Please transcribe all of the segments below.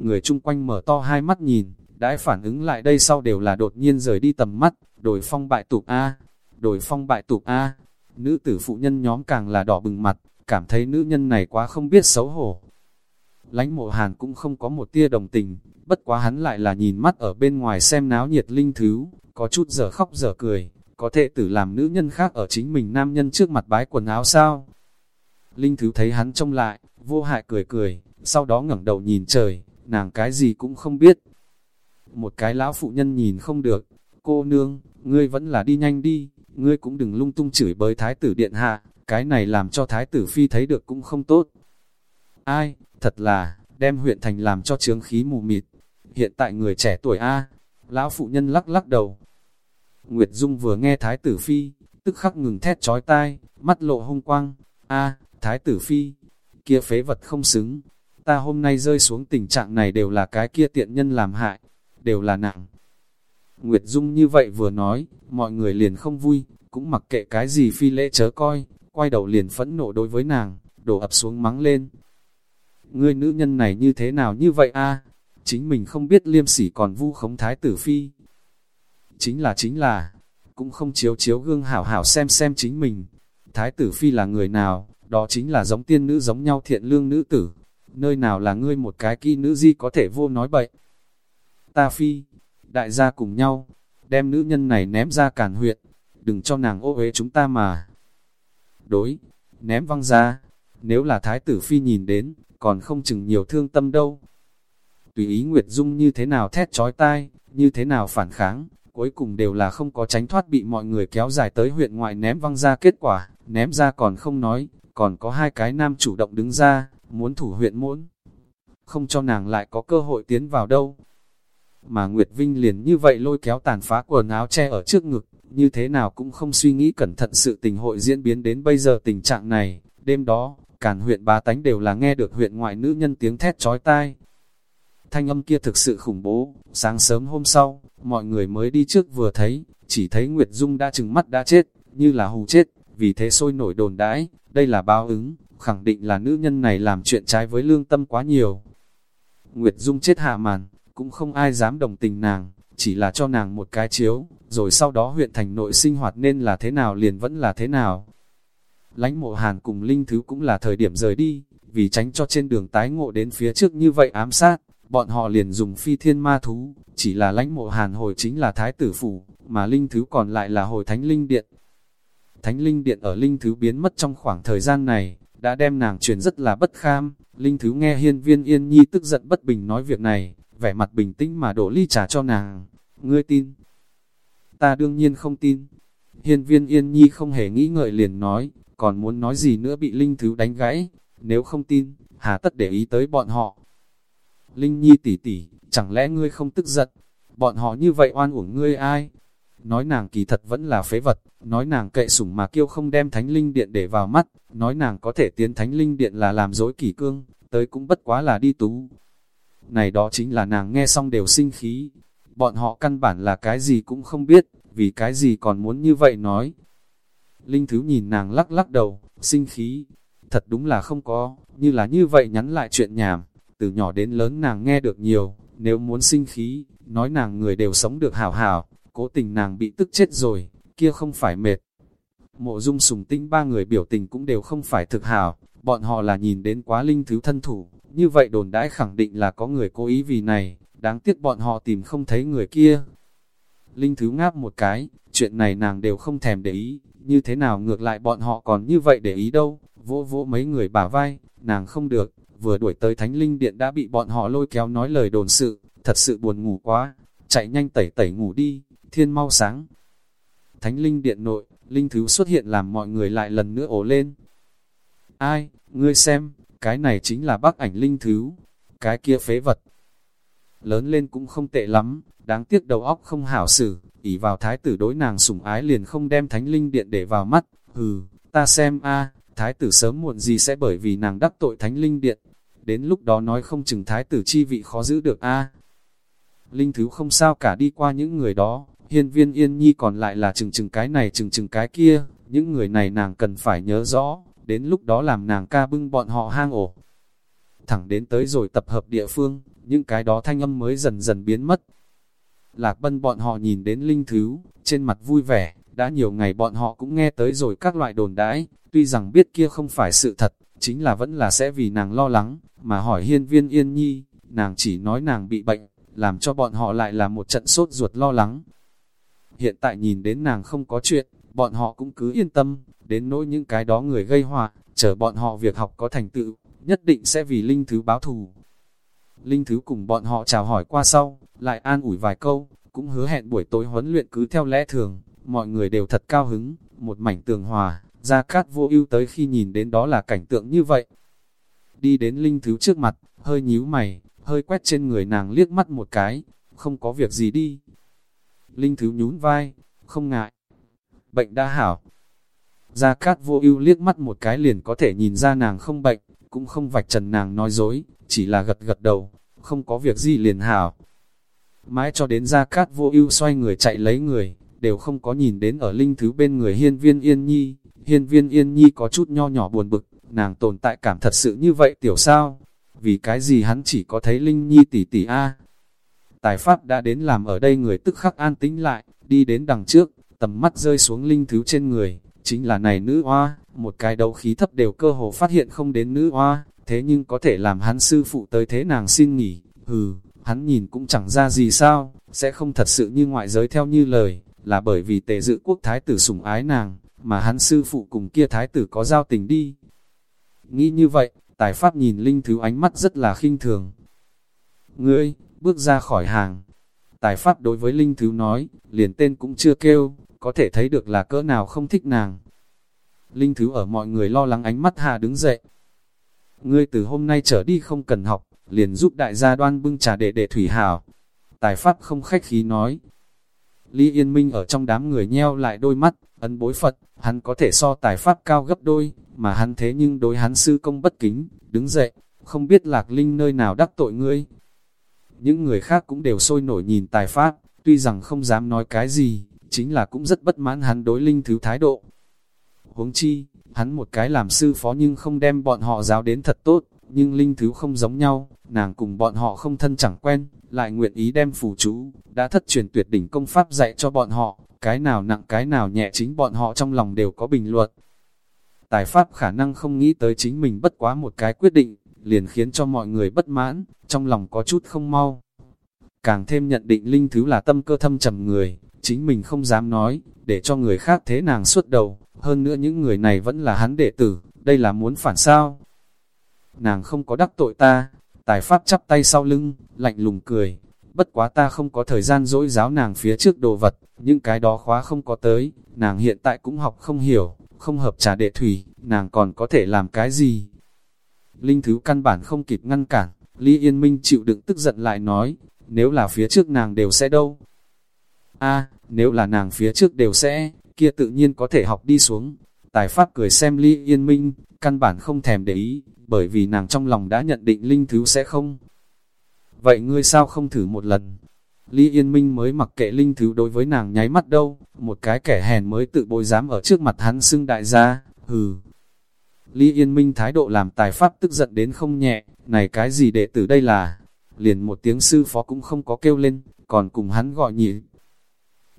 Người chung quanh mở to hai mắt nhìn, đãi phản ứng lại đây sau đều là đột nhiên rời đi tầm mắt, đổi phong bại tục A, đổi phong bại tục A. Nữ tử phụ nhân nhóm càng là đỏ bừng mặt, cảm thấy nữ nhân này quá không biết xấu hổ. Lánh mộ hàn cũng không có một tia đồng tình, bất quá hắn lại là nhìn mắt ở bên ngoài xem náo nhiệt linh thứ, có chút giờ khóc giờ cười, có thể tử làm nữ nhân khác ở chính mình nam nhân trước mặt bái quần áo sao. Linh thứ thấy hắn trông lại, vô hại cười cười, sau đó ngẩng đầu nhìn trời, nàng cái gì cũng không biết. Một cái lão phụ nhân nhìn không được, cô nương, ngươi vẫn là đi nhanh đi, ngươi cũng đừng lung tung chửi bới thái tử điện hạ, cái này làm cho thái tử phi thấy được cũng không tốt. Ai, thật là, đem huyện thành làm cho trướng khí mù mịt, hiện tại người trẻ tuổi A, lão phụ nhân lắc lắc đầu. Nguyệt Dung vừa nghe thái tử phi, tức khắc ngừng thét chói tai, mắt lộ hung quang, A, thái tử phi, kia phế vật không xứng, ta hôm nay rơi xuống tình trạng này đều là cái kia tiện nhân làm hại, đều là nặng. Nguyệt Dung như vậy vừa nói, mọi người liền không vui, cũng mặc kệ cái gì phi lễ chớ coi, quay đầu liền phẫn nộ đối với nàng, đổ ập xuống mắng lên. Ngươi nữ nhân này như thế nào như vậy a? Chính mình không biết liêm sỉ còn vu khống thái tử phi. Chính là chính là, cũng không chiếu chiếu gương hảo hảo xem xem chính mình. Thái tử phi là người nào, đó chính là giống tiên nữ giống nhau thiện lương nữ tử. Nơi nào là ngươi một cái kỹ nữ di có thể vô nói bậy. Ta phi, đại gia cùng nhau, đem nữ nhân này ném ra càn huyện, đừng cho nàng ô uế chúng ta mà. Đối, ném văng ra, nếu là thái tử phi nhìn đến, còn không chừng nhiều thương tâm đâu. Tùy ý Nguyệt Dung như thế nào thét trói tai, như thế nào phản kháng, cuối cùng đều là không có tránh thoát bị mọi người kéo dài tới huyện ngoại ném văng ra kết quả, ném ra còn không nói, còn có hai cái nam chủ động đứng ra, muốn thủ huyện muốn. Không cho nàng lại có cơ hội tiến vào đâu. Mà Nguyệt Vinh liền như vậy lôi kéo tàn phá quần áo che ở trước ngực, như thế nào cũng không suy nghĩ cẩn thận sự tình hội diễn biến đến bây giờ tình trạng này. Đêm đó, càn huyện bá tánh đều là nghe được huyện ngoại nữ nhân tiếng thét chói tai. Thanh âm kia thực sự khủng bố, sáng sớm hôm sau, mọi người mới đi trước vừa thấy, chỉ thấy Nguyệt Dung đã trừng mắt đã chết, như là hù chết, vì thế sôi nổi đồn đãi, đây là báo ứng, khẳng định là nữ nhân này làm chuyện trái với lương tâm quá nhiều. Nguyệt Dung chết hạ màn, cũng không ai dám đồng tình nàng, chỉ là cho nàng một cái chiếu, rồi sau đó huyện thành nội sinh hoạt nên là thế nào liền vẫn là thế nào. Lánh mộ hàn cùng linh thứ cũng là thời điểm rời đi, vì tránh cho trên đường tái ngộ đến phía trước như vậy ám sát, bọn họ liền dùng phi thiên ma thú, chỉ là lãnh mộ hàn hồi chính là thái tử phủ, mà linh thứ còn lại là hồi thánh linh điện. Thánh linh điện ở linh thứ biến mất trong khoảng thời gian này, đã đem nàng truyền rất là bất kham, linh thứ nghe hiên viên yên nhi tức giận bất bình nói việc này, vẻ mặt bình tĩnh mà đổ ly trà cho nàng, ngươi tin. Ta đương nhiên không tin. Hiên viên yên nhi không hề nghĩ ngợi liền nói, còn muốn nói gì nữa bị linh thứ đánh gãy, nếu không tin, hà tất để ý tới bọn họ. Linh nhi tỷ tỷ, chẳng lẽ ngươi không tức giận, bọn họ như vậy oan uổng ngươi ai? Nói nàng kỳ thật vẫn là phế vật, nói nàng cậy sủng mà kêu không đem thánh linh điện để vào mắt, nói nàng có thể tiến thánh linh điện là làm dối kỷ cương, tới cũng bất quá là đi tú. Này đó chính là nàng nghe xong đều sinh khí, bọn họ căn bản là cái gì cũng không biết, vì cái gì còn muốn như vậy nói. Linh Thứ nhìn nàng lắc lắc đầu, sinh khí, thật đúng là không có, như là như vậy nhắn lại chuyện nhảm, từ nhỏ đến lớn nàng nghe được nhiều, nếu muốn sinh khí, nói nàng người đều sống được hảo hảo, cố tình nàng bị tức chết rồi, kia không phải mệt. Mộ dung sùng tinh ba người biểu tình cũng đều không phải thực hảo, bọn họ là nhìn đến quá linh thứ thân thủ, như vậy đồn đãi khẳng định là có người cố ý vì này, đáng tiếc bọn họ tìm không thấy người kia. Linh thứ ngáp một cái, chuyện này nàng đều không thèm để ý, như thế nào ngược lại bọn họ còn như vậy để ý đâu, vỗ vỗ mấy người bả vai, nàng không được, vừa đuổi tới thánh linh điện đã bị bọn họ lôi kéo nói lời đồn sự, thật sự buồn ngủ quá, chạy nhanh tẩy tẩy ngủ đi, thiên mau sáng. Thánh linh điện nội, linh thứ xuất hiện làm mọi người lại lần nữa ổ lên. Ai, ngươi xem, cái này chính là bác ảnh linh thứ, cái kia phế vật. Lớn lên cũng không tệ lắm, đáng tiếc đầu óc không hảo xử, ỉ vào thái tử đối nàng sủng ái liền không đem thánh linh điện để vào mắt, hừ, ta xem a thái tử sớm muộn gì sẽ bởi vì nàng đắc tội thánh linh điện, đến lúc đó nói không chừng thái tử chi vị khó giữ được a Linh thứ không sao cả đi qua những người đó, hiên viên yên nhi còn lại là chừng chừng cái này chừng chừng cái kia, những người này nàng cần phải nhớ rõ, đến lúc đó làm nàng ca bưng bọn họ hang ổ. Thẳng đến tới rồi tập hợp địa phương, những cái đó thanh âm mới dần dần biến mất. Lạc bân bọn họ nhìn đến linh thứ, trên mặt vui vẻ, đã nhiều ngày bọn họ cũng nghe tới rồi các loại đồn đãi, tuy rằng biết kia không phải sự thật, chính là vẫn là sẽ vì nàng lo lắng, mà hỏi hiên viên yên nhi, nàng chỉ nói nàng bị bệnh, làm cho bọn họ lại là một trận sốt ruột lo lắng. Hiện tại nhìn đến nàng không có chuyện, bọn họ cũng cứ yên tâm, đến nỗi những cái đó người gây họa, chờ bọn họ việc học có thành tựu, nhất định sẽ vì Linh Thứ báo thù. Linh Thứ cùng bọn họ chào hỏi qua sau, lại an ủi vài câu, cũng hứa hẹn buổi tối huấn luyện cứ theo lẽ thường, mọi người đều thật cao hứng, một mảnh tường hòa, ra Cát vô ưu tới khi nhìn đến đó là cảnh tượng như vậy. Đi đến Linh Thứ trước mặt, hơi nhíu mày, hơi quét trên người nàng liếc mắt một cái, không có việc gì đi. Linh Thứ nhún vai, không ngại. Bệnh đã hảo. Gia Cát vô ưu liếc mắt một cái liền có thể nhìn ra nàng không bệnh, cũng không vạch trần nàng nói dối, chỉ là gật gật đầu, không có việc gì liền hảo. Mãi cho đến Gia Cát vô ưu xoay người chạy lấy người, đều không có nhìn đến ở linh thứ bên người hiên viên yên nhi. Hiên viên yên nhi có chút nho nhỏ buồn bực, nàng tồn tại cảm thật sự như vậy tiểu sao? Vì cái gì hắn chỉ có thấy linh nhi tỷ tỷ a Tài pháp đã đến làm ở đây người tức khắc an tĩnh lại, đi đến đằng trước, tầm mắt rơi xuống linh thứ trên người, chính là này nữ hoa, một cái đấu khí thấp đều cơ hồ phát hiện không đến nữ hoa, thế nhưng có thể làm hắn sư phụ tới thế nàng xin nghỉ, hừ, hắn nhìn cũng chẳng ra gì sao, sẽ không thật sự như ngoại giới theo như lời, là bởi vì tề dự quốc thái tử sủng ái nàng, mà hắn sư phụ cùng kia thái tử có giao tình đi. Nghĩ như vậy, tài pháp nhìn linh thứ ánh mắt rất là khinh thường. Ngươi, bước ra khỏi hàng. Tài pháp đối với linh thứ nói, liền tên cũng chưa kêu, có thể thấy được là cỡ nào không thích nàng. Linh thứ ở mọi người lo lắng ánh mắt hà đứng dậy. Ngươi từ hôm nay trở đi không cần học, liền giúp đại gia đoan bưng trà để để thủy hảo Tài pháp không khách khí nói. Lý Yên Minh ở trong đám người nheo lại đôi mắt, ấn bối Phật, hắn có thể so tài pháp cao gấp đôi, mà hắn thế nhưng đối hắn sư công bất kính, đứng dậy, không biết lạc linh nơi nào đắc tội ngươi. Những người khác cũng đều sôi nổi nhìn tài pháp, tuy rằng không dám nói cái gì, chính là cũng rất bất mãn hắn đối linh thứ thái độ. Huống chi, hắn một cái làm sư phó nhưng không đem bọn họ giáo đến thật tốt, nhưng linh thứ không giống nhau, nàng cùng bọn họ không thân chẳng quen, lại nguyện ý đem phù chú, đã thất truyền tuyệt đỉnh công pháp dạy cho bọn họ, cái nào nặng cái nào nhẹ chính bọn họ trong lòng đều có bình luận. Tài pháp khả năng không nghĩ tới chính mình bất quá một cái quyết định, liền khiến cho mọi người bất mãn, trong lòng có chút không mau. Càng thêm nhận định linh thứ là tâm cơ thâm trầm người, chính mình không dám nói, để cho người khác thế nàng suốt đầu, hơn nữa những người này vẫn là hắn đệ tử, đây là muốn phản sao. Nàng không có đắc tội ta, tài pháp chắp tay sau lưng, lạnh lùng cười, bất quá ta không có thời gian dỗi giáo nàng phía trước đồ vật, những cái đó khóa không có tới, nàng hiện tại cũng học không hiểu, không hợp trà đệ thủy, nàng còn có thể làm cái gì. Linh Thứ căn bản không kịp ngăn cản, Lý Yên Minh chịu đựng tức giận lại nói, nếu là phía trước nàng đều sẽ đâu. a nếu là nàng phía trước đều sẽ, kia tự nhiên có thể học đi xuống. Tài pháp cười xem Lý Yên Minh, căn bản không thèm để ý, bởi vì nàng trong lòng đã nhận định Linh Thứ sẽ không. Vậy ngươi sao không thử một lần? Lý Yên Minh mới mặc kệ Linh Thứ đối với nàng nháy mắt đâu, một cái kẻ hèn mới tự bối dám ở trước mặt hắn xưng đại gia, hừ. Lý Yên Minh thái độ làm tài pháp tức giận đến không nhẹ, này cái gì đệ tử đây là, liền một tiếng sư phó cũng không có kêu lên, còn cùng hắn gọi nhị.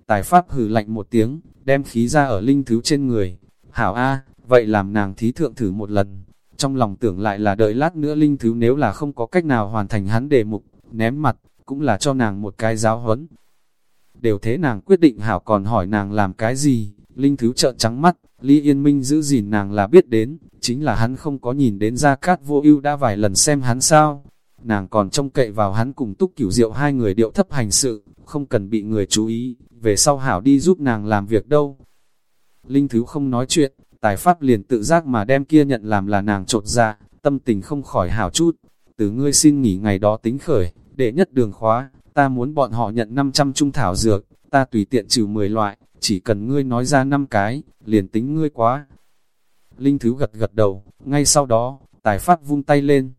Tài pháp hừ lạnh một tiếng, đem khí ra ở Linh Thứ trên người, hảo a vậy làm nàng thí thượng thử một lần. Trong lòng tưởng lại là đợi lát nữa Linh Thứ nếu là không có cách nào hoàn thành hắn đề mục, ném mặt, cũng là cho nàng một cái giáo huấn. Đều thế nàng quyết định hảo còn hỏi nàng làm cái gì, Linh Thứ trợn trắng mắt, Lý Yên Minh giữ gìn nàng là biết đến, chính là hắn không có nhìn đến Gia Cát vô ưu đã vài lần xem hắn sao. Nàng còn trông cậy vào hắn cùng túc cửu diệu hai người điệu thấp hành sự, không cần bị người chú ý, về sau hảo đi giúp nàng làm việc đâu. Linh Thứ không nói chuyện, tài pháp liền tự giác mà đem kia nhận làm là nàng trột ra, tâm tình không khỏi hảo chút. Từ ngươi xin nghỉ ngày đó tính khởi, đệ nhất đường khóa, ta muốn bọn họ nhận 500 trung thảo dược, ta tùy tiện trừ 10 loại, chỉ cần ngươi nói ra 5 cái, liền tính ngươi quá. Linh Thứ gật gật đầu, ngay sau đó, tài phát vung tay lên.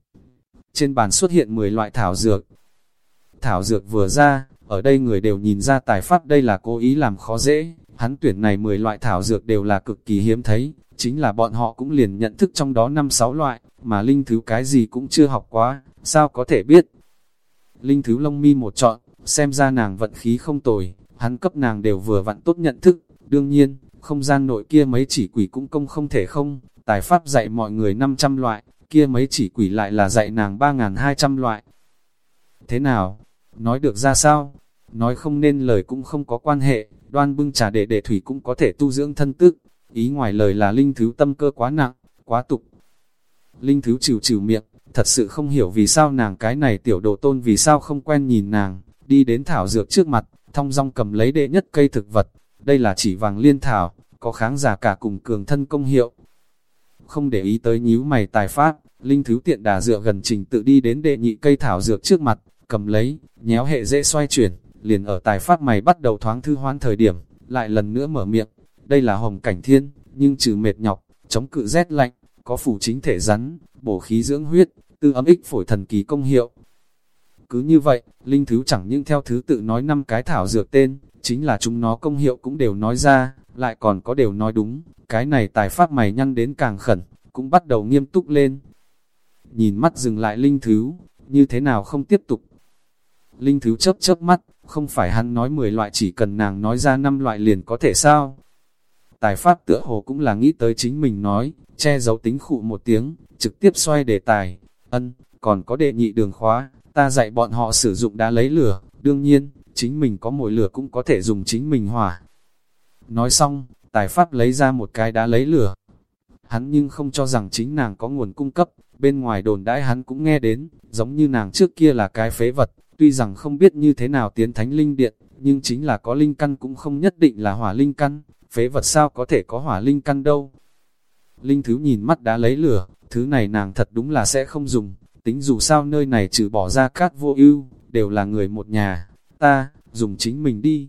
Trên bàn xuất hiện 10 loại thảo dược. Thảo dược vừa ra, ở đây người đều nhìn ra tài phát đây là cố ý làm khó dễ, hắn tuyển này 10 loại thảo dược đều là cực kỳ hiếm thấy, chính là bọn họ cũng liền nhận thức trong đó 5-6 loại, mà Linh Thứ cái gì cũng chưa học quá, sao có thể biết. Linh Thứ lông mi một trọn, xem ra nàng vận khí không tồi, hắn cấp nàng đều vừa vặn tốt nhận thức, đương nhiên, không gian nội kia mấy chỉ quỷ cũng công không thể không, tài pháp dạy mọi người 500 loại, kia mấy chỉ quỷ lại là dạy nàng 3.200 loại. Thế nào? Nói được ra sao? Nói không nên lời cũng không có quan hệ, đoan bưng trà để để thủy cũng có thể tu dưỡng thân tức. Ý ngoài lời là linh thứ tâm cơ quá nặng, quá tục. Linh thứ chịu chịu miệng, thật sự không hiểu vì sao nàng cái này tiểu đồ tôn vì sao không quen nhìn nàng, đi đến thảo dược trước mặt, thong dong cầm lấy đệ nhất cây thực vật, đây là chỉ vàng liên thảo, có kháng giả cả cùng cường thân công hiệu. Không để ý tới nhíu mày tài pháp, Linh Thứ tiện đà dựa gần trình tự đi đến đệ nhị cây thảo dược trước mặt, cầm lấy, nhéo hệ dễ xoay chuyển, liền ở tài pháp mày bắt đầu thoáng thư hoan thời điểm, lại lần nữa mở miệng, đây là hồng cảnh thiên, nhưng trừ mệt nhọc, chống cự rét lạnh, có phủ chính thể rắn, bổ khí dưỡng huyết, tư ấm ích phổi thần kỳ công hiệu. Cứ như vậy, Linh Thứ chẳng những theo thứ tự nói năm cái thảo dược tên, chính là chúng nó công hiệu cũng đều nói ra, lại còn có đều nói đúng, cái này tài pháp mày nhăn đến càng khẩn, cũng bắt đầu nghiêm túc lên. Nhìn mắt dừng lại Linh Thứ, như thế nào không tiếp tục. Linh Thứ chớp chớp mắt, không phải hắn nói 10 loại chỉ cần nàng nói ra năm loại liền có thể sao. Tài pháp tựa hồ cũng là nghĩ tới chính mình nói, che giấu tính khụ một tiếng, trực tiếp xoay đề tài. Ân, còn có đệ nhị đường khóa, ta dạy bọn họ sử dụng đá lấy lửa, đương nhiên, chính mình có mồi lửa cũng có thể dùng chính mình hỏa. Nói xong, tài pháp lấy ra một cái đá lấy lửa. Hắn nhưng không cho rằng chính nàng có nguồn cung cấp, bên ngoài đồn đãi hắn cũng nghe đến, giống như nàng trước kia là cái phế vật, tuy rằng không biết như thế nào tiến thánh linh điện, nhưng chính là có linh căn cũng không nhất định là hỏa linh căn, phế vật sao có thể có hỏa linh căn đâu. Linh thứ nhìn mắt đá lấy lửa, thứ này nàng thật đúng là sẽ không dùng, tính dù sao nơi này trừ bỏ ra cát vô ưu đều là người một nhà, ta, dùng chính mình đi.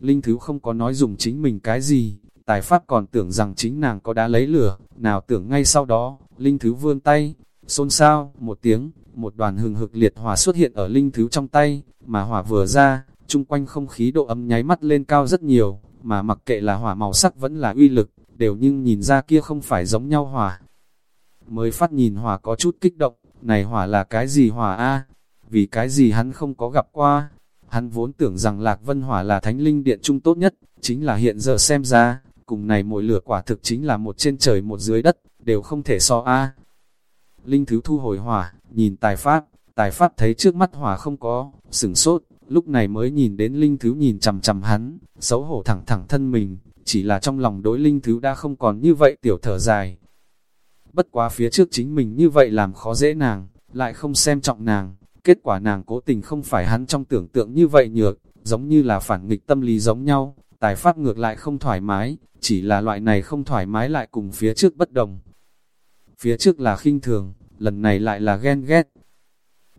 Linh Thứ không có nói dùng chính mình cái gì, tài pháp còn tưởng rằng chính nàng có đã lấy lửa, nào tưởng ngay sau đó, Linh Thứ vươn tay, xôn xao, một tiếng, một đoàn hừng hực liệt hỏa xuất hiện ở Linh Thứ trong tay, mà hỏa vừa ra, chung quanh không khí độ ấm nháy mắt lên cao rất nhiều, mà mặc kệ là hỏa màu sắc vẫn là uy lực, đều nhưng nhìn ra kia không phải giống nhau hỏa. Mới phát nhìn hỏa có chút kích động, này hỏa là cái gì hỏa a Vì cái gì hắn không có gặp qua, Hắn vốn tưởng rằng Lạc Vân Hỏa là thánh linh điện trung tốt nhất, chính là hiện giờ xem ra, cùng này mỗi lửa quả thực chính là một trên trời một dưới đất, đều không thể so a. Linh thứ thu hồi hỏa, nhìn tài pháp, tài pháp thấy trước mắt hỏa không có, sửng sốt, lúc này mới nhìn đến linh thứ nhìn chằm chằm hắn, xấu hổ thẳng thẳng thân mình, chỉ là trong lòng đối linh thứ đã không còn như vậy tiểu thở dài. Bất quá phía trước chính mình như vậy làm khó dễ nàng, lại không xem trọng nàng, Kết quả nàng cố tình không phải hắn trong tưởng tượng như vậy nhược, giống như là phản nghịch tâm lý giống nhau, tài phát ngược lại không thoải mái, chỉ là loại này không thoải mái lại cùng phía trước bất đồng. Phía trước là khinh thường, lần này lại là ghen ghét.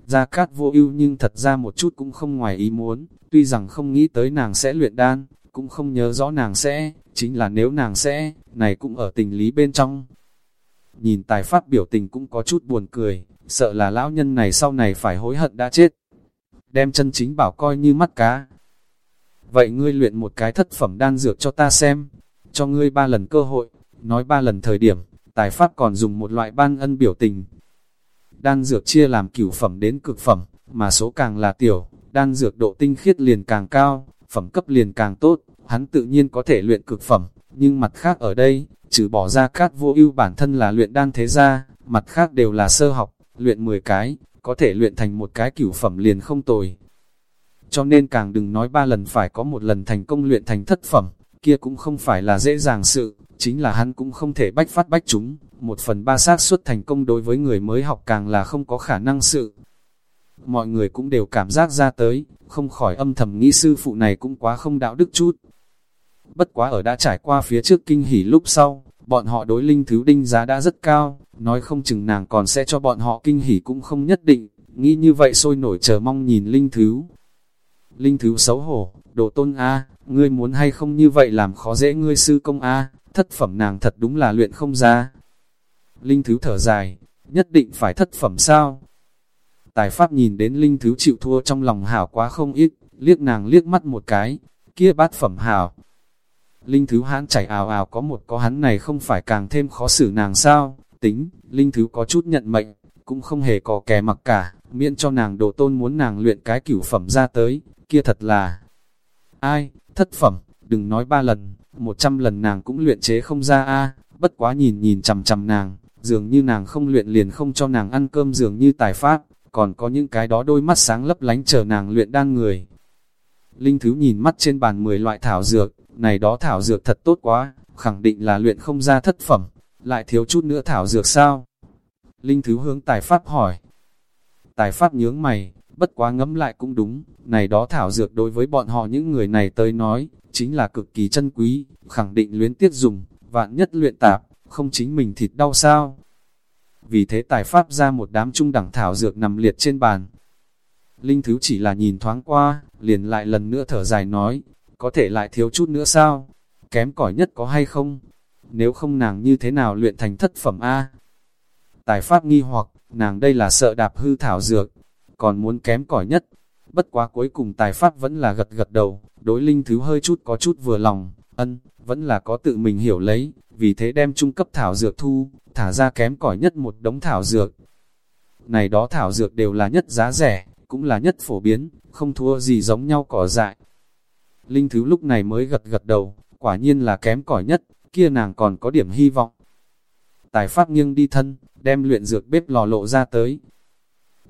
Gia Cát vô ưu nhưng thật ra một chút cũng không ngoài ý muốn, tuy rằng không nghĩ tới nàng sẽ luyện đan, cũng không nhớ rõ nàng sẽ, chính là nếu nàng sẽ, này cũng ở tình lý bên trong. Nhìn tài phát biểu tình cũng có chút buồn cười, sợ là lão nhân này sau này phải hối hận đã chết. Đem chân chính bảo coi như mắt cá. Vậy ngươi luyện một cái thất phẩm đan dược cho ta xem, cho ngươi ba lần cơ hội, nói ba lần thời điểm, tài phát còn dùng một loại ban ân biểu tình. Đan dược chia làm cửu phẩm đến cực phẩm, mà số càng là tiểu, đan dược độ tinh khiết liền càng cao, phẩm cấp liền càng tốt, hắn tự nhiên có thể luyện cực phẩm, nhưng mặt khác ở đây, trừ bỏ ra cát vô ưu bản thân là luyện đan thế gia, mặt khác đều là sơ học, luyện 10 cái, có thể luyện thành một cái cửu phẩm liền không tồi. Cho nên càng đừng nói ba lần phải có một lần thành công luyện thành thất phẩm, kia cũng không phải là dễ dàng sự, chính là hắn cũng không thể bách phát bách chúng, một phần ba xác suất thành công đối với người mới học càng là không có khả năng sự. Mọi người cũng đều cảm giác ra tới, không khỏi âm thầm nghĩ sư phụ này cũng quá không đạo đức chút. Bất quá ở đã trải qua phía trước kinh hỉ lúc sau, bọn họ đối linh thứ đinh giá đã rất cao, nói không chừng nàng còn sẽ cho bọn họ kinh hỉ cũng không nhất định, nghĩ như vậy sôi nổi chờ mong nhìn linh thứ. Linh thứ xấu hổ, đồ tôn A, ngươi muốn hay không như vậy làm khó dễ ngươi sư công A, thất phẩm nàng thật đúng là luyện không ra. Linh thứ thở dài, nhất định phải thất phẩm sao? Tài pháp nhìn đến linh thứ chịu thua trong lòng hảo quá không ít, liếc nàng liếc mắt một cái, kia bát phẩm hảo, Linh Thứ hãn chảy ào ào có một có hắn này không phải càng thêm khó xử nàng sao, tính, Linh Thứ có chút nhận mệnh, cũng không hề có kè mặc cả, miễn cho nàng đồ tôn muốn nàng luyện cái cửu phẩm ra tới, kia thật là... Ai, thất phẩm, đừng nói ba lần, một trăm lần nàng cũng luyện chế không ra a bất quá nhìn nhìn chằm chằm nàng, dường như nàng không luyện liền không cho nàng ăn cơm dường như tài pháp, còn có những cái đó đôi mắt sáng lấp lánh chờ nàng luyện đan người. Linh Thứ nhìn mắt trên bàn 10 loại thảo dược, này đó thảo dược thật tốt quá, khẳng định là luyện không ra thất phẩm, lại thiếu chút nữa thảo dược sao? Linh Thứ hướng tài pháp hỏi. Tài pháp nhướng mày, bất quá ngẫm lại cũng đúng, này đó thảo dược đối với bọn họ những người này tới nói, chính là cực kỳ chân quý, khẳng định luyến tiếc dùng, vạn nhất luyện tạp, không chính mình thịt đau sao. Vì thế tài pháp ra một đám trung đẳng thảo dược nằm liệt trên bàn. Linh Thứ chỉ là nhìn thoáng qua, liền lại lần nữa thở dài nói, có thể lại thiếu chút nữa sao? Kém cỏi nhất có hay không? Nếu không nàng như thế nào luyện thành thất phẩm A? Tài pháp nghi hoặc, nàng đây là sợ đạp hư thảo dược, còn muốn kém cỏi nhất. Bất quá cuối cùng tài pháp vẫn là gật gật đầu, đối linh thứ hơi chút có chút vừa lòng, ân, vẫn là có tự mình hiểu lấy, vì thế đem trung cấp thảo dược thu, thả ra kém cỏi nhất một đống thảo dược. Này đó thảo dược đều là nhất giá rẻ, cũng là nhất phổ biến, không thua gì giống nhau cỏ dại. Linh Thứ lúc này mới gật gật đầu, quả nhiên là kém cỏi nhất, kia nàng còn có điểm hy vọng. Tài phát nghiêng đi thân, đem luyện dược bếp lò lộ ra tới.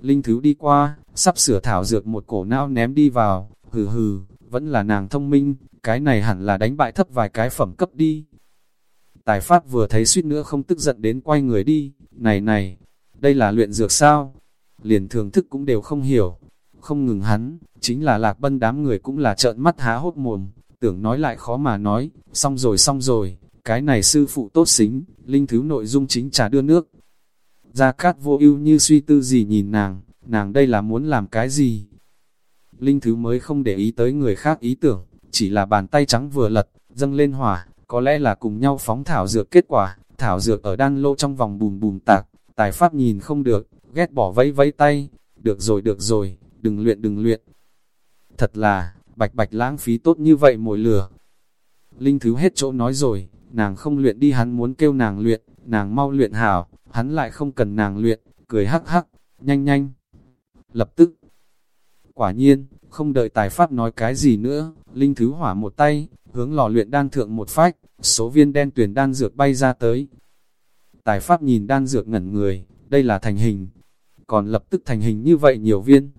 Linh Thứ đi qua, sắp sửa thảo dược một cổ não ném đi vào, hừ hừ, vẫn là nàng thông minh, cái này hẳn là đánh bại thấp vài cái phẩm cấp đi. Tài phát vừa thấy suýt nữa không tức giận đến quay người đi, này này, đây là luyện dược sao? Liền thưởng thức cũng đều không hiểu. Không ngừng hắn, chính là lạc bân đám người cũng là trợn mắt há hốt mồm, tưởng nói lại khó mà nói, xong rồi xong rồi, cái này sư phụ tốt xính, linh thứ nội dung chính trà đưa nước. Gia Cát vô ưu như suy tư gì nhìn nàng, nàng đây là muốn làm cái gì? Linh thứ mới không để ý tới người khác ý tưởng, chỉ là bàn tay trắng vừa lật, dâng lên hỏa, có lẽ là cùng nhau phóng thảo dược kết quả, thảo dược ở đan lô trong vòng bùm bùm tạc, tài pháp nhìn không được, ghét bỏ vẫy vẫy tay, được rồi được rồi, đừng luyện đừng luyện. Thật là, bạch bạch lãng phí tốt như vậy mồi lửa. Linh Thứ hết chỗ nói rồi, nàng không luyện đi hắn muốn kêu nàng luyện, nàng mau luyện hảo, hắn lại không cần nàng luyện, cười hắc hắc, nhanh nhanh. Lập tức, quả nhiên, không đợi tài pháp nói cái gì nữa, Linh Thứ hỏa một tay, hướng lò luyện đan thượng một phách, số viên đen tuyển đan dược bay ra tới. Tài pháp nhìn đan dược ngẩn người, đây là thành hình, còn lập tức thành hình như vậy nhiều viên.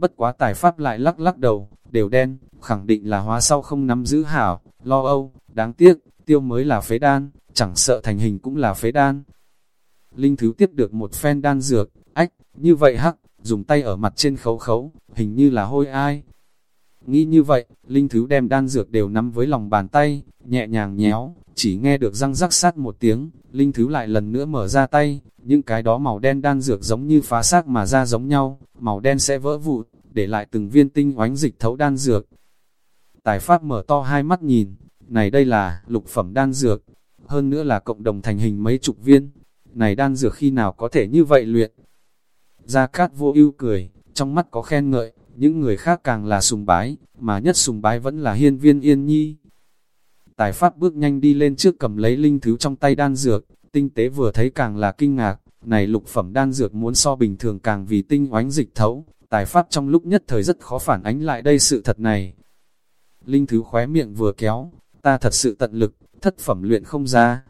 Bất quá tài pháp lại lắc lắc đầu, đều đen, khẳng định là hóa sau không nắm giữ hảo, lo âu, đáng tiếc, tiêu mới là phế đan, chẳng sợ thành hình cũng là phế đan. Linh Thứ tiếp được một phen đan dược, ách, như vậy hắc, dùng tay ở mặt trên khấu khấu, hình như là hôi ai. Nghĩ như vậy, Linh Thứ đem đan dược đều nắm với lòng bàn tay, nhẹ nhàng nhéo, chỉ nghe được răng rắc sát một tiếng, Linh Thứ lại lần nữa mở ra tay, những cái đó màu đen đan dược giống như phá xác mà ra giống nhau, màu đen sẽ vỡ vụn, để lại từng viên tinh oánh dịch thấu đan dược. Tài Pháp mở to hai mắt nhìn, này đây là lục phẩm đan dược, hơn nữa là cộng đồng thành hình mấy chục viên, này đan dược khi nào có thể như vậy luyện. Gia Cát vô ưu cười, trong mắt có khen ngợi, những người khác càng là sùng bái, mà nhất sùng bái vẫn là hiên viên yên nhi. Tài Pháp bước nhanh đi lên trước cầm lấy linh thứ trong tay đan dược, tinh tế vừa thấy càng là kinh ngạc, này lục phẩm đan dược muốn so bình thường càng vì tinh oánh dịch thấu, tài pháp trong lúc nhất thời rất khó phản ánh lại đây sự thật này. Linh thứ khóe miệng vừa kéo, ta thật sự tận lực, thất phẩm luyện không ra.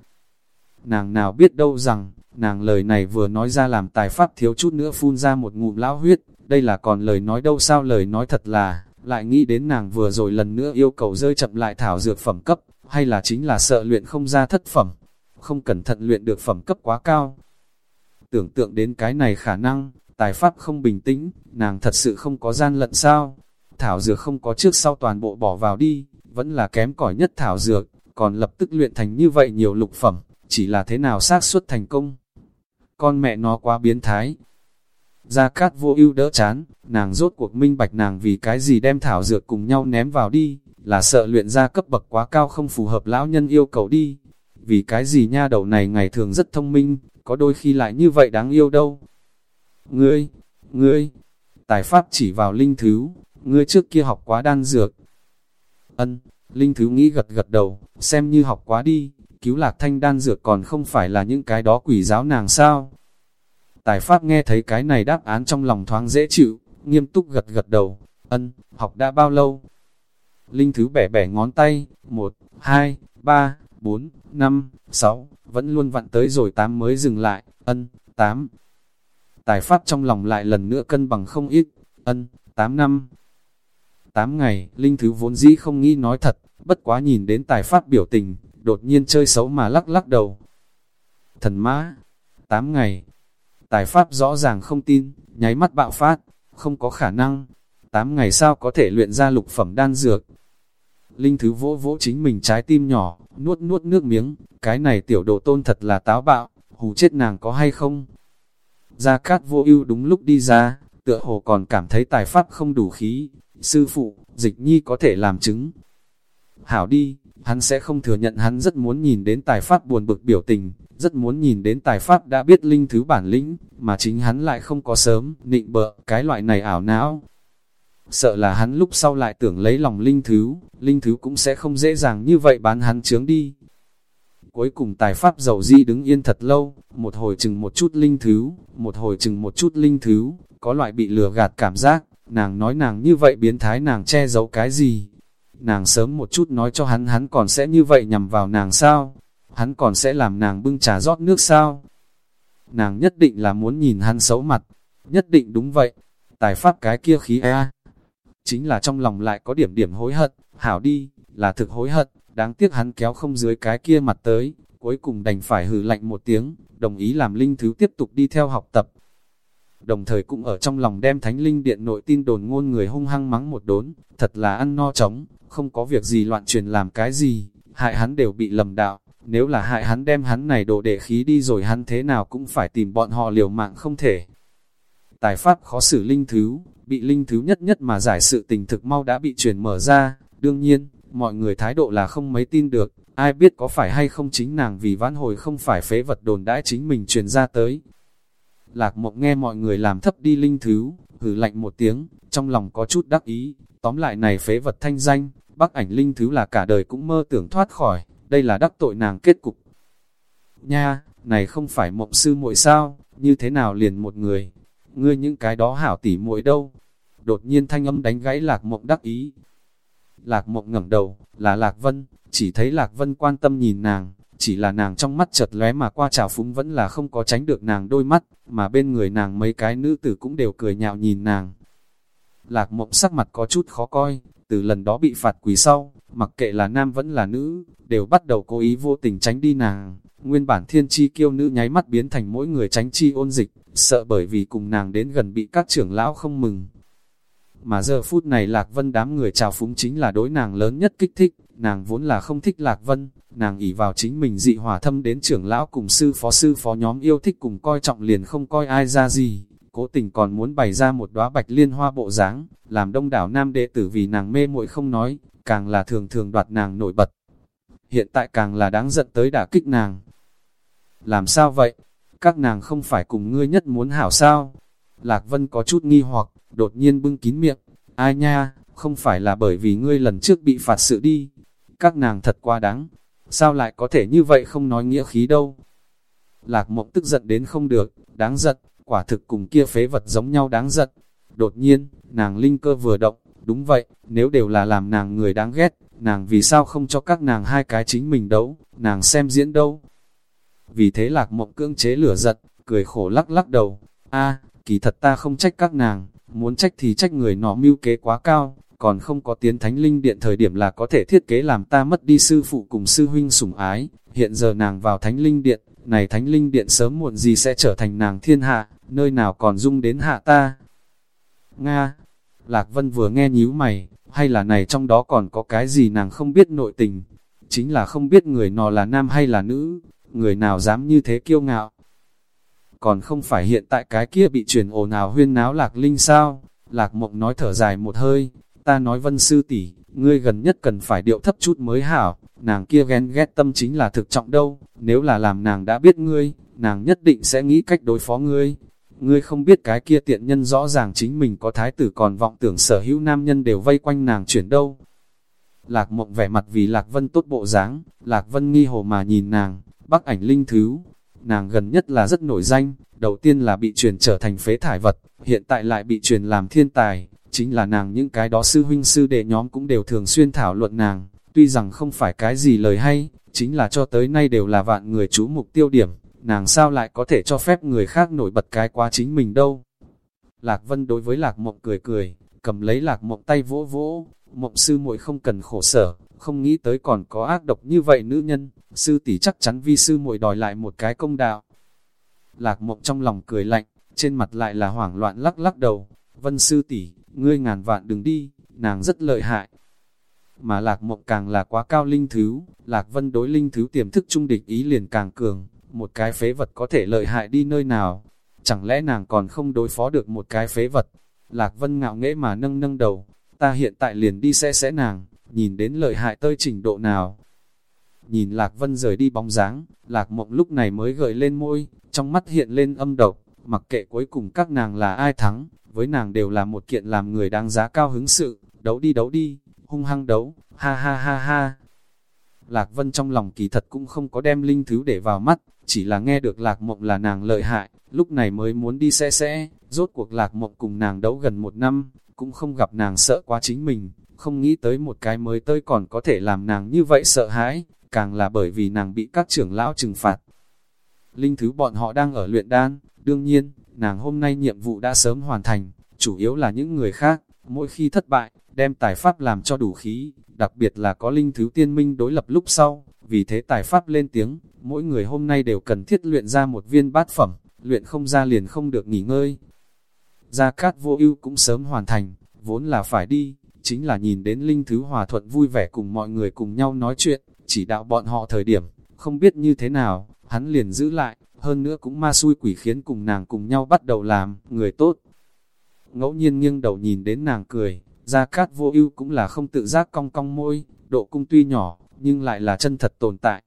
Nàng nào biết đâu rằng, nàng lời này vừa nói ra làm tài pháp thiếu chút nữa phun ra một ngụm lão huyết, đây là còn lời nói đâu sao lời nói thật là, lại nghĩ đến nàng vừa rồi lần nữa yêu cầu rơi chậm lại thảo dược phẩm cấp, hay là chính là sợ luyện không ra thất phẩm không cẩn thận luyện được phẩm cấp quá cao. Tưởng tượng đến cái này khả năng, tài pháp không bình tĩnh, nàng thật sự không có gian lận sao. Thảo dược không có trước sau toàn bộ bỏ vào đi, vẫn là kém cỏi nhất thảo dược, còn lập tức luyện thành như vậy nhiều lục phẩm, chỉ là thế nào xác suất thành công. Con mẹ nó quá biến thái. Gia Cát vô ưu đỡ chán, nàng rốt cuộc minh bạch nàng vì cái gì đem thảo dược cùng nhau ném vào đi, là sợ luyện ra cấp bậc quá cao không phù hợp lão nhân yêu cầu đi, vì cái gì nha đầu này ngày thường rất thông minh, có đôi khi lại như vậy đáng yêu đâu. Ngươi, ngươi, tài pháp chỉ vào linh thứ, ngươi trước kia học quá đan dược. Ân, linh thứ nghĩ gật gật đầu, xem như học quá đi, cứu lạc thanh đan dược còn không phải là những cái đó quỷ giáo nàng sao. Tài Pháp nghe thấy cái này đáp án trong lòng thoáng dễ chịu, nghiêm túc gật gật đầu, ân, học đã bao lâu? Linh Thứ bẻ bẻ ngón tay, 1, 2, 3, 4, 5, 6, vẫn luôn vặn tới rồi 8 mới dừng lại, ân, 8. Tài phát trong lòng lại lần nữa cân bằng không ít, ân, 8 năm. 8 ngày, Linh Thứ vốn dĩ không nghĩ nói thật, bất quá nhìn đến Tài phát biểu tình, đột nhiên chơi xấu mà lắc lắc đầu. Thần mã, 8 ngày. Tài phát rõ ràng không tin, nháy mắt bạo phát, không có khả năng. 8 ngày sao có thể luyện ra lục phẩm đan dược. Linh Thứ vỗ vỗ chính mình trái tim nhỏ, nuốt nuốt nước miếng, cái này tiểu đồ tôn thật là táo bạo, hù chết nàng có hay không? Gia Cát vô ưu đúng lúc đi ra, tựa hồ còn cảm thấy tài pháp không đủ khí, sư phụ, dịch nhi có thể làm chứng. Hảo đi, hắn sẽ không thừa nhận hắn rất muốn nhìn đến tài pháp buồn bực biểu tình, rất muốn nhìn đến tài pháp đã biết linh thứ bản lĩnh, mà chính hắn lại không có sớm, nịnh bợ, cái loại này ảo não. Sợ là hắn lúc sau lại tưởng lấy lòng linh thứ, linh thứ cũng sẽ không dễ dàng như vậy bán hắn chướng đi. Cuối cùng tài pháp dầu di đứng yên thật lâu, một hồi chừng một chút linh thứ, một hồi chừng một chút linh thứ, có loại bị lừa gạt cảm giác, nàng nói nàng như vậy biến thái nàng che giấu cái gì. Nàng sớm một chút nói cho hắn hắn còn sẽ như vậy nhằm vào nàng sao, hắn còn sẽ làm nàng bưng trà rót nước sao. Nàng nhất định là muốn nhìn hắn xấu mặt, nhất định đúng vậy, tài pháp cái kia khí e. Chính là trong lòng lại có điểm điểm hối hận, hảo đi, là thực hối hận, đáng tiếc hắn kéo không dưới cái kia mặt tới, cuối cùng đành phải hừ lạnh một tiếng, đồng ý làm linh thứ tiếp tục đi theo học tập. Đồng thời cũng ở trong lòng đem thánh linh điện nội tin đồn ngôn người hung hăng mắng một đốn, thật là ăn no trống, không có việc gì loạn truyền làm cái gì, hại hắn đều bị lầm đạo, nếu là hại hắn đem hắn này đổ để khí đi rồi hắn thế nào cũng phải tìm bọn họ liều mạng không thể. Tài pháp khó xử linh thứ, bị linh thứ nhất nhất mà giải sự tình thực mau đã bị truyền mở ra, đương nhiên, mọi người thái độ là không mấy tin được, ai biết có phải hay không chính nàng vì vãn hồi không phải phế vật đồn đãi chính mình truyền ra tới. Lạc mộng nghe mọi người làm thấp đi linh thứ, hử lạnh một tiếng, trong lòng có chút đắc ý, tóm lại này phế vật thanh danh, bắc ảnh linh thứ là cả đời cũng mơ tưởng thoát khỏi, đây là đắc tội nàng kết cục. Nha, này không phải mộng sư muội sao, như thế nào liền một người, ngươi những cái đó hảo tỉ muội đâu. Đột nhiên thanh âm đánh gãy lạc mộng đắc ý, Lạc mộng ngẩng đầu, là Lạc Vân, chỉ thấy Lạc Vân quan tâm nhìn nàng, chỉ là nàng trong mắt chợt lóe mà qua trào phúng vẫn là không có tránh được nàng đôi mắt, mà bên người nàng mấy cái nữ tử cũng đều cười nhạo nhìn nàng. Lạc mộng sắc mặt có chút khó coi, từ lần đó bị phạt quỳ sau, mặc kệ là nam vẫn là nữ, đều bắt đầu cố ý vô tình tránh đi nàng. Nguyên bản thiên chi kiêu nữ nháy mắt biến thành mỗi người tránh chi ôn dịch, sợ bởi vì cùng nàng đến gần bị các trưởng lão không mừng, mà giờ phút này Lạc Vân đám người chào phúng chính là đối nàng lớn nhất kích thích, nàng vốn là không thích Lạc Vân, nàng ỷ vào chính mình dị hỏa thâm đến trưởng lão cùng sư phó sư phó nhóm yêu thích cùng coi trọng liền không coi ai ra gì, cố tình còn muốn bày ra một đóa bạch liên hoa bộ dáng, làm đông đảo nam đệ tử vì nàng mê muội không nói, càng là thường thường đoạt nàng nổi bật. Hiện tại càng là đáng giận tới đả kích nàng. Làm sao vậy? Các nàng không phải cùng ngươi nhất muốn hảo sao? Lạc Vân có chút nghi hoặc, đột nhiên bưng kín miệng, ai nha, không phải là bởi vì ngươi lần trước bị phạt sự đi, các nàng thật quá đáng, sao lại có thể như vậy không nói nghĩa khí đâu. Lạc mộng tức giận đến không được, đáng giận, quả thực cùng kia phế vật giống nhau đáng giận. Đột nhiên, nàng linh cơ vừa động, đúng vậy, nếu đều là làm nàng người đáng ghét, nàng vì sao không cho các nàng hai cái chính mình đấu, nàng xem diễn đâu. Vì thế lạc mộng cưỡng chế lửa giật, cười khổ lắc lắc đầu, a kỳ thật ta không trách các nàng, muốn trách thì trách người nó mưu kế quá cao, còn không có tiến thánh linh điện thời điểm là có thể thiết kế làm ta mất đi sư phụ cùng sư huynh sủng ái, hiện giờ nàng vào thánh linh điện, này thánh linh điện sớm muộn gì sẽ trở thành nàng thiên hạ, nơi nào còn dung đến hạ ta. Nga, Lạc Vân vừa nghe nhíu mày, hay là này trong đó còn có cái gì nàng không biết nội tình, chính là không biết người nọ là nam hay là nữ, người nào dám như thế kiêu ngạo? Còn không phải hiện tại cái kia bị truyền ồn ào huyên náo lạc linh sao? Lạc mộng nói thở dài một hơi, ta nói vân sư tỷ ngươi gần nhất cần phải điệu thấp chút mới hảo, nàng kia ghen ghét tâm chính là thực trọng đâu, nếu là làm nàng đã biết ngươi, nàng nhất định sẽ nghĩ cách đối phó ngươi. Ngươi không biết cái kia tiện nhân rõ ràng chính mình có thái tử còn vọng tưởng sở hữu nam nhân đều vây quanh nàng chuyển đâu. Lạc mộng vẻ mặt vì Lạc Vân tốt bộ dáng, Lạc Vân nghi hồ mà nhìn nàng, bắc ảnh linh thứ, nàng gần nhất là rất nổi danh, đầu tiên là bị truyền trở thành phế thải vật, hiện tại lại bị truyền làm thiên tài, chính là nàng những cái đó sư huynh sư đệ nhóm cũng đều thường xuyên thảo luận nàng, tuy rằng không phải cái gì lời hay, chính là cho tới nay đều là vạn người chú mục tiêu điểm, nàng sao lại có thể cho phép người khác nổi bật cái quá chính mình đâu. Lạc Vân đối với Lạc Mộng cười cười, cầm lấy Lạc Mộng tay vỗ vỗ, Mộng sư muội không cần khổ sở, không nghĩ tới còn có ác độc như vậy nữ nhân, sư tỷ chắc chắn vi sư muội đòi lại một cái công đạo. Lạc Mộng trong lòng cười lạnh, trên mặt lại là hoảng loạn lắc lắc đầu, Vân sư tỷ, ngươi ngàn vạn đừng đi, nàng rất lợi hại. Mà Lạc Mộng càng là quá cao linh thứ, Lạc Vân đối linh thứ tiềm thức trung địch ý liền càng cường, một cái phế vật có thể lợi hại đi nơi nào, chẳng lẽ nàng còn không đối phó được một cái phế vật. Lạc Vân ngạo nghễ mà nâng nâng đầu, ta hiện tại liền đi xe sẽ nàng, nhìn đến lợi hại tơi trình độ nào. Nhìn Lạc Vân rời đi bóng dáng, Lạc Mộng lúc này mới gợi lên môi, trong mắt hiện lên âm độc, mặc kệ cuối cùng các nàng là ai thắng, với nàng đều là một kiện làm người đáng giá cao hứng sự, đấu đi đấu đi, hung hăng đấu, ha ha ha ha. Lạc Vân trong lòng kỳ thật cũng không có đem linh thứ để vào mắt, chỉ là nghe được Lạc Mộng là nàng lợi hại, lúc này mới muốn đi xe xe, rốt cuộc Lạc Mộng cùng nàng đấu gần một năm, cũng không gặp nàng sợ quá chính mình, không nghĩ tới một cái mới tới còn có thể làm nàng như vậy sợ hãi, càng là bởi vì nàng bị các trưởng lão trừng phạt. Linh thứ bọn họ đang ở luyện đan, đương nhiên, nàng hôm nay nhiệm vụ đã sớm hoàn thành, chủ yếu là những người khác, mỗi khi thất bại, đem tài pháp làm cho đủ khí, đặc biệt là có linh thứ tiên minh đối lập lúc sau, vì thế tài pháp lên tiếng, mỗi người hôm nay đều cần thiết luyện ra một viên bát phẩm, luyện không ra liền không được nghỉ ngơi. Gia Cát vô ưu cũng sớm hoàn thành, vốn là phải đi, chính là nhìn đến linh thứ hòa thuận vui vẻ cùng mọi người cùng nhau nói chuyện, chỉ đạo bọn họ thời điểm, không biết như thế nào, hắn liền giữ lại, hơn nữa cũng ma xui quỷ khiến cùng nàng cùng nhau bắt đầu làm, người tốt. Ngẫu nhiên nghiêng đầu nhìn đến nàng cười, Gia Cát vô ưu cũng là không tự giác cong cong môi, độ cung tuy nhỏ, nhưng lại là chân thật tồn tại.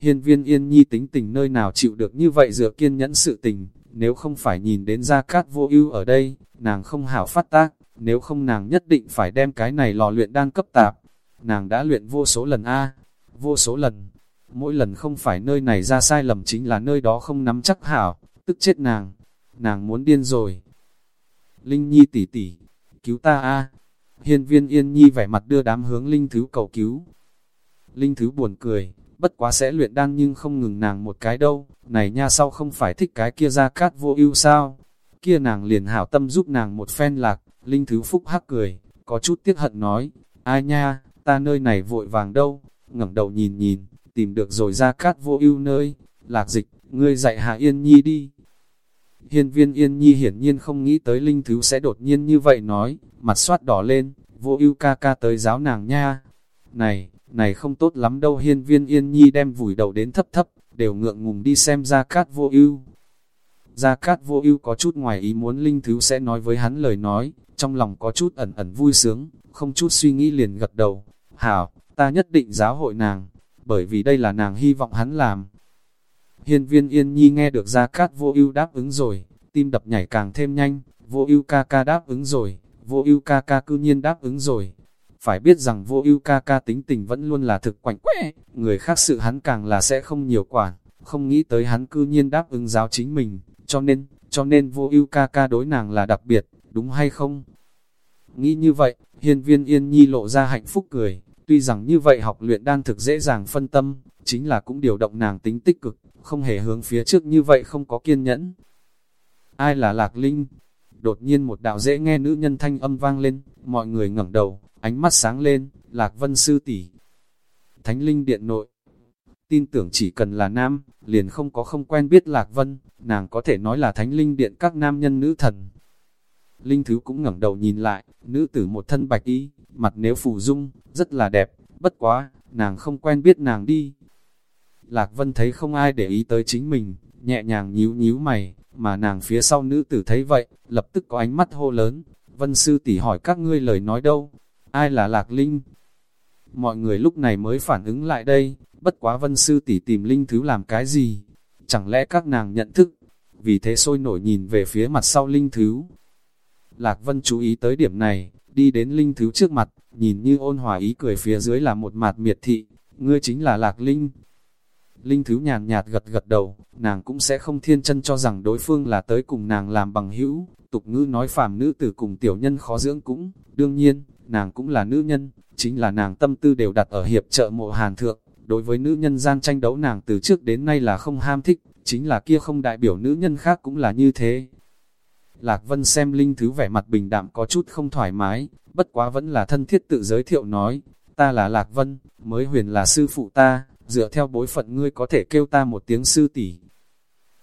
Hiên viên yên nhi tính tình nơi nào chịu được như vậy dựa kiên nhẫn sự tình, nếu không phải nhìn đến Gia Cát vô ưu ở đây, nàng không hảo phát tác, nếu không nàng nhất định phải đem cái này lò luyện đan cấp tạp. Nàng đã luyện vô số lần A, vô số lần, mỗi lần không phải nơi này ra sai lầm chính là nơi đó không nắm chắc hảo, tức chết nàng, nàng muốn điên rồi. Linh Nhi tỷ tỷ, cứu ta a Hiên viên yên nhi vẻ mặt đưa đám hướng Linh Thứ cầu cứu. Linh Thứ buồn cười, bất quá sẽ luyện đan nhưng không ngừng nàng một cái đâu, này nha sau không phải thích cái kia ra cát vô ưu sao. Kia nàng liền hảo tâm giúp nàng một phen lạc, Linh Thứ phúc hắc cười, có chút tiếc hận nói, ai nha, ta nơi này vội vàng đâu, ngẩng đầu nhìn nhìn, tìm được rồi ra cát vô ưu nơi, lạc dịch, ngươi dạy hạ yên nhi đi. Hiên viên yên nhi hiển nhiên không nghĩ tới linh thứ sẽ đột nhiên như vậy nói, mặt soát đỏ lên, vô ưu ca ca tới giáo nàng nha. Này, này không tốt lắm đâu hiên viên yên nhi đem vùi đầu đến thấp thấp, đều ngượng ngùng đi xem ra cát vô ưu. Gia Cát vô ưu có chút ngoài ý muốn Linh Thứ sẽ nói với hắn lời nói, trong lòng có chút ẩn ẩn vui sướng, không chút suy nghĩ liền gật đầu. Hảo, ta nhất định giáo hội nàng, bởi vì đây là nàng hy vọng hắn làm. Hiên viên yên nhi nghe được Gia Cát vô ưu đáp ứng rồi, tim đập nhảy càng thêm nhanh, vô ưu ca ca đáp ứng rồi, vô ưu ca ca cư nhiên đáp ứng rồi. Phải biết rằng vô ưu ca ca tính tình vẫn luôn là thực quạnh quẽ, người khác sự hắn càng là sẽ không nhiều quản, không nghĩ tới hắn cư nhiên đáp ứng giáo chính mình, cho nên, cho nên vô ưu ca ca đối nàng là đặc biệt, đúng hay không? Nghĩ như vậy, hiên viên yên nhi lộ ra hạnh phúc cười, tuy rằng như vậy học luyện đan thực dễ dàng phân tâm, chính là cũng điều động nàng tính tích cực, không hề hướng phía trước như vậy không có kiên nhẫn. Ai là Lạc Linh? Đột nhiên một đạo dễ nghe nữ nhân thanh âm vang lên, mọi người ngẩng đầu, ánh mắt sáng lên, Lạc Vân Sư tỷ Thánh Linh Điện Nội Tin tưởng chỉ cần là nam, liền không có không quen biết Lạc Vân, nàng có thể nói là Thánh Linh Điện các nam nhân nữ thần. Linh Thứ cũng ngẩng đầu nhìn lại, nữ tử một thân bạch y, mặt nếu phù dung, rất là đẹp, bất quá, nàng không quen biết nàng đi. Lạc Vân thấy không ai để ý tới chính mình, nhẹ nhàng nhíu nhíu mày, mà nàng phía sau nữ tử thấy vậy, lập tức có ánh mắt hô lớn, Vân Sư tỷ hỏi các ngươi lời nói đâu, ai là Lạc Linh? Mọi người lúc này mới phản ứng lại đây, bất quá Vân Sư tỷ tìm Linh Thứ làm cái gì? Chẳng lẽ các nàng nhận thức? Vì thế sôi nổi nhìn về phía mặt sau Linh Thứ. Lạc Vân chú ý tới điểm này, đi đến Linh Thứ trước mặt, nhìn như ôn hòa ý cười phía dưới là một mặt miệt thị, ngươi chính là Lạc Linh. Linh Thứ nhàn nhạt gật gật đầu, nàng cũng sẽ không thiên chân cho rằng đối phương là tới cùng nàng làm bằng hữu, tục ngữ nói phàm nữ tử cùng tiểu nhân khó dưỡng cũng, đương nhiên, nàng cũng là nữ nhân, chính là nàng tâm tư đều đặt ở hiệp trợ mộ hàn thượng, đối với nữ nhân gian tranh đấu nàng từ trước đến nay là không ham thích, chính là kia không đại biểu nữ nhân khác cũng là như thế. Lạc Vân xem Linh Thứ vẻ mặt bình đạm có chút không thoải mái, bất quá vẫn là thân thiết tự giới thiệu nói, ta là Lạc Vân, mới huyền là sư phụ ta, dựa theo bối phận ngươi có thể kêu ta một tiếng sư tỷ.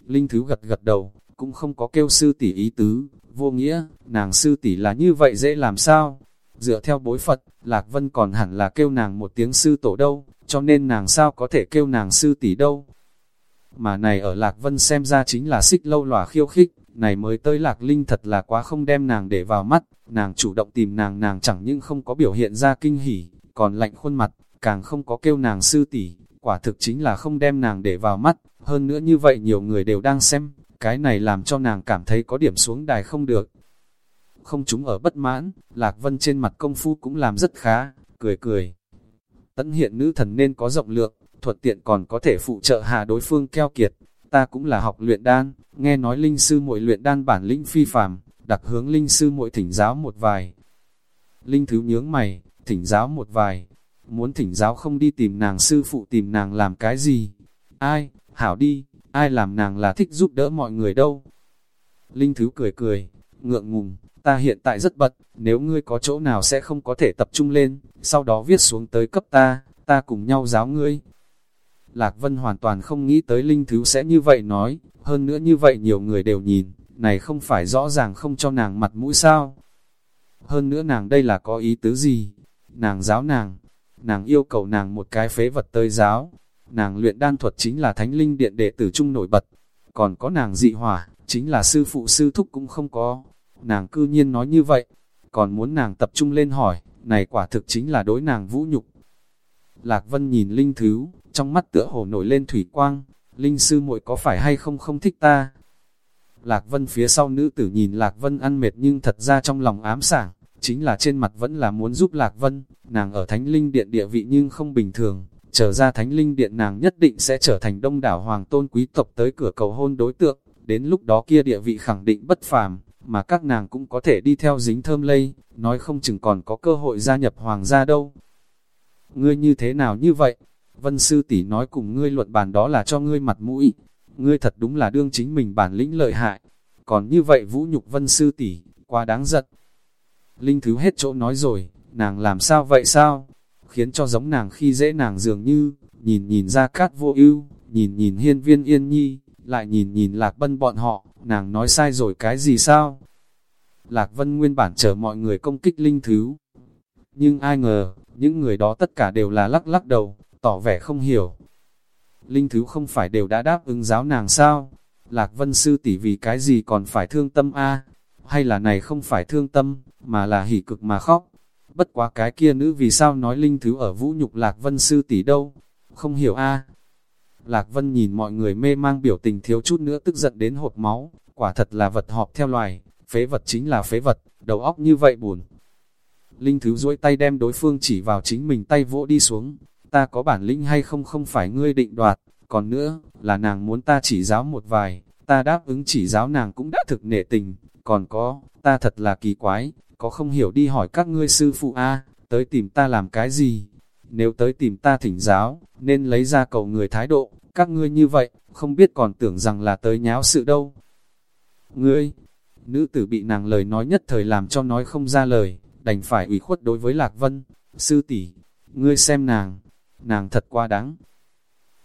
Linh Thứ gật gật đầu, cũng không có kêu sư tỷ ý tứ, vô nghĩa, nàng sư tỷ là như vậy dễ làm sao? Dựa theo bối phận, Lạc Vân còn hẳn là kêu nàng một tiếng sư tổ đâu, cho nên nàng sao có thể kêu nàng sư tỷ đâu. Mà này ở Lạc Vân xem ra chính là xích lâu lòa khiêu khích, này mới tới Lạc Linh thật là quá không đem nàng để vào mắt, nàng chủ động tìm nàng nàng chẳng những không có biểu hiện ra kinh hỉ, còn lạnh khuôn mặt, càng không có kêu nàng sư tỷ, quả thực chính là không đem nàng để vào mắt, hơn nữa như vậy nhiều người đều đang xem, cái này làm cho nàng cảm thấy có điểm xuống đài không được. Không chúng ở bất mãn, Lạc Vân trên mặt công phu cũng làm rất khá, cười cười. Tấn hiện nữ thần nên có rộng lượng, thuận tiện còn có thể phụ trợ hạ đối phương keo kiệt. Ta cũng là học luyện đan, nghe nói linh sư muội luyện đan bản lĩnh phi phàm, đặc hướng linh sư muội thỉnh giáo một vài. Linh thứ nhướng mày, thỉnh giáo một vài, muốn thỉnh giáo không đi tìm nàng sư phụ tìm nàng làm cái gì. Ai, hảo đi, ai làm nàng là thích giúp đỡ mọi người đâu. Linh Thứ cười cười, ngượng ngùng, ta hiện tại rất bận, nếu ngươi có chỗ nào sẽ không có thể tập trung lên, sau đó viết xuống tới cấp ta, ta cùng nhau giáo ngươi. Lạc Vân hoàn toàn không nghĩ tới Linh Thứ sẽ như vậy nói, hơn nữa như vậy nhiều người đều nhìn, này không phải rõ ràng không cho nàng mặt mũi sao. Hơn nữa nàng đây là có ý tứ gì? Nàng giáo nàng, nàng yêu cầu nàng một cái phế vật tơi giáo, nàng luyện đan thuật chính là thánh linh điện đệ tử trung nổi bật, còn có nàng dị hỏa, chính là sư phụ sư thúc cũng không có. Nàng cư nhiên nói như vậy, còn muốn nàng tập trung lên hỏi, này quả thực chính là đối nàng vũ nhục. Lạc Vân nhìn Linh Thứ, trong mắt tựa hồ nổi lên thủy quang, Linh sư muội có phải hay không không thích ta? Lạc Vân phía sau nữ tử nhìn Lạc Vân ăn mệt nhưng thật ra trong lòng ám sảng, chính là trên mặt vẫn là muốn giúp Lạc Vân, nàng ở Thánh Linh Điện địa vị nhưng không bình thường, trở ra Thánh Linh Điện nàng nhất định sẽ trở thành đông đảo hoàng tôn quý tộc tới cửa cầu hôn đối tượng, đến lúc đó kia địa vị khẳng định bất phàm, mà các nàng cũng có thể đi theo dính thơm lây, nói không chừng còn có cơ hội gia nhập hoàng gia đâu. Ngươi như thế nào như vậy? Vân sư tỷ nói cùng ngươi luận bàn đó là cho ngươi mặt mũi, ngươi thật đúng là đương chính mình bản lĩnh lợi hại, còn như vậy vũ nhục vân sư tỷ, quá đáng giận. Linh Thứ hết chỗ nói rồi, nàng làm sao vậy sao? Khiến cho giống nàng khi dễ nàng dường như, nhìn nhìn ra cát vô ưu, nhìn nhìn hiên viên yên nhi, lại nhìn nhìn lạc bân bọn họ, nàng nói sai rồi cái gì sao? Lạc Vân nguyên bản chờ mọi người công kích Linh Thứ. Nhưng ai ngờ, những người đó tất cả đều là lắc lắc đầu, tỏ vẻ không hiểu. Linh Thứ không phải đều đã đáp ứng giáo nàng sao? Lạc Vân sư tỷ vì cái gì còn phải thương tâm a Hay là này không phải thương tâm, mà là hỉ cực mà khóc. Bất quá cái kia nữ vì sao nói linh thứ ở vũ nhục Lạc Vân sư tỷ đâu, không hiểu a Lạc Vân nhìn mọi người mê mang biểu tình thiếu chút nữa tức giận đến hột máu, quả thật là vật họp theo loài, phế vật chính là phế vật, đầu óc như vậy buồn. Linh Thứ duỗi tay đem đối phương chỉ vào chính mình tay vỗ đi xuống, ta có bản lĩnh hay không không phải ngươi định đoạt, còn nữa, là nàng muốn ta chỉ giáo một vài, ta đáp ứng chỉ giáo nàng cũng đã thực nệ tình, còn có, ta thật là kỳ quái, có không hiểu đi hỏi các ngươi sư phụ a tới tìm ta làm cái gì? Nếu tới tìm ta thỉnh giáo, nên lấy ra cầu người thái độ, các ngươi như vậy, không biết còn tưởng rằng là tới nháo sự đâu. Ngươi, nữ tử bị nàng lời nói nhất thời làm cho nói không ra lời, đành phải ủy khuất đối với Lạc Vân, sư tỷ ngươi xem nàng, nàng thật quá đáng.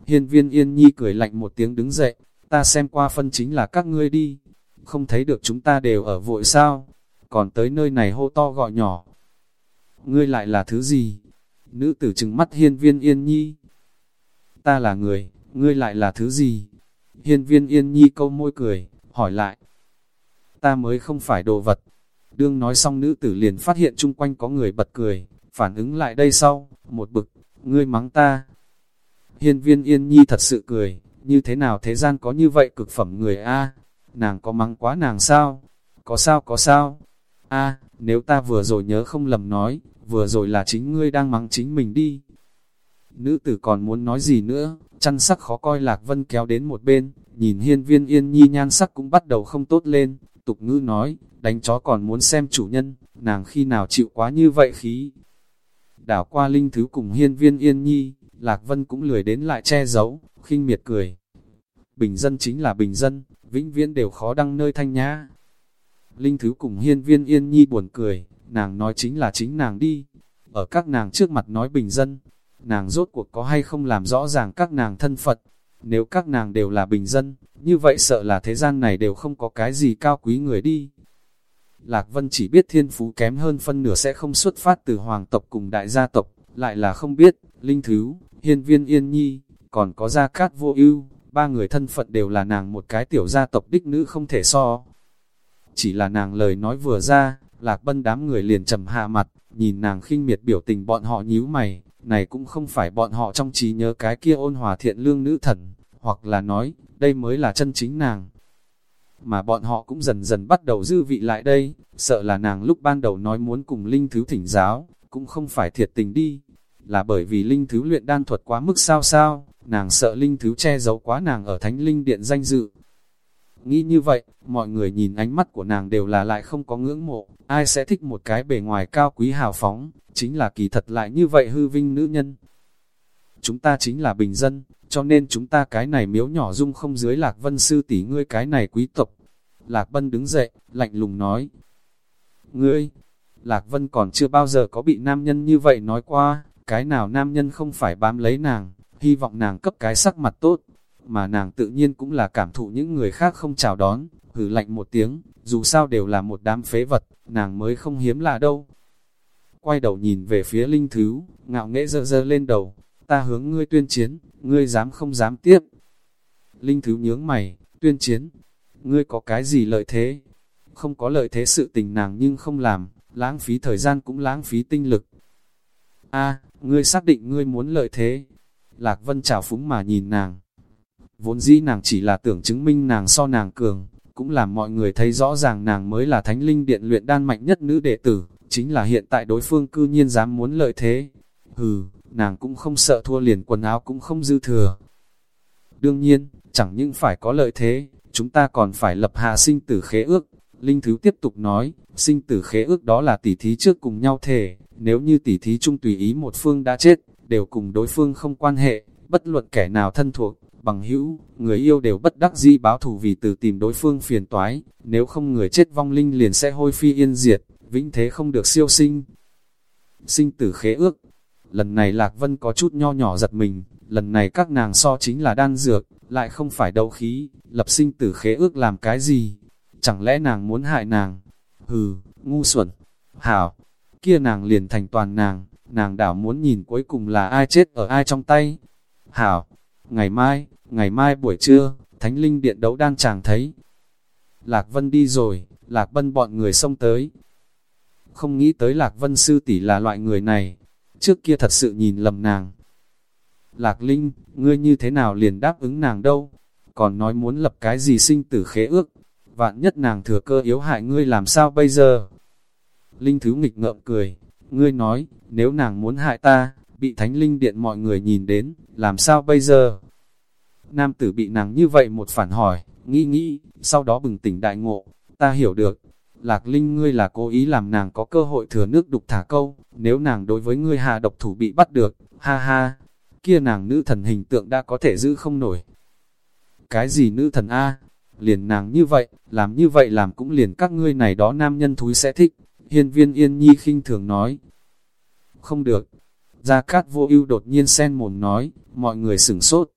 Hiên viên yên nhi cười lạnh một tiếng đứng dậy, ta xem qua phân chính là các ngươi đi, không thấy được chúng ta đều ở vội sao, còn tới nơi này hô to gọi nhỏ. Ngươi lại là thứ gì? Nữ tử trừng mắt hiên viên yên nhi. Ta là người, ngươi lại là thứ gì? Hiên viên yên nhi câu môi cười, hỏi lại. Ta mới không phải đồ vật. Đương nói xong nữ tử liền phát hiện chung quanh có người bật cười, phản ứng lại đây sau, một bực, ngươi mắng ta. Hiên viên yên nhi thật sự cười, như thế nào thế gian có như vậy cực phẩm người a Nàng có mắng quá nàng sao? Có sao có sao? a nếu ta vừa rồi nhớ không lầm nói, vừa rồi là chính ngươi đang mắng chính mình đi. Nữ tử còn muốn nói gì nữa, chăn sắc khó coi Lạc Vân kéo đến một bên, nhìn hiên viên yên nhi nhan sắc cũng bắt đầu không tốt lên, tục ngữ nói, đánh chó còn muốn xem chủ nhân, nàng khi nào chịu quá như vậy khí. Đảo qua linh thứ cùng hiên viên yên nhi, Lạc Vân cũng lười đến lại che giấu, khinh miệt cười. Bình dân chính là bình dân, vĩnh viễn đều khó đăng nơi thanh nhã. Linh thứ cùng hiên viên yên nhi buồn cười, nàng nói chính là chính nàng đi. Ở các nàng trước mặt nói bình dân, nàng rốt cuộc có hay không làm rõ ràng các nàng thân Phật. Nếu các nàng đều là bình dân, như vậy sợ là thế gian này đều không có cái gì cao quý người đi. Lạc Vân chỉ biết thiên phú kém hơn phân nửa sẽ không xuất phát từ hoàng tộc cùng đại gia tộc, lại là không biết, Linh Thứ, Hiên Viên Yên Nhi, còn có Gia Cát Vô Ưu, ba người thân phận đều là nàng một cái tiểu gia tộc đích nữ không thể so. Chỉ là nàng lời nói vừa ra, Lạc Bân đám người liền trầm hạ mặt, nhìn nàng khinh miệt biểu tình bọn họ nhíu mày, này cũng không phải bọn họ trong trí nhớ cái kia ôn hòa thiện lương nữ thần, hoặc là nói, đây mới là chân chính nàng. Mà bọn họ cũng dần dần bắt đầu dư vị lại đây, sợ là nàng lúc ban đầu nói muốn cùng Linh Thứ thỉnh giáo, cũng không phải thiệt tình đi, là bởi vì Linh Thứ luyện đan thuật quá mức sao sao, nàng sợ Linh Thứ che giấu quá nàng ở Thánh Linh Điện danh dự. Nghĩ như vậy, mọi người nhìn ánh mắt của nàng đều là lại không có ngưỡng mộ, ai sẽ thích một cái bề ngoài cao quý hào phóng, chính là kỳ thật lại như vậy hư vinh nữ nhân. Chúng ta chính là bình dân, cho nên chúng ta cái này miếu nhỏ dung không dưới Lạc Vân sư tỷ ngươi cái này quý tộc. Lạc Vân đứng dậy, lạnh lùng nói. Ngươi, Lạc Vân còn chưa bao giờ có bị nam nhân như vậy nói qua, cái nào nam nhân không phải bám lấy nàng, hy vọng nàng cấp cái sắc mặt tốt, mà nàng tự nhiên cũng là cảm thụ những người khác không chào đón, hử lạnh một tiếng, dù sao đều là một đám phế vật, nàng mới không hiếm là đâu. Quay đầu nhìn về phía linh thứ, ngạo nghễ dơ dơ lên đầu, ta hướng ngươi tuyên chiến, ngươi dám không dám tiếp. Linh thứ nhướng mày, tuyên chiến, ngươi có cái gì lợi thế? Không có lợi thế sự tình nàng nhưng không làm, lãng phí thời gian cũng lãng phí tinh lực. a ngươi xác định ngươi muốn lợi thế. Lạc Vân chào phúng mà nhìn nàng. Vốn dĩ nàng chỉ là tưởng chứng minh nàng so nàng cường, cũng làm mọi người thấy rõ ràng nàng mới là thánh linh điện luyện đan mạnh nhất nữ đệ tử, chính là hiện tại đối phương cư nhiên dám muốn lợi thế. Hừ, nàng cũng không sợ thua liền quần áo cũng không dư thừa. Đương nhiên, chẳng những phải có lợi thế, chúng ta còn phải lập hạ sinh tử khế ước. Linh Thứ tiếp tục nói, sinh tử khế ước đó là tỉ thí trước cùng nhau thể, nếu như tỉ thí chung tùy ý một phương đã chết, đều cùng đối phương không quan hệ, bất luận kẻ nào thân thuộc, bằng hữu, người yêu đều bất đắc dĩ báo thù vì từ tìm đối phương phiền toái, nếu không người chết vong linh liền sẽ hôi phi yên diệt, vĩnh thế không được siêu sinh. Sinh tử khế ước, lần này Lạc Vân có chút nho nhỏ giật mình, lần này các nàng so chính là đan dược, lại không phải đấu khí, lập sinh tử khế ước làm cái gì, chẳng lẽ nàng muốn hại nàng, hừ, ngu xuẩn, hảo, kia nàng liền thành toàn nàng, nàng đảo muốn nhìn cuối cùng là ai chết ở ai trong tay, hảo, ngày mai, ngày mai buổi trưa, thánh linh điện đấu đan chàng thấy, Lạc Vân đi rồi, Lạc Vân bọn người xông tới, không nghĩ tới Lạc Vân sư tỷ là loại người này, trước kia thật sự nhìn lầm nàng. Lạc Linh, ngươi như thế nào liền đáp ứng nàng đâu, còn nói muốn lập cái gì sinh tử khế ước, vạn nhất nàng thừa cơ yếu hại ngươi làm sao bây giờ? Linh Thứ nghịch ngợm cười, ngươi nói, nếu nàng muốn hại ta, bị thánh linh điện mọi người nhìn đến, làm sao bây giờ? Nam tử bị nàng như vậy một phản hỏi, nghĩ nghĩ, sau đó bừng tỉnh đại ngộ, ta hiểu được, Lạc Linh ngươi là cố ý làm nàng có cơ hội thừa nước đục thả câu, nếu nàng đối với ngươi hạ độc thủ bị bắt được, ha ha, kia nàng nữ thần hình tượng đã có thể giữ không nổi. Cái gì nữ thần A? Liền nàng như vậy, làm như vậy làm cũng liền các ngươi này đó nam nhân thúi sẽ thích, hiên viên yên nhi khinh thường nói. Không được. Gia Cát vô ưu đột nhiên sen mồm nói, mọi người sửng sốt.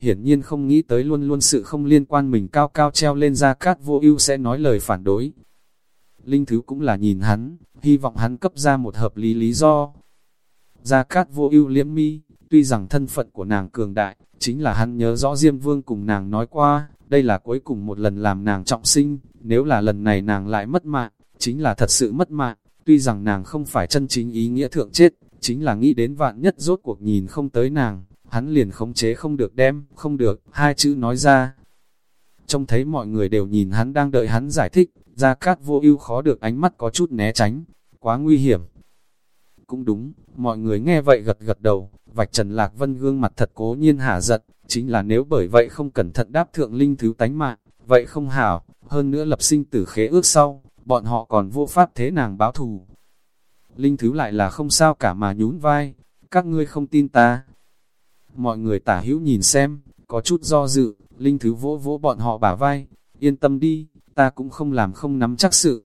Hiển nhiên không nghĩ tới luôn luôn sự không liên quan mình cao cao treo lên Gia Cát vô ưu sẽ nói lời phản đối. Linh Thứ cũng là nhìn hắn, hy vọng hắn cấp ra một hợp lý lý do. Gia Cát vô ưu liễm mi, tuy rằng thân phận của nàng cường đại, chính là hắn nhớ rõ Diêm Vương cùng nàng nói qua, đây là cuối cùng một lần làm nàng trọng sinh, nếu là lần này nàng lại mất mạng, chính là thật sự mất mạng, tuy rằng nàng không phải chân chính ý nghĩa thượng chết, chính là nghĩ đến vạn nhất rốt cuộc nhìn không tới nàng, hắn liền khống chế không được đem, không được, hai chữ nói ra. Trông thấy mọi người đều nhìn hắn đang đợi hắn giải thích, Gia Cát vô ưu khó được ánh mắt có chút né tránh, quá nguy hiểm. cũng đúng, mọi người nghe vậy gật gật đầu, vạch trần Lạc Vân gương mặt thật cố nhiên hả giận, chính là nếu bởi vậy không cẩn thận đáp thượng linh thứ tánh mạng, vậy không hảo, hơn nữa lập sinh tử khế ước sau, bọn họ còn vô pháp thế nàng báo thù. Linh thứ lại là không sao cả mà nhún vai, các ngươi không tin ta. Mọi người tả hữu nhìn xem, có chút do dự, Linh thứ vỗ vỗ bọn họ bả vai, yên tâm đi, ta cũng không làm không nắm chắc sự.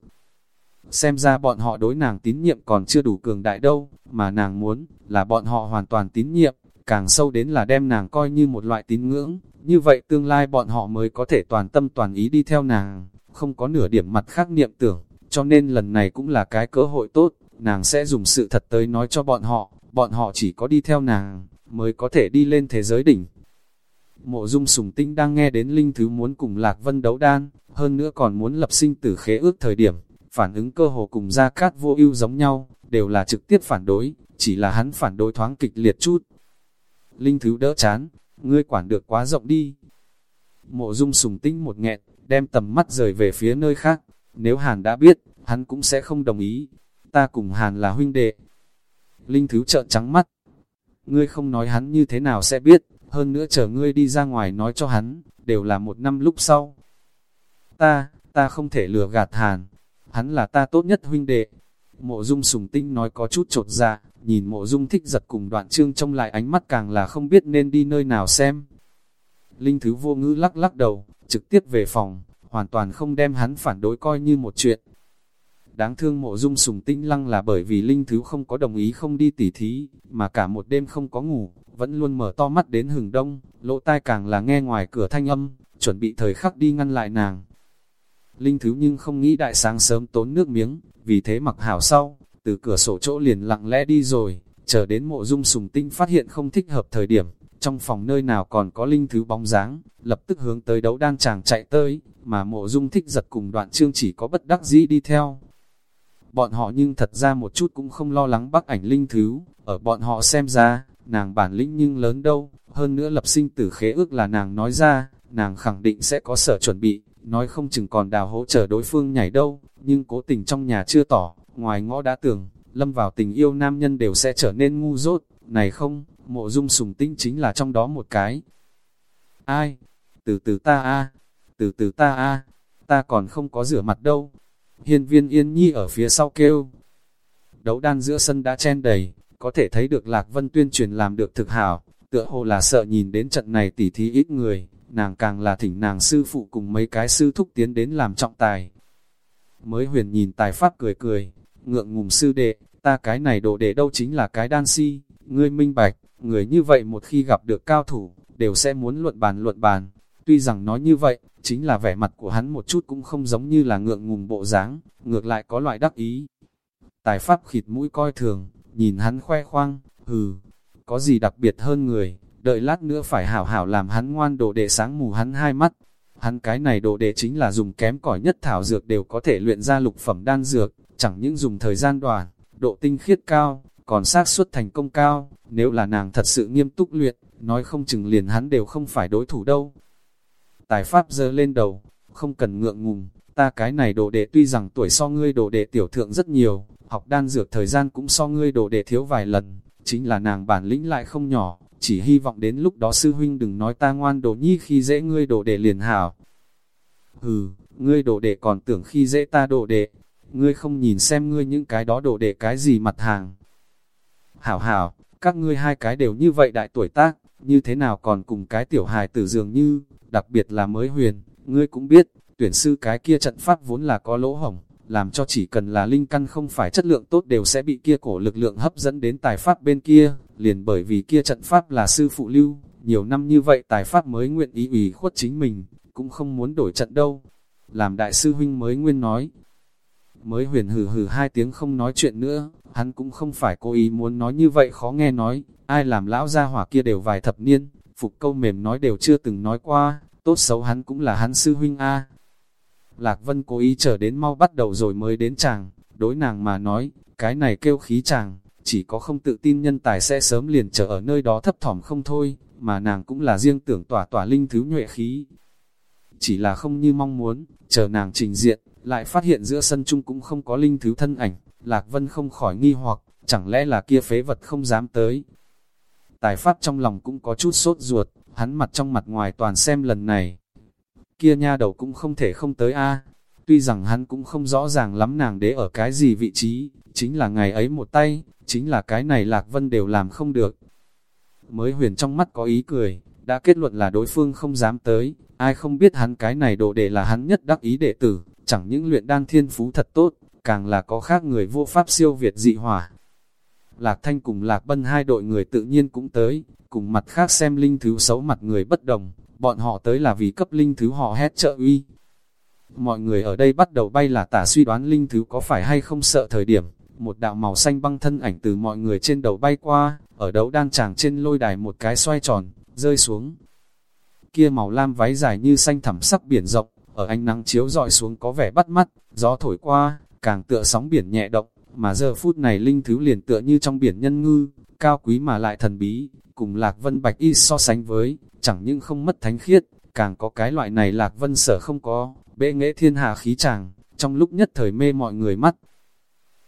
Xem ra bọn họ đối nàng tín nhiệm còn chưa đủ cường đại đâu, mà nàng muốn, là bọn họ hoàn toàn tín nhiệm, càng sâu đến là đem nàng coi như một loại tín ngưỡng, như vậy tương lai bọn họ mới có thể toàn tâm toàn ý đi theo nàng, không có nửa điểm mặt khác niệm tưởng, cho nên lần này cũng là cái cơ hội tốt, nàng sẽ dùng sự thật tới nói cho bọn họ, bọn họ chỉ có đi theo nàng, mới có thể đi lên thế giới đỉnh. Mộ dung sùng tinh đang nghe đến Linh Thứ muốn cùng Lạc Vân đấu đan, hơn nữa còn muốn lập sinh tử khế ước thời điểm, phản ứng cơ hồ cùng Gia Cát vô ưu giống nhau, đều là trực tiếp phản đối, chỉ là hắn phản đối thoáng kịch liệt chút. Linh Thứ đỡ chán, ngươi quản được quá rộng đi. Mộ dung sùng tinh một nghẹn, đem tầm mắt rời về phía nơi khác, nếu Hàn đã biết, hắn cũng sẽ không đồng ý. Ta cùng Hàn là huynh đệ. Linh Thứ trợn trắng mắt. Ngươi không nói hắn như thế nào sẽ biết, hơn nữa chờ ngươi đi ra ngoài nói cho hắn, đều là một năm lúc sau. Ta, ta không thể lừa gạt Hàn, hắn là ta tốt nhất huynh đệ. Mộ dung sùng tinh nói có chút trột dạ, nhìn mộ dung thích giật cùng đoạn trương trong lại ánh mắt càng là không biết nên đi nơi nào xem. Linh thứ vô ngữ lắc lắc đầu, trực tiếp về phòng, hoàn toàn không đem hắn phản đối coi như một chuyện. Đáng thương mộ dung sùng tinh lăng là bởi vì Linh Thứ không có đồng ý không đi tỉ thí, mà cả một đêm không có ngủ, vẫn luôn mở to mắt đến hừng đông, lỗ tai càng là nghe ngoài cửa thanh âm, chuẩn bị thời khắc đi ngăn lại nàng. Linh Thứ nhưng không nghĩ đại sáng sớm tốn nước miếng, vì thế mặc hảo sau, từ cửa sổ chỗ liền lặng lẽ đi rồi, chờ đến mộ dung sùng tinh phát hiện không thích hợp thời điểm, trong phòng nơi nào còn có Linh Thứ bóng dáng, lập tức hướng tới đấu đan chàng chạy tới, mà mộ dung thích giật cùng đoạn chương chỉ có bất đắc dĩ đi theo. Bọn họ nhưng thật ra một chút cũng không lo lắng bắc ảnh Linh Thứ, ở bọn họ xem ra, nàng bản lĩnh nhưng lớn đâu, hơn nữa lập sinh tử khế ước là nàng nói ra, nàng khẳng định sẽ có sở chuẩn bị, nói không chừng còn đào hỗ trợ đối phương nhảy đâu, nhưng cố tình trong nhà chưa tỏ, ngoài ngõ đã tưởng, lâm vào tình yêu nam nhân đều sẽ trở nên ngu dốt, này không, mộ dung sùng tinh chính là trong đó một cái. Ai? Từ từ ta a từ từ ta a ta còn không có rửa mặt đâu. Hiên viên yên nhi ở phía sau kêu. Đấu đan giữa sân đã chen đầy, có thể thấy được Lạc Vân tuyên truyền làm được thực hảo, tựa hồ là sợ nhìn đến trận này tỉ thí ít người, nàng càng là thỉnh nàng sư phụ cùng mấy cái sư thúc tiến đến làm trọng tài. Mới huyền nhìn tài pháp cười cười, ngượng ngùng sư đệ, ta cái này độ đệ đâu chính là cái đan si, ngươi minh bạch, người như vậy một khi gặp được cao thủ, đều sẽ muốn luận bàn luận bàn. Tuy rằng nói như vậy, chính là vẻ mặt của hắn một chút cũng không giống như là ngượng ngùng bộ dáng, ngược lại có loại đắc ý. Tài pháp khịt mũi coi thường, nhìn hắn khoe khoang, hừ, có gì đặc biệt hơn người, đợi lát nữa phải hảo hảo làm hắn ngoan đồ đệ sáng mù hắn hai mắt. Hắn cái này đồ đệ chính là dùng kém cỏi nhất thảo dược đều có thể luyện ra lục phẩm đan dược, chẳng những dùng thời gian đoàn, độ tinh khiết cao, còn xác suất thành công cao, nếu là nàng thật sự nghiêm túc luyện, nói không chừng liền hắn đều không phải đối thủ đâu. Tài pháp dơ lên đầu, không cần ngượng ngùng, ta cái này đồ đệ tuy rằng tuổi so ngươi đồ đệ tiểu thượng rất nhiều, học đan dược thời gian cũng so ngươi đồ đệ thiếu vài lần, chính là nàng bản lĩnh lại không nhỏ, chỉ hy vọng đến lúc đó sư huynh đừng nói ta ngoan đồ nhi khi dễ ngươi đồ đệ liền hảo. Hừ, ngươi đồ đệ còn tưởng khi dễ ta đồ đệ, ngươi không nhìn xem ngươi những cái đó đồ đệ cái gì mặt hàng. Hảo hảo, các ngươi hai cái đều như vậy đại tuổi tác, như thế nào còn cùng cái tiểu hài tử dường như, đặc biệt là mới huyền, ngươi cũng biết, tuyển sư cái kia trận pháp vốn là có lỗ hổng, làm cho chỉ cần là linh căn không phải chất lượng tốt đều sẽ bị kia cổ lực lượng hấp dẫn đến tài pháp bên kia, liền bởi vì kia trận pháp là sư phụ lưu, nhiều năm như vậy tài pháp mới nguyện ý ủy khuất chính mình, cũng không muốn đổi trận đâu. Làm đại sư huynh mới nguyên nói, mới huyền hừ hừ hai tiếng không nói chuyện nữa, hắn cũng không phải cố ý muốn nói như vậy khó nghe nói, ai làm lão gia hỏa kia đều vài thập niên, phục câu mềm nói đều chưa từng nói qua, tốt xấu hắn cũng là hắn sư huynh A. Lạc Vân cố ý chờ đến mau bắt đầu rồi mới đến chàng, đối nàng mà nói, cái này kêu khí chàng, chỉ có không tự tin nhân tài sẽ sớm liền chờ ở nơi đó thấp thỏm không thôi, mà nàng cũng là riêng tưởng tỏa tỏa linh thứ nhuệ khí. Chỉ là không như mong muốn, chờ nàng trình diện, lại phát hiện giữa sân chung cũng không có linh thứ thân ảnh, Lạc Vân không khỏi nghi hoặc, chẳng lẽ là kia phế vật không dám tới. Tài phát trong lòng cũng có chút sốt ruột, hắn mặt trong mặt ngoài toàn xem lần này. Kia nha đầu cũng không thể không tới a tuy rằng hắn cũng không rõ ràng lắm nàng đế ở cái gì vị trí, chính là ngày ấy một tay, chính là cái này Lạc Vân đều làm không được. Mới huyền trong mắt có ý cười, đã kết luận là đối phương không dám tới, ai không biết hắn cái này đồ đệ là hắn nhất đắc ý đệ tử, chẳng những luyện đan thiên phú thật tốt, càng là có khác người vô pháp siêu việt dị hỏa. Lạc Thanh cùng Lạc Bân hai đội người tự nhiên cũng tới, cùng mặt khác xem linh thứ xấu mặt người bất đồng, bọn họ tới là vì cấp linh thứ họ hét trợ uy. Mọi người ở đây bắt đầu bay là tả suy đoán linh thứ có phải hay không sợ thời điểm, một đạo màu xanh băng thân ảnh từ mọi người trên đầu bay qua, ở đấu đan chàng trên lôi đài một cái xoay tròn, rơi xuống. Kia màu lam váy dài như xanh thẳm sắc biển rộng, ở ánh nắng chiếu dọi xuống có vẻ bắt mắt, gió thổi qua, càng tựa sóng biển nhẹ động, mà giờ phút này linh thứ liền tựa như trong biển nhân ngư, cao quý mà lại thần bí, cùng Lạc Vân Bạch Y so sánh với, chẳng những không mất thánh khiết, càng có cái loại này Lạc Vân sở không có, bệ nghệ thiên hạ khí chàng, trong lúc nhất thời mê mọi người mắt.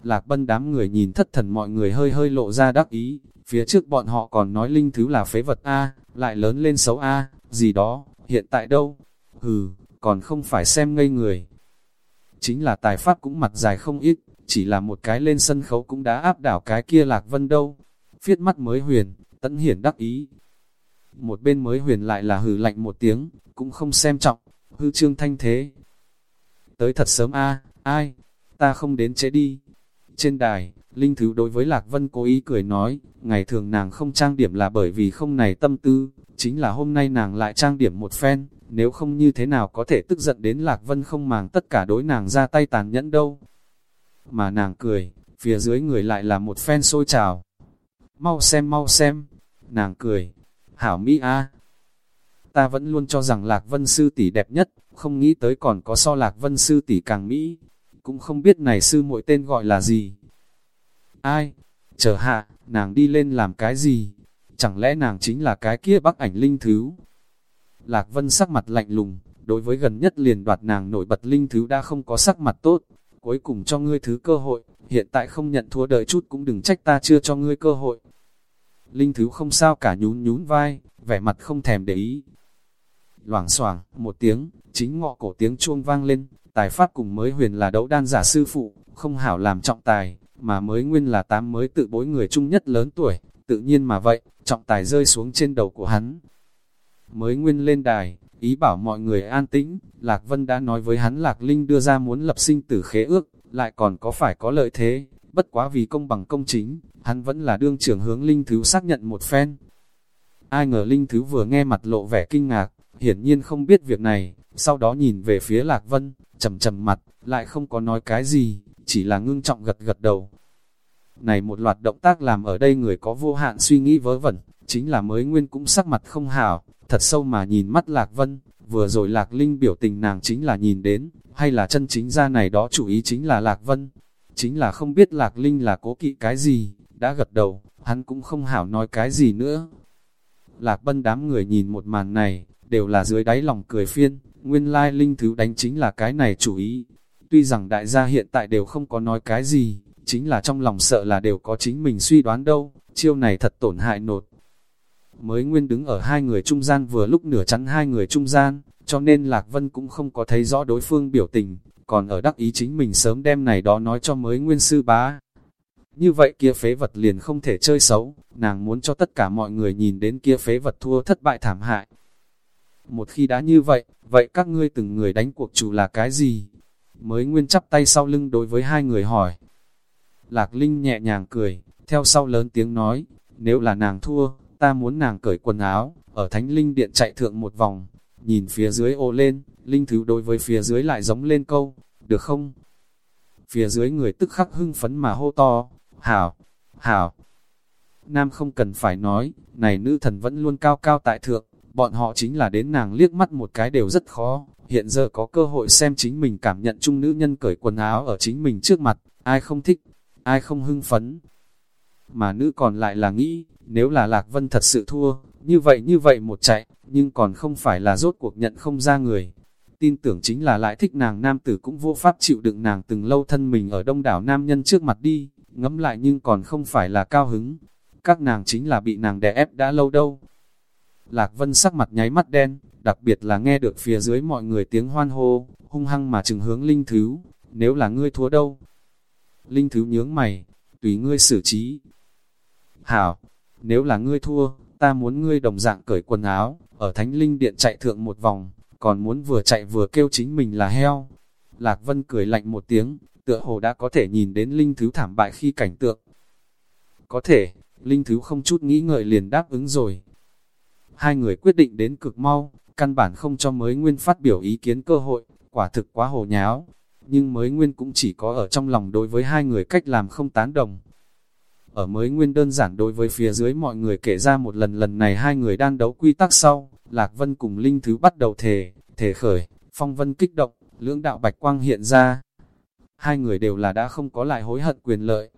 Lạc Bân đám người nhìn thất thần mọi người hơi hơi lộ ra đắc ý, phía trước bọn họ còn nói linh thứ là phế vật A, lại lớn lên xấu A, gì đó, hiện tại đâu? Hừ, còn không phải xem ngây người. Chính là tài pháp cũng mặt dài không ít, chỉ là một cái lên sân khấu cũng đã áp đảo cái kia lạc vân đâu. Phiết mắt mới huyền, tẫn hiển đắc ý. Một bên mới huyền lại là hừ lạnh một tiếng, cũng không xem trọng, hư trương thanh thế. Tới thật sớm a ai, ta không đến chế đi. Trên đài, Linh Thứ đối với Lạc Vân cố ý cười nói, ngày thường nàng không trang điểm là bởi vì không này tâm tư, chính là hôm nay nàng lại trang điểm một phen, nếu không như thế nào có thể tức giận đến Lạc Vân không màng tất cả đối nàng ra tay tàn nhẫn đâu. Mà nàng cười, phía dưới người lại là một phen sôi trào. Mau xem mau xem, nàng cười, hảo Mỹ A. Ta vẫn luôn cho rằng Lạc Vân sư tỷ đẹp nhất, không nghĩ tới còn có so Lạc Vân sư tỷ càng Mỹ. Cũng không biết này sư muội tên gọi là gì. Ai? Chờ hạ, nàng đi lên làm cái gì? Chẳng lẽ nàng chính là cái kia bắc ảnh linh thứ? Lạc Vân sắc mặt lạnh lùng, đối với gần nhất liền đoạt nàng nổi bật linh thứ đã không có sắc mặt tốt. Cuối cùng cho ngươi thứ cơ hội, hiện tại không nhận thua đợi chút cũng đừng trách ta chưa cho ngươi cơ hội. Linh thứ không sao cả nhún nhún vai, vẻ mặt không thèm để ý. Loảng xoảng một tiếng, chính ngọ cổ tiếng chuông vang lên, tài phát cùng mới huyền là đấu đan giả sư phụ, không hảo làm trọng tài, mà mới nguyên là tám mới tự bối người chung nhất lớn tuổi, tự nhiên mà vậy, trọng tài rơi xuống trên đầu của hắn. Mới nguyên lên đài, ý bảo mọi người an tĩnh, Lạc Vân đã nói với hắn Lạc Linh đưa ra muốn lập sinh tử khế ước, lại còn có phải có lợi thế, bất quá vì công bằng công chính, hắn vẫn là đương trưởng hướng Linh Thứ xác nhận một phen. Ai ngờ Linh Thứ vừa nghe mặt lộ vẻ kinh ngạc, hiển nhiên không biết việc này, sau đó nhìn về phía Lạc Vân, trầm trầm mặt, lại không có nói cái gì, chỉ là ngưng trọng gật gật đầu. Này một loạt động tác làm ở đây người có vô hạn suy nghĩ vớ vẩn, chính là mới nguyên cũng sắc mặt không hảo, thật sâu mà nhìn mắt Lạc Vân, vừa rồi Lạc Linh biểu tình nàng chính là nhìn đến, hay là chân chính ra này đó chủ ý chính là Lạc Vân, chính là không biết Lạc Linh là cố kỵ cái gì, đã gật đầu, hắn cũng không hảo nói cái gì nữa. Lạc Vân đám người nhìn một màn này, đều là dưới đáy lòng cười phiên, nguyên lai Linh thứ đánh chính là cái này chủ ý. Tuy rằng đại gia hiện tại đều không có nói cái gì, chính là trong lòng sợ là đều có chính mình suy đoán đâu, chiêu này thật tổn hại nột. Mới nguyên đứng ở hai người trung gian vừa lúc nửa chắn hai người trung gian, cho nên Lạc Vân cũng không có thấy rõ đối phương biểu tình, còn ở đắc ý chính mình sớm đem này đó nói cho mới nguyên sư bá. Như vậy kia phế vật liền không thể chơi xấu, nàng muốn cho tất cả mọi người nhìn đến kia phế vật thua thất bại thảm hại. Một khi đã như vậy, vậy các ngươi từng người đánh cuộc chủ là cái gì? Mới nguyên chắp tay sau lưng đối với hai người hỏi. Lạc Linh nhẹ nhàng cười, theo sau lớn tiếng nói, nếu là nàng thua, ta muốn nàng cởi quần áo, ở Thánh Linh Điện chạy thượng một vòng, nhìn phía dưới ô lên, Linh Thứ đối với phía dưới lại giống lên câu, được không? Phía dưới người tức khắc hưng phấn mà hô to, hảo, hảo. Nam không cần phải nói, này nữ thần vẫn luôn cao cao tại thượng, bọn họ chính là đến nàng liếc mắt một cái đều rất khó, hiện giờ có cơ hội xem chính mình cảm nhận chung nữ nhân cởi quần áo ở chính mình trước mặt, ai không thích, ai không hưng phấn. Mà nữ còn lại là nghĩ, nếu là Lạc Vân thật sự thua, như vậy như vậy một chạy, nhưng còn không phải là rốt cuộc nhận không ra người. Tin tưởng chính là lại thích nàng nam tử cũng vô pháp chịu đựng nàng từng lâu thân mình ở đông đảo nam nhân trước mặt đi, ngẫm lại nhưng còn không phải là cao hứng. Các nàng chính là bị nàng đè ép đã lâu đâu. Lạc Vân sắc mặt nháy mắt đen, đặc biệt là nghe được phía dưới mọi người tiếng hoan hô, hung hăng mà chừng hướng Linh Thứ, nếu là ngươi thua đâu? Linh Thứ nhướng mày, tùy ngươi xử trí. Hảo, nếu là ngươi thua, ta muốn ngươi đồng dạng cởi quần áo, ở Thánh Linh Điện chạy thượng một vòng, còn muốn vừa chạy vừa kêu chính mình là heo. Lạc Vân cười lạnh một tiếng, tựa hồ đã có thể nhìn đến Linh Thứ thảm bại khi cảnh tượng. Có thể, Linh Thứ không chút nghĩ ngợi liền đáp ứng rồi. Hai người quyết định đến cực mau, căn bản không cho mới nguyên phát biểu ý kiến cơ hội, quả thực quá hồ nháo. Nhưng mới nguyên cũng chỉ có ở trong lòng đối với hai người cách làm không tán đồng. Ở mới nguyên đơn giản đối với phía dưới mọi người kể ra một lần lần này hai người đang đấu quy tắc sau, Lạc Vân cùng Linh Thứ bắt đầu thề, thề khởi, phong vân kích động, lưỡng đạo bạch quang hiện ra. Hai người đều là đã không có lại hối hận quyền lợi.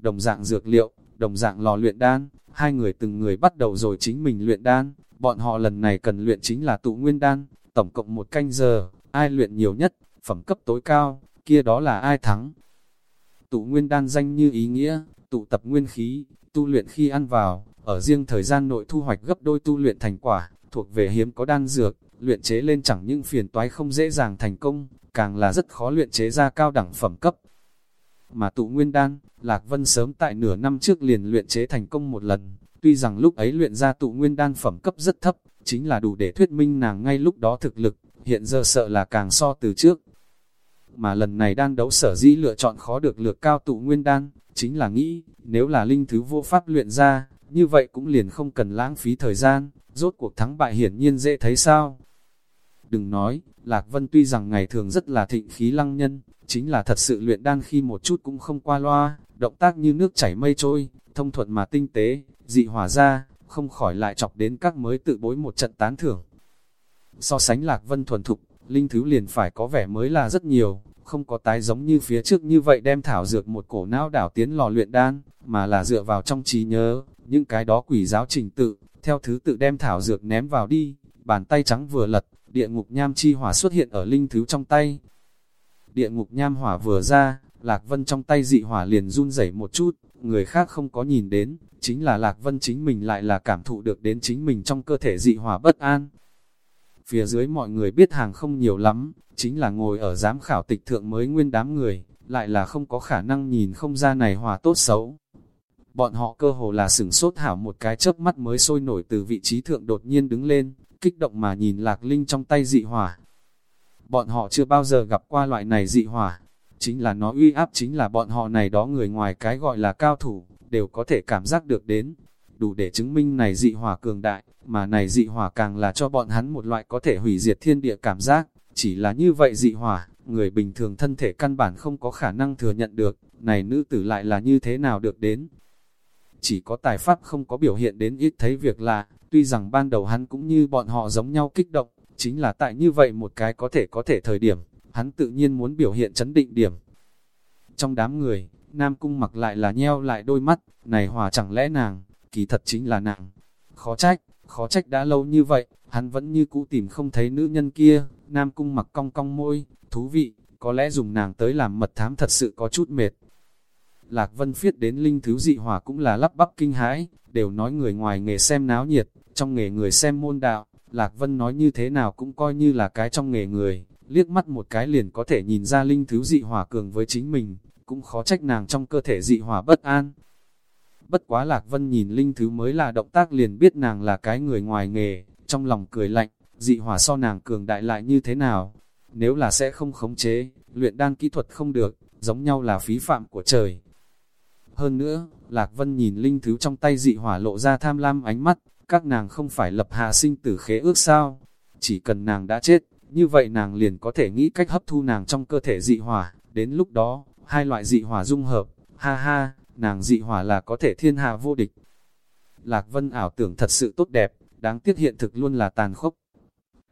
Đồng dạng dược liệu, đồng dạng lò luyện đan, hai người từng người bắt đầu rồi chính mình luyện đan, bọn họ lần này cần luyện chính là tụ nguyên đan, tổng cộng một canh giờ, ai luyện nhiều nhất, phẩm cấp tối cao, kia đó là ai thắng. Tụ nguyên đan danh như ý nghĩa, tụ tập nguyên khí, tu luyện khi ăn vào, ở riêng thời gian nội thu hoạch gấp đôi tu luyện thành quả, thuộc về hiếm có đan dược, luyện chế lên chẳng những phiền toái không dễ dàng thành công, càng là rất khó luyện chế ra cao đẳng phẩm cấp. Mà tụ nguyên đan, Lạc Vân sớm tại nửa năm trước liền luyện chế thành công một lần, tuy rằng lúc ấy luyện ra tụ nguyên đan phẩm cấp rất thấp, chính là đủ để thuyết minh nàng ngay lúc đó thực lực, hiện giờ sợ là càng so từ trước. Mà lần này đan đấu sở dĩ lựa chọn khó được lược cao tụ nguyên đan, chính là nghĩ, nếu là linh thứ vô pháp luyện ra, như vậy cũng liền không cần lãng phí thời gian, rốt cuộc thắng bại hiển nhiên dễ thấy sao. Đừng nói, Lạc Vân tuy rằng ngày thường rất là thịnh khí lăng nhân, chính là thật sự luyện đan khi một chút cũng không qua loa, động tác như nước chảy mây trôi, thông thuận mà tinh tế, dị hỏa ra, không khỏi lại chọc đến các mới tự bối một trận tán thưởng. So sánh Lạc Vân thuần thục, linh thứ liền phải có vẻ mới là rất nhiều, không có tái giống như phía trước như vậy đem thảo dược một cổ não đảo tiến lò luyện đan, mà là dựa vào trong trí nhớ, những cái đó quỷ giáo trình tự, theo thứ tự đem thảo dược ném vào đi, bàn tay trắng vừa lật, địa ngục nham chi hỏa xuất hiện ở linh thứ trong tay. Địa ngục nham hỏa vừa ra, Lạc Vân trong tay dị hỏa liền run rẩy một chút, người khác không có nhìn đến, chính là Lạc Vân chính mình lại là cảm thụ được đến chính mình trong cơ thể dị hỏa bất an. Phía dưới mọi người biết hàng không nhiều lắm, chính là ngồi ở giám khảo tịch thượng mới nguyên đám người, lại là không có khả năng nhìn không ra này hòa tốt xấu. Bọn họ cơ hồ là sửng sốt hảo một cái chớp mắt mới sôi nổi từ vị trí thượng đột nhiên đứng lên, kích động mà nhìn lạc linh trong tay dị hỏa. Bọn họ chưa bao giờ gặp qua loại này dị hỏa, chính là nó uy áp chính là bọn họ này đó người ngoài cái gọi là cao thủ, đều có thể cảm giác được đến, đủ để chứng minh này dị hỏa cường đại, mà này dị hỏa càng là cho bọn hắn một loại có thể hủy diệt thiên địa cảm giác, chỉ là như vậy dị hỏa, người bình thường thân thể căn bản không có khả năng thừa nhận được, này nữ tử lại là như thế nào được đến. Chỉ có tài pháp không có biểu hiện đến ít thấy việc lạ, tuy rằng ban đầu hắn cũng như bọn họ giống nhau kích động, chính là tại như vậy một cái có thể có thể thời điểm, hắn tự nhiên muốn biểu hiện chấn định điểm. Trong đám người, Nam Cung mặc lại là nheo lại đôi mắt, này hòa chẳng lẽ nàng, kỳ thật chính là nàng. Khó trách, khó trách đã lâu như vậy, hắn vẫn như cũ tìm không thấy nữ nhân kia, Nam Cung mặc cong cong môi, thú vị, có lẽ dùng nàng tới làm mật thám thật sự có chút mệt. Lạc Vân phiết đến linh thứ dị hòa cũng là lắp bắp kinh hãi, đều nói người ngoài nghề xem náo nhiệt, trong nghề người xem môn đạo, Lạc Vân nói như thế nào cũng coi như là cái trong nghề người, liếc mắt một cái liền có thể nhìn ra linh thứ dị hỏa cường với chính mình, cũng khó trách nàng trong cơ thể dị hỏa bất an. Bất quá Lạc Vân nhìn linh thứ mới là động tác liền biết nàng là cái người ngoài nghề, trong lòng cười lạnh, dị hỏa so nàng cường đại lại như thế nào? Nếu là sẽ không khống chế, luyện đan kỹ thuật không được, giống nhau là phí phạm của trời. Hơn nữa, Lạc Vân nhìn linh thứ trong tay dị hỏa lộ ra tham lam ánh mắt, các nàng không phải lập hạ sinh tử khế ước sao? Chỉ cần nàng đã chết, như vậy nàng liền có thể nghĩ cách hấp thu nàng trong cơ thể dị hỏa, đến lúc đó, hai loại dị hỏa dung hợp, ha ha, nàng dị hỏa là có thể thiên hạ vô địch. Lạc Vân ảo tưởng thật sự tốt đẹp, đáng tiếc hiện thực luôn là tàn khốc.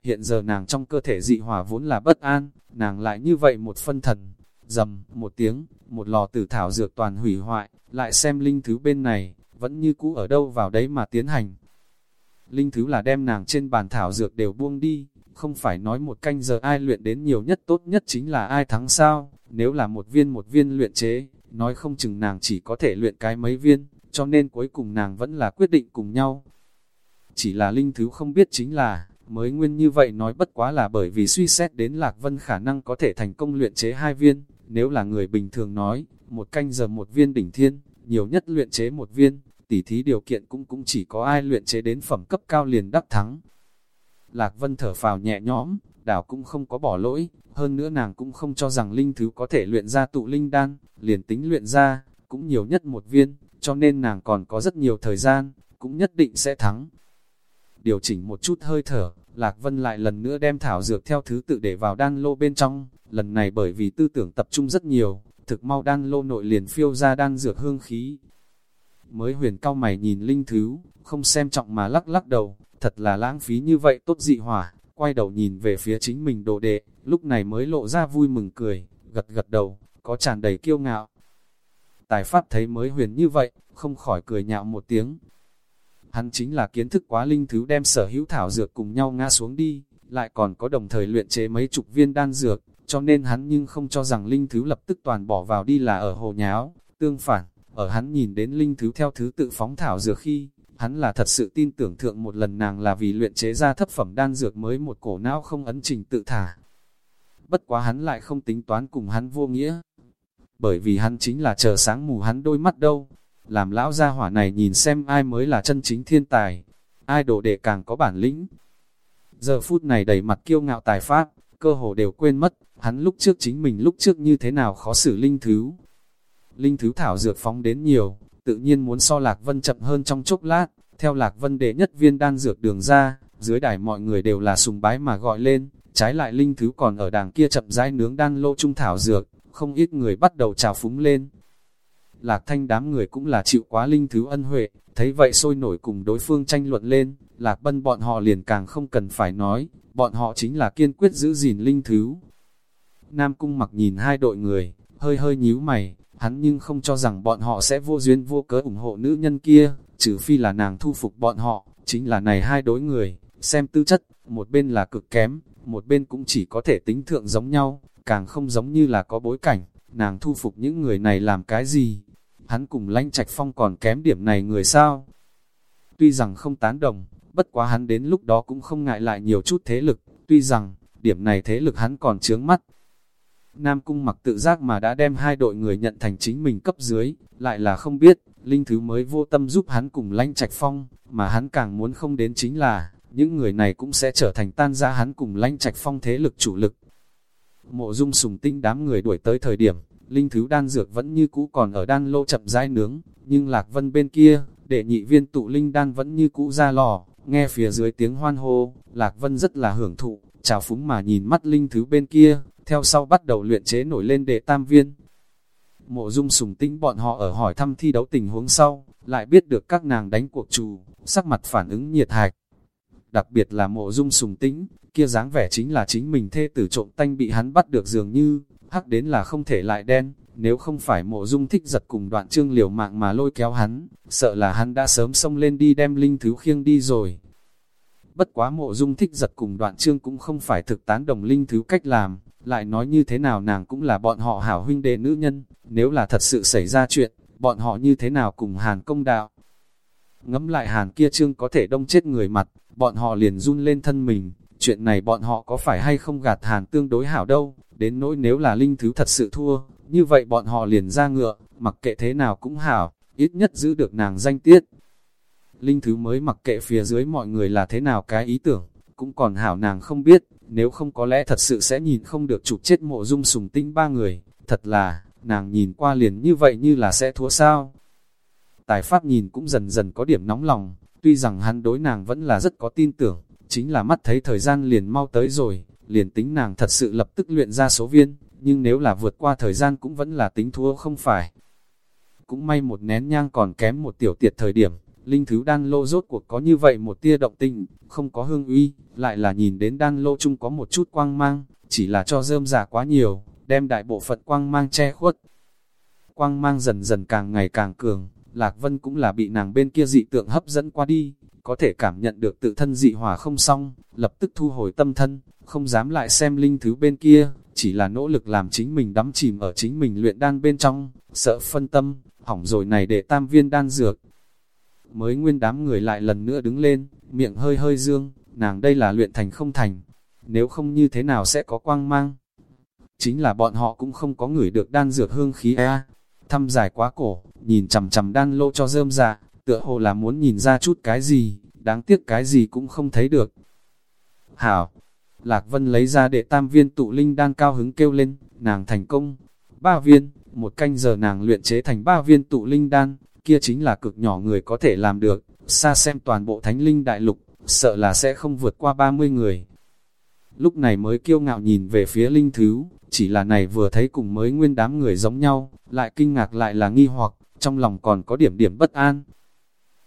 Hiện giờ nàng trong cơ thể dị hỏa vốn là bất an, nàng lại như vậy một phân thần, dầm, một tiếng, một lò tử thảo dược toàn hủy hoại, lại xem linh thứ bên này, vẫn như cũ ở đâu vào đấy mà tiến hành. Linh thứ là đem nàng trên bàn thảo dược đều buông đi, không phải nói một canh giờ ai luyện đến nhiều nhất tốt nhất chính là ai thắng sao, nếu là một viên một viên luyện chế, nói không chừng nàng chỉ có thể luyện cái mấy viên, cho nên cuối cùng nàng vẫn là quyết định cùng nhau. Chỉ là linh thứ không biết chính là, mới nguyên như vậy nói bất quá là bởi vì suy xét đến Lạc Vân khả năng có thể thành công luyện chế hai viên, nếu là người bình thường nói, một canh giờ một viên đỉnh thiên, nhiều nhất luyện chế một viên, tỉ thí điều kiện cũng cũng chỉ có ai luyện chế đến phẩm cấp cao liền đắc thắng. Lạc Vân thở phào nhẹ nhõm, đảo cũng không có bỏ lỗi, hơn nữa nàng cũng không cho rằng linh thứ có thể luyện ra tụ linh đan, liền tính luyện ra, cũng nhiều nhất một viên, cho nên nàng còn có rất nhiều thời gian, cũng nhất định sẽ thắng. Điều chỉnh một chút hơi thở, Lạc Vân lại lần nữa đem thảo dược theo thứ tự để vào đan lô bên trong, lần này bởi vì tư tưởng tập trung rất nhiều, thực mau đan lô nội liền phiêu ra đan dược hương khí. Mới huyền cao mày nhìn linh thứ, không xem trọng mà lắc lắc đầu, thật là lãng phí như vậy tốt dị hỏa, quay đầu nhìn về phía chính mình đồ đệ, lúc này mới lộ ra vui mừng cười, gật gật đầu, có tràn đầy kiêu ngạo. Tài pháp thấy mới huyền như vậy, không khỏi cười nhạo một tiếng. Hắn chính là kiến thức quá linh thứ đem sở hữu thảo dược cùng nhau ngã xuống đi, lại còn có đồng thời luyện chế mấy chục viên đan dược, cho nên hắn nhưng không cho rằng linh thứ lập tức toàn bỏ vào đi là ở hồ nháo, tương phản, ở hắn nhìn đến linh thứ theo thứ tự phóng thảo dược khi, hắn là thật sự tin tưởng thượng một lần nàng là vì luyện chế ra thấp phẩm đan dược mới một cổ não không ấn trình tự thả. Bất quá hắn lại không tính toán cùng hắn vô nghĩa, bởi vì hắn chính là chờ sáng mù hắn đôi mắt đâu, làm lão gia hỏa này nhìn xem ai mới là chân chính thiên tài, ai đồ đệ càng có bản lĩnh. Giờ phút này đầy mặt kiêu ngạo tài phát, cơ hồ đều quên mất, hắn lúc trước chính mình lúc trước như thế nào khó xử linh thứ. Linh thứ thảo dược phóng đến nhiều, tự nhiên muốn so Lạc Vân chậm hơn trong chốc lát, theo Lạc Vân đệ nhất viên đan dược đường ra, dưới đài mọi người đều là sùng bái mà gọi lên, trái lại linh thứ còn ở đàng kia chậm rãi nướng đan lô trung thảo dược, không ít người bắt đầu trào phúng lên. Lạc thanh đám người cũng là chịu quá linh thứ ân huệ, thấy vậy sôi nổi cùng đối phương tranh luận lên, Lạc bân bọn họ liền càng không cần phải nói, bọn họ chính là kiên quyết giữ gìn linh thứ. Nam cung mặc nhìn hai đội người, hơi hơi nhíu mày, hắn nhưng không cho rằng bọn họ sẽ vô duyên vô cớ ủng hộ nữ nhân kia, trừ phi là nàng thu phục bọn họ, chính là này hai đối người, xem tư chất, một bên là cực kém, một bên cũng chỉ có thể tính thượng giống nhau, càng không giống như là có bối cảnh, nàng thu phục những người này làm cái gì, hắn cùng lanh trạch phong còn kém điểm này người sao. Tuy rằng không tán đồng, bất quá hắn đến lúc đó cũng không ngại lại nhiều chút thế lực, tuy rằng, điểm này thế lực hắn còn chướng mắt, Nam Cung mặc tự giác mà đã đem hai đội người nhận thành chính mình cấp dưới, lại là không biết, Linh Thứ mới vô tâm giúp hắn cùng lanh trạch phong, mà hắn càng muốn không đến chính là, những người này cũng sẽ trở thành tan ra hắn cùng lanh trạch phong thế lực chủ lực. Mộ dung sùng tinh đám người đuổi tới thời điểm, Linh Thứ đan dược vẫn như cũ còn ở đan lô chậm rãi nướng, nhưng Lạc Vân bên kia, đệ nhị viên tụ Linh đan vẫn như cũ ra lò, nghe phía dưới tiếng hoan hô, Lạc Vân rất là hưởng thụ, chào phúng mà nhìn mắt Linh Thứ bên kia, theo sau bắt đầu luyện chế nổi lên đệ tam viên. Mộ dung sùng tĩnh bọn họ ở hỏi thăm thi đấu tình huống sau, lại biết được các nàng đánh cuộc trù, sắc mặt phản ứng nhiệt hạch. Đặc biệt là mộ dung sùng tĩnh, kia dáng vẻ chính là chính mình thê tử trộm tanh bị hắn bắt được dường như, hắc đến là không thể lại đen, nếu không phải mộ dung thích giật cùng đoạn trương liều mạng mà lôi kéo hắn, sợ là hắn đã sớm xông lên đi đem linh thứ khiêng đi rồi. Bất quá mộ dung thích giật cùng đoạn trương cũng không phải thực tán đồng linh thứ cách làm, lại nói như thế nào nàng cũng là bọn họ hảo huynh đệ nữ nhân, nếu là thật sự xảy ra chuyện, bọn họ như thế nào cùng Hàn công đạo. Ngẫm lại Hàn kia trương có thể đông chết người mặt, bọn họ liền run lên thân mình, chuyện này bọn họ có phải hay không gạt Hàn tương đối hảo đâu, đến nỗi nếu là linh thứ thật sự thua, như vậy bọn họ liền ra ngựa, mặc kệ thế nào cũng hảo, ít nhất giữ được nàng danh tiết. Linh thứ mới mặc kệ phía dưới mọi người là thế nào cái ý tưởng, cũng còn hảo nàng không biết, nếu không có lẽ thật sự sẽ nhìn không được chụp chết mộ dung sùng tinh ba người, thật là, nàng nhìn qua liền như vậy như là sẽ thua sao. Tài pháp nhìn cũng dần dần có điểm nóng lòng, tuy rằng hắn đối nàng vẫn là rất có tin tưởng, chính là mắt thấy thời gian liền mau tới rồi, liền tính nàng thật sự lập tức luyện ra số viên, nhưng nếu là vượt qua thời gian cũng vẫn là tính thua không phải. Cũng may một nén nhang còn kém một tiểu tiệt thời điểm, Linh thứ đan lô rốt cuộc có như vậy một tia động tình, không có hương uy, lại là nhìn đến đan lô chung có một chút quang mang, chỉ là cho rơm giả quá nhiều, đem đại bộ phận quang mang che khuất. Quang mang dần dần càng ngày càng cường, Lạc Vân cũng là bị nàng bên kia dị tượng hấp dẫn qua đi, có thể cảm nhận được tự thân dị hỏa không xong, lập tức thu hồi tâm thân, không dám lại xem linh thứ bên kia, chỉ là nỗ lực làm chính mình đắm chìm ở chính mình luyện đan bên trong, sợ phân tâm, hỏng rồi này để tam viên đan dược. Mới nguyên đám người lại lần nữa đứng lên, miệng hơi hơi dương, nàng đây là luyện thành không thành, nếu không như thế nào sẽ có quang mang. Chính là bọn họ cũng không có người được đan dược hương khí e, thăm dài quá cổ, nhìn chầm chầm đan lô cho rơm dạ, tựa hồ là muốn nhìn ra chút cái gì, đáng tiếc cái gì cũng không thấy được. Hảo, Lạc Vân lấy ra đệ tam viên tụ linh đan cao hứng kêu lên, nàng thành công. Ba viên, một canh giờ nàng luyện chế thành ba viên tụ linh đan, kia chính là cực nhỏ người có thể làm được, xa xem toàn bộ thánh linh đại lục, sợ là sẽ không vượt qua 30 người. Lúc này mới kiêu ngạo nhìn về phía linh thứ, chỉ là này vừa thấy cùng mới nguyên đám người giống nhau, lại kinh ngạc lại là nghi hoặc, trong lòng còn có điểm điểm bất an.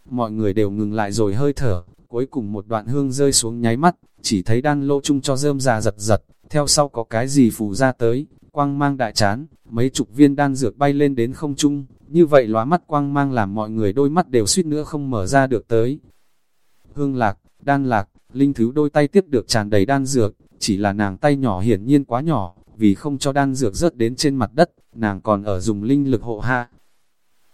Mọi người đều ngừng lại rồi hơi thở, cuối cùng một đoạn hương rơi xuống nháy mắt, chỉ thấy đan lô chung cho rơm già giật giật, theo sau có cái gì phù ra tới, quang mang đại chán, mấy chục viên đan dược bay lên đến không trung, như vậy lóa mắt quang mang làm mọi người đôi mắt đều suýt nữa không mở ra được tới. Hương lạc, đan lạc, linh thứ đôi tay tiếp được tràn đầy đan dược, chỉ là nàng tay nhỏ hiển nhiên quá nhỏ, vì không cho đan dược rớt đến trên mặt đất, nàng còn ở dùng linh lực hộ hạ.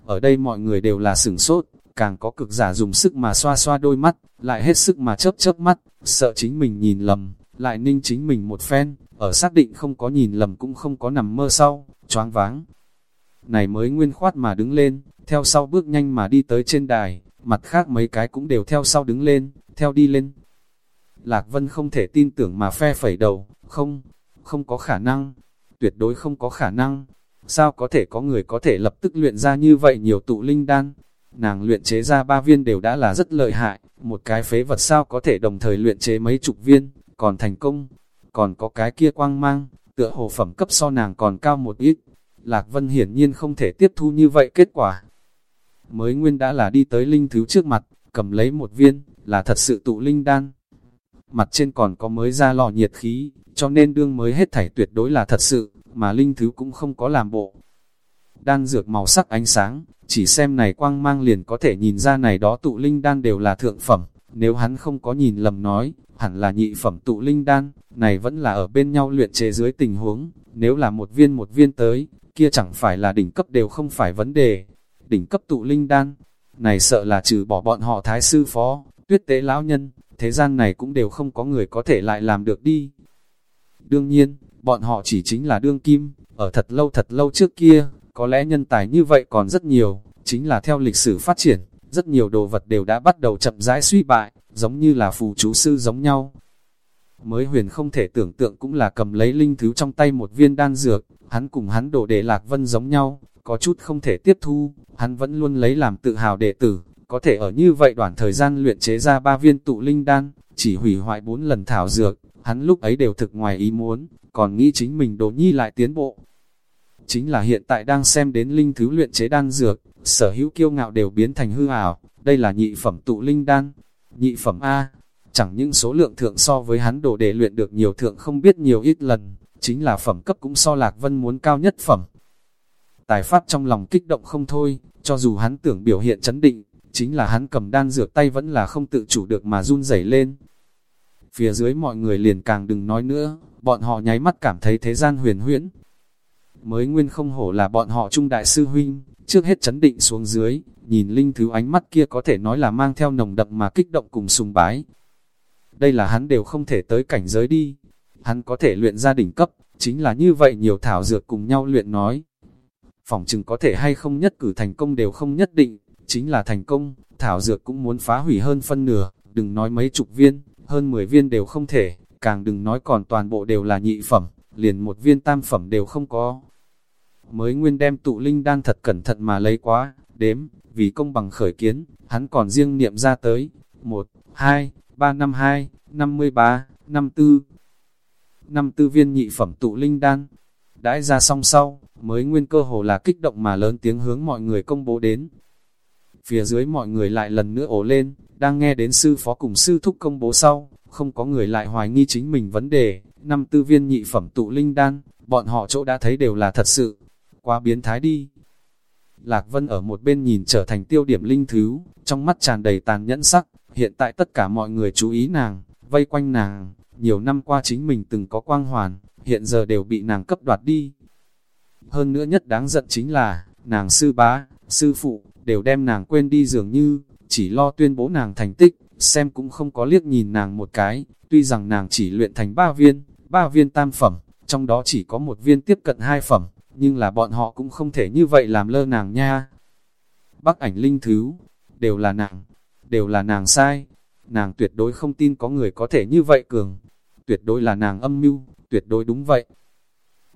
Ở đây mọi người đều là sửng sốt, càng có cực giả dùng sức mà xoa xoa đôi mắt, lại hết sức mà chớp chớp mắt, sợ chính mình nhìn lầm, lại ninh chính mình một phen, ở xác định không có nhìn lầm cũng không có nằm mơ sau, choáng váng. Này mới nguyên khoát mà đứng lên, theo sau bước nhanh mà đi tới trên đài, mặt khác mấy cái cũng đều theo sau đứng lên, theo đi lên. Lạc Vân không thể tin tưởng mà phe phẩy đầu, không, không có khả năng, tuyệt đối không có khả năng. Sao có thể có người có thể lập tức luyện ra như vậy nhiều tụ linh đan? Nàng luyện chế ra ba viên đều đã là rất lợi hại, một cái phế vật sao có thể đồng thời luyện chế mấy chục viên, còn thành công. Còn có cái kia quang mang, tựa hồ phẩm cấp so nàng còn cao một ít. Lạc Vân hiển nhiên không thể tiếp thu như vậy kết quả. Mới nguyên đã là đi tới linh thứ trước mặt, cầm lấy một viên, là thật sự tụ linh đan. Mặt trên còn có mới ra lò nhiệt khí, cho nên đương mới hết thảy tuyệt đối là thật sự, mà linh thứ cũng không có làm bộ. Đan dược màu sắc ánh sáng, chỉ xem này quang mang liền có thể nhìn ra này đó tụ linh đan đều là thượng phẩm, nếu hắn không có nhìn lầm nói, hẳn là nhị phẩm tụ linh đan, này vẫn là ở bên nhau luyện chế dưới tình huống, nếu là một viên một viên tới, kia chẳng phải là đỉnh cấp đều không phải vấn đề. Đỉnh cấp tụ linh đan, này sợ là trừ bỏ bọn họ thái sư phó, tuyết tế lão nhân, thế gian này cũng đều không có người có thể lại làm được đi. Đương nhiên, bọn họ chỉ chính là đương kim, ở thật lâu thật lâu trước kia, có lẽ nhân tài như vậy còn rất nhiều, chính là theo lịch sử phát triển, rất nhiều đồ vật đều đã bắt đầu chậm rãi suy bại, giống như là phù chú sư giống nhau. Mới huyền không thể tưởng tượng cũng là cầm lấy linh thứ trong tay một viên đan dược, hắn cùng hắn đổ để lạc vân giống nhau, có chút không thể tiếp thu, hắn vẫn luôn lấy làm tự hào đệ tử, có thể ở như vậy đoạn thời gian luyện chế ra ba viên tụ linh đan, chỉ hủy hoại bốn lần thảo dược, hắn lúc ấy đều thực ngoài ý muốn, còn nghĩ chính mình đồ nhi lại tiến bộ. Chính là hiện tại đang xem đến linh thứ luyện chế đan dược, sở hữu kiêu ngạo đều biến thành hư ảo, đây là nhị phẩm tụ linh đan, nhị phẩm A, chẳng những số lượng thượng so với hắn đồ để luyện được nhiều thượng không biết nhiều ít lần, chính là phẩm cấp cũng so lạc vân muốn cao nhất phẩm. Tài phát trong lòng kích động không thôi, cho dù hắn tưởng biểu hiện chấn định, chính là hắn cầm đan dược tay vẫn là không tự chủ được mà run rẩy lên. Phía dưới mọi người liền càng đừng nói nữa, bọn họ nháy mắt cảm thấy thế gian huyền huyễn. Mới nguyên không hổ là bọn họ trung đại sư huynh, trước hết chấn định xuống dưới, nhìn linh thứ ánh mắt kia có thể nói là mang theo nồng đậm mà kích động cùng sùng bái. Đây là hắn đều không thể tới cảnh giới đi, hắn có thể luyện ra đỉnh cấp, chính là như vậy nhiều thảo dược cùng nhau luyện nói. Phòng chừng có thể hay không nhất cử thành công đều không nhất định, chính là thành công, thảo dược cũng muốn phá hủy hơn phân nửa, đừng nói mấy chục viên, hơn 10 viên đều không thể, càng đừng nói còn toàn bộ đều là nhị phẩm, liền một viên tam phẩm đều không có. Mới nguyên đem tụ linh đan thật cẩn thận mà lấy quá, đếm, vì công bằng khởi kiến, hắn còn riêng niệm ra tới, 1, 2, 3 năm 2, 53, 54, 54 viên nhị phẩm tụ linh đan. Đãi ra xong sau, mới nguyên cơ hồ là kích động mà lớn tiếng hướng mọi người công bố đến. Phía dưới mọi người lại lần nữa ổ lên, đang nghe đến sư phó cùng sư thúc công bố sau, không có người lại hoài nghi chính mình vấn đề, năm tư viên nhị phẩm tụ linh đan, bọn họ chỗ đã thấy đều là thật sự, quá biến thái đi. Lạc Vân ở một bên nhìn trở thành tiêu điểm linh thứ, trong mắt tràn đầy tàn nhẫn sắc, hiện tại tất cả mọi người chú ý nàng, vây quanh nàng, nhiều năm qua chính mình từng có quang hoàn, hiện giờ đều bị nàng cấp đoạt đi. Hơn nữa nhất đáng giận chính là, nàng sư bá, sư phụ, đều đem nàng quên đi dường như, chỉ lo tuyên bố nàng thành tích, xem cũng không có liếc nhìn nàng một cái, tuy rằng nàng chỉ luyện thành ba viên, ba viên tam phẩm, trong đó chỉ có một viên tiếp cận hai phẩm, nhưng là bọn họ cũng không thể như vậy làm lơ nàng nha. Bắc ảnh linh thứ, đều là nàng, đều là nàng sai, nàng tuyệt đối không tin có người có thể như vậy cường, tuyệt đối là nàng âm mưu, tuyệt đối đúng vậy.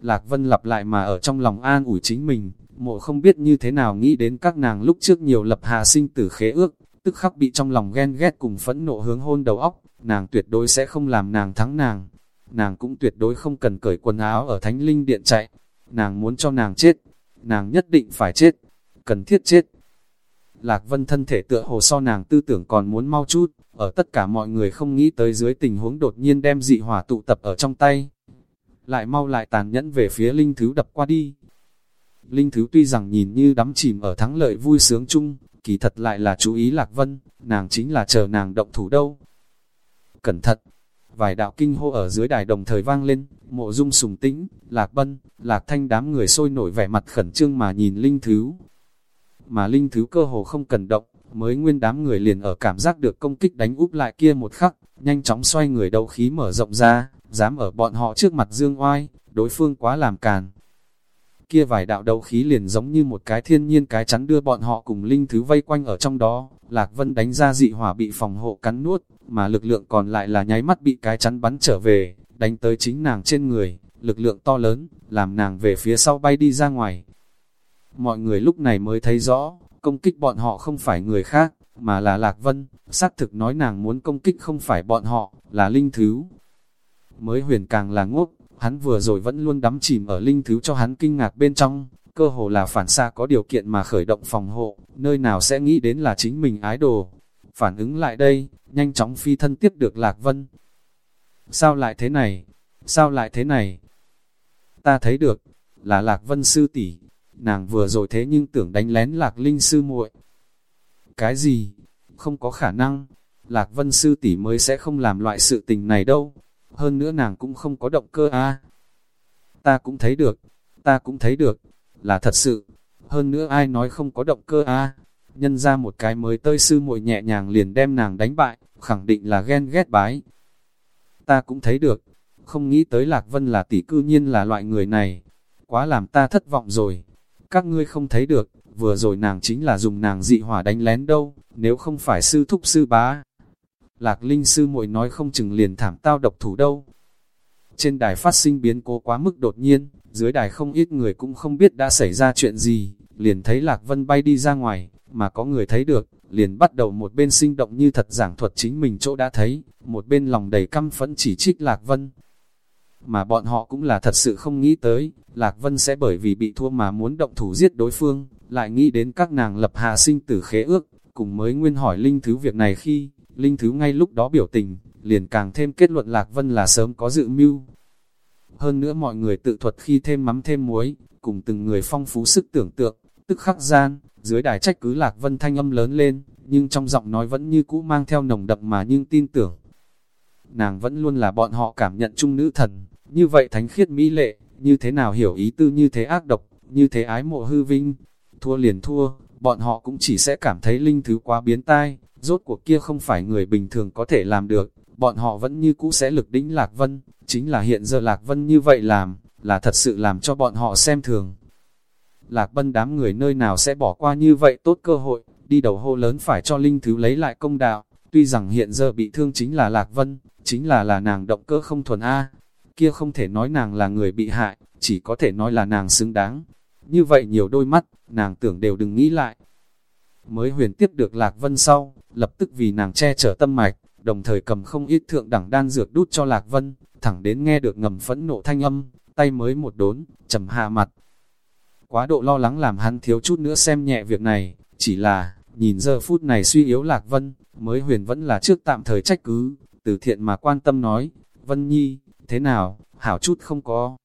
Lạc Vân lặp lại mà ở trong lòng an ủi chính mình, mộ không biết như thế nào nghĩ đến các nàng lúc trước nhiều lập hạ sinh tử khế ước, tức khắc bị trong lòng ghen ghét cùng phẫn nộ hướng hôn đầu óc, nàng tuyệt đối sẽ không làm nàng thắng nàng. Nàng cũng tuyệt đối không cần cởi quần áo ở thánh linh điện chạy, nàng muốn cho nàng chết, nàng nhất định phải chết, cần thiết chết. Lạc Vân thân thể tựa hồ so nàng tư tưởng còn muốn mau chút, ở tất cả mọi người không nghĩ tới dưới tình huống đột nhiên đem dị hỏa tụ tập ở trong tay. Lại mau lại tàn nhẫn về phía linh thứ đập qua đi. Linh thứ tuy rằng nhìn như đắm chìm ở thắng lợi vui sướng chung, kỳ thật lại là chú ý Lạc Vân, nàng chính là chờ nàng động thủ đâu. Cẩn thận! Vài đạo kinh hô ở dưới đài đồng thời vang lên, mộ dung sùng tĩnh, Lạc Bân, Lạc Thanh đám người sôi nổi vẻ mặt khẩn trương mà nhìn Linh Thứ. Mà Linh Thứ cơ hồ không cần động, mới nguyên đám người liền ở cảm giác được công kích đánh úp lại kia một khắc, nhanh chóng xoay người đầu khí mở rộng ra, dám ở bọn họ trước mặt dương oai, đối phương quá làm càn. Kia vài đạo đầu khí liền giống như một cái thiên nhiên cái chắn đưa bọn họ cùng linh thứ vây quanh ở trong đó, Lạc Vân đánh ra dị hỏa bị phòng hộ cắn nuốt, mà lực lượng còn lại là nháy mắt bị cái chắn bắn trở về, đánh tới chính nàng trên người, lực lượng to lớn, làm nàng về phía sau bay đi ra ngoài. Mọi người lúc này mới thấy rõ, công kích bọn họ không phải người khác, mà là Lạc Vân, xác thực nói nàng muốn công kích không phải bọn họ, là linh thứ. Mới huyền càng là ngốc, hắn vừa rồi vẫn luôn đắm chìm ở linh thứ cho hắn kinh ngạc bên trong, cơ hồ là phản xa có điều kiện mà khởi động phòng hộ, nơi nào sẽ nghĩ đến là chính mình ái đồ. Phản ứng lại đây, nhanh chóng phi thân tiếp được Lạc Vân. Sao lại thế này? Sao lại thế này? Ta thấy được, là Lạc Vân sư tỷ nàng vừa rồi thế nhưng tưởng đánh lén Lạc Linh sư muội. Cái gì? Không có khả năng, Lạc Vân sư tỷ mới sẽ không làm loại sự tình này đâu. Hơn nữa nàng cũng không có động cơ a. Ta cũng thấy được, ta cũng thấy được, là thật sự. Hơn nữa ai nói không có động cơ a? Nhân ra một cái mới tơi sư muội nhẹ nhàng liền đem nàng đánh bại, khẳng định là ghen ghét bái. Ta cũng thấy được, không nghĩ tới Lạc Vân là tỷ cư nhiên là loại người này. Quá làm ta thất vọng rồi các ngươi không thấy được, vừa rồi nàng chính là dùng nàng dị hỏa đánh lén đâu, nếu không phải sư thúc sư bá. Lạc Linh sư muội nói không chừng liền thảm tao độc thủ đâu. Trên đài phát sinh biến cố quá mức đột nhiên, dưới đài không ít người cũng không biết đã xảy ra chuyện gì, liền thấy Lạc Vân bay đi ra ngoài, mà có người thấy được, liền bắt đầu một bên sinh động như thật giảng thuật chính mình chỗ đã thấy, một bên lòng đầy căm phẫn chỉ trích Lạc Vân mà bọn họ cũng là thật sự không nghĩ tới, Lạc Vân sẽ bởi vì bị thua mà muốn động thủ giết đối phương, lại nghĩ đến các nàng lập hạ sinh tử khế ước, cùng mới nguyên hỏi Linh Thứ việc này khi, Linh Thứ ngay lúc đó biểu tình, liền càng thêm kết luận Lạc Vân là sớm có dự mưu. Hơn nữa mọi người tự thuật khi thêm mắm thêm muối, cùng từng người phong phú sức tưởng tượng, tức khắc gian, dưới đài trách cứ Lạc Vân thanh âm lớn lên, nhưng trong giọng nói vẫn như cũ mang theo nồng đậm mà nhưng tin tưởng. Nàng vẫn luôn là bọn họ cảm nhận chung nữ thần, như vậy thánh khiết mỹ lệ, như thế nào hiểu ý tư như thế ác độc, như thế ái mộ hư vinh. Thua liền thua, bọn họ cũng chỉ sẽ cảm thấy linh thứ quá biến tai, rốt cuộc kia không phải người bình thường có thể làm được, bọn họ vẫn như cũ sẽ lực đính Lạc Vân, chính là hiện giờ Lạc Vân như vậy làm, là thật sự làm cho bọn họ xem thường. Lạc Vân đám người nơi nào sẽ bỏ qua như vậy tốt cơ hội, đi đầu hô lớn phải cho linh thứ lấy lại công đạo, tuy rằng hiện giờ bị thương chính là Lạc Vân, chính là là nàng động cơ không thuần A, kia không thể nói nàng là người bị hại, chỉ có thể nói là nàng xứng đáng. Như vậy nhiều đôi mắt, nàng tưởng đều đừng nghĩ lại. Mới huyền tiếp được Lạc Vân sau, lập tức vì nàng che chở tâm mạch, đồng thời cầm không ít thượng đẳng đan dược đút cho Lạc Vân, thẳng đến nghe được ngầm phẫn nộ thanh âm, tay mới một đốn, trầm hạ mặt. Quá độ lo lắng làm hắn thiếu chút nữa xem nhẹ việc này, chỉ là, nhìn giờ phút này suy yếu Lạc Vân, mới huyền vẫn là trước tạm thời trách cứ, từ thiện mà quan tâm nói, Vân Nhi, thế nào, hảo chút không có.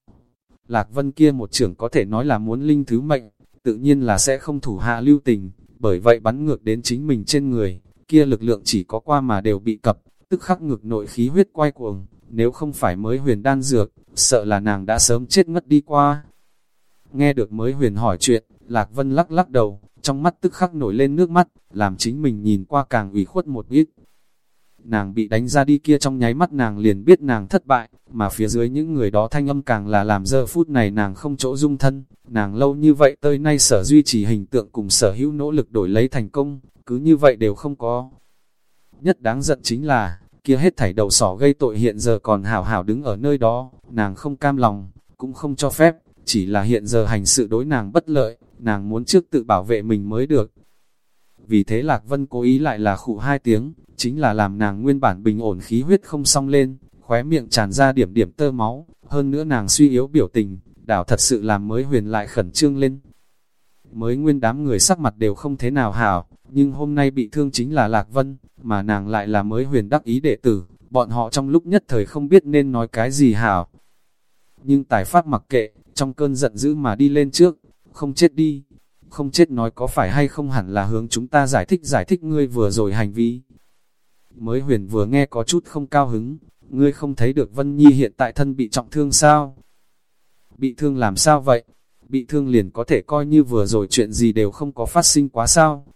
Lạc Vân kia một trưởng có thể nói là muốn linh thứ mệnh, tự nhiên là sẽ không thủ hạ lưu tình, bởi vậy bắn ngược đến chính mình trên người, kia lực lượng chỉ có qua mà đều bị cập, tức khắc ngược nội khí huyết quay cuồng, nếu không phải mới huyền đan dược, sợ là nàng đã sớm chết ngất đi qua. Nghe được mới huyền hỏi chuyện, Lạc Vân lắc lắc đầu, trong mắt tức khắc nổi lên nước mắt, làm chính mình nhìn qua càng ủy khuất một ít. Nàng bị đánh ra đi kia trong nháy mắt nàng liền biết nàng thất bại, mà phía dưới những người đó thanh âm càng là làm giờ phút này nàng không chỗ dung thân, nàng lâu như vậy tới nay sở duy trì hình tượng cùng sở hữu nỗ lực đổi lấy thành công, cứ như vậy đều không có. Nhất đáng giận chính là, kia hết thảy đầu sỏ gây tội hiện giờ còn hảo hảo đứng ở nơi đó, nàng không cam lòng, cũng không cho phép, chỉ là hiện giờ hành sự đối nàng bất lợi, nàng muốn trước tự bảo vệ mình mới được. Vì thế Lạc Vân cố ý lại là khụ hai tiếng, chính là làm nàng nguyên bản bình ổn khí huyết không song lên, khóe miệng tràn ra điểm điểm tơ máu, hơn nữa nàng suy yếu biểu tình, đảo thật sự làm mới huyền lại khẩn trương lên. Mới nguyên đám người sắc mặt đều không thế nào hảo, nhưng hôm nay bị thương chính là Lạc Vân, mà nàng lại là mới huyền đắc ý đệ tử, bọn họ trong lúc nhất thời không biết nên nói cái gì hảo. Nhưng tài phát mặc kệ, trong cơn giận dữ mà đi lên trước, không chết đi, không chết nói có phải hay không hẳn là hướng chúng ta giải thích giải thích ngươi vừa rồi hành vi. Mới huyền vừa nghe có chút không cao hứng, ngươi không thấy được Vân Nhi hiện tại thân bị trọng thương sao? Bị thương làm sao vậy? Bị thương liền có thể coi như vừa rồi chuyện gì đều không có phát sinh quá sao?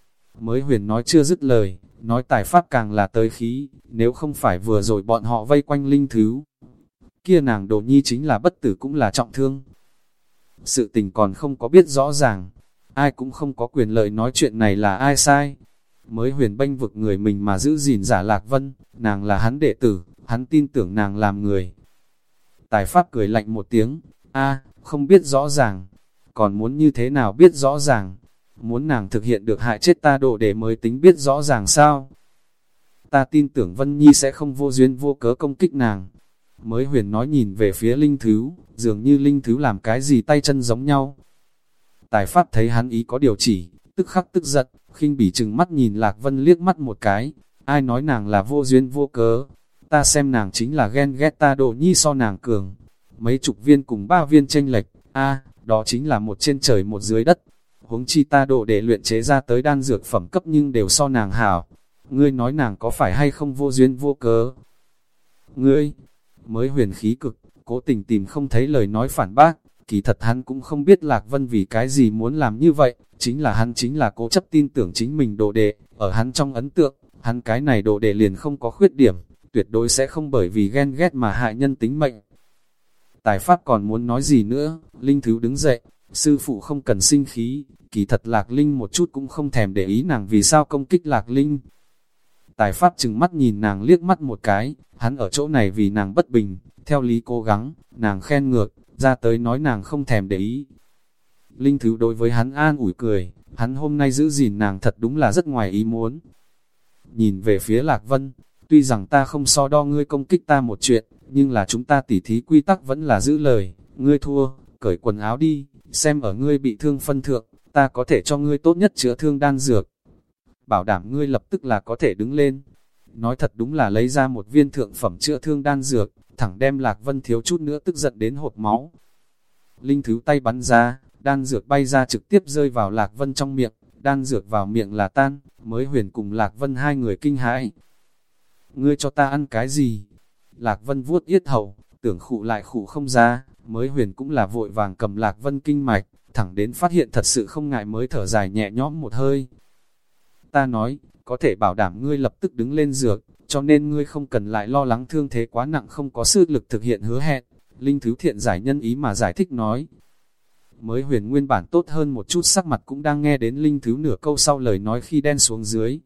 Mới huyền nói chưa dứt lời, nói tài pháp càng là tới khí, nếu không phải vừa rồi bọn họ vây quanh linh thứ. Kia nàng đồ nhi chính là bất tử cũng là trọng thương. Sự tình còn không có biết rõ ràng, ai cũng không có quyền lợi nói chuyện này là ai sai. Mới huyền bênh vực người mình mà giữ gìn giả lạc vân, nàng là hắn đệ tử, hắn tin tưởng nàng làm người. Tài pháp cười lạnh một tiếng, a không biết rõ ràng, còn muốn như thế nào biết rõ ràng, muốn nàng thực hiện được hại chết ta độ để mới tính biết rõ ràng sao. Ta tin tưởng Vân Nhi sẽ không vô duyên vô cớ công kích nàng. Mới huyền nói nhìn về phía linh thứ, dường như linh thứ làm cái gì tay chân giống nhau. Tài phát thấy hắn ý có điều chỉ, tức khắc tức giận, khinh bỉ chừng mắt nhìn Lạc Vân liếc mắt một cái, ai nói nàng là vô duyên vô cớ, ta xem nàng chính là ghen ghét ta độ nhi so nàng cường, mấy chục viên cùng ba viên tranh lệch, a đó chính là một trên trời một dưới đất, huống chi ta độ để luyện chế ra tới đan dược phẩm cấp nhưng đều so nàng hảo, ngươi nói nàng có phải hay không vô duyên vô cớ. Ngươi, mới huyền khí cực, cố tình tìm không thấy lời nói phản bác, kỳ thật hắn cũng không biết Lạc Vân vì cái gì muốn làm như vậy, chính là hắn chính là cố chấp tin tưởng chính mình đồ đệ, ở hắn trong ấn tượng, hắn cái này đồ đệ liền không có khuyết điểm, tuyệt đối sẽ không bởi vì ghen ghét mà hại nhân tính mệnh. Tài Pháp còn muốn nói gì nữa, Linh Thứ đứng dậy, sư phụ không cần sinh khí, kỳ thật Lạc Linh một chút cũng không thèm để ý nàng vì sao công kích Lạc Linh. Tài phát chừng mắt nhìn nàng liếc mắt một cái, hắn ở chỗ này vì nàng bất bình, theo lý cố gắng, nàng khen ngược, ra tới nói nàng không thèm để ý. Linh Thứ đối với hắn an ủi cười, hắn hôm nay giữ gìn nàng thật đúng là rất ngoài ý muốn. Nhìn về phía Lạc Vân, tuy rằng ta không so đo ngươi công kích ta một chuyện, nhưng là chúng ta tỉ thí quy tắc vẫn là giữ lời, ngươi thua, cởi quần áo đi, xem ở ngươi bị thương phân thượng, ta có thể cho ngươi tốt nhất chữa thương đan dược. Bảo đảm ngươi lập tức là có thể đứng lên. Nói thật đúng là lấy ra một viên thượng phẩm chữa thương đan dược, thẳng đem Lạc Vân thiếu chút nữa tức giận đến hộp máu. Linh thứ tay bắn ra, đan dược bay ra trực tiếp rơi vào Lạc Vân trong miệng, đan dược vào miệng là tan, mới huyền cùng Lạc Vân hai người kinh hãi. Ngươi cho ta ăn cái gì? Lạc Vân vuốt yết hầu, tưởng khụ lại khụ không ra, mới huyền cũng là vội vàng cầm Lạc Vân kinh mạch, thẳng đến phát hiện thật sự không ngại mới thở dài nhẹ nhõm một hơi. Ta nói, có thể bảo đảm ngươi lập tức đứng lên dược, cho nên ngươi không cần lại lo lắng thương thế quá nặng không có sức lực thực hiện hứa hẹn. Linh Thứ Thiện giải nhân ý mà giải thích nói. Mới huyền nguyên bản tốt hơn một chút sắc mặt cũng đang nghe đến Linh Thứ nửa câu sau lời nói khi đen xuống dưới.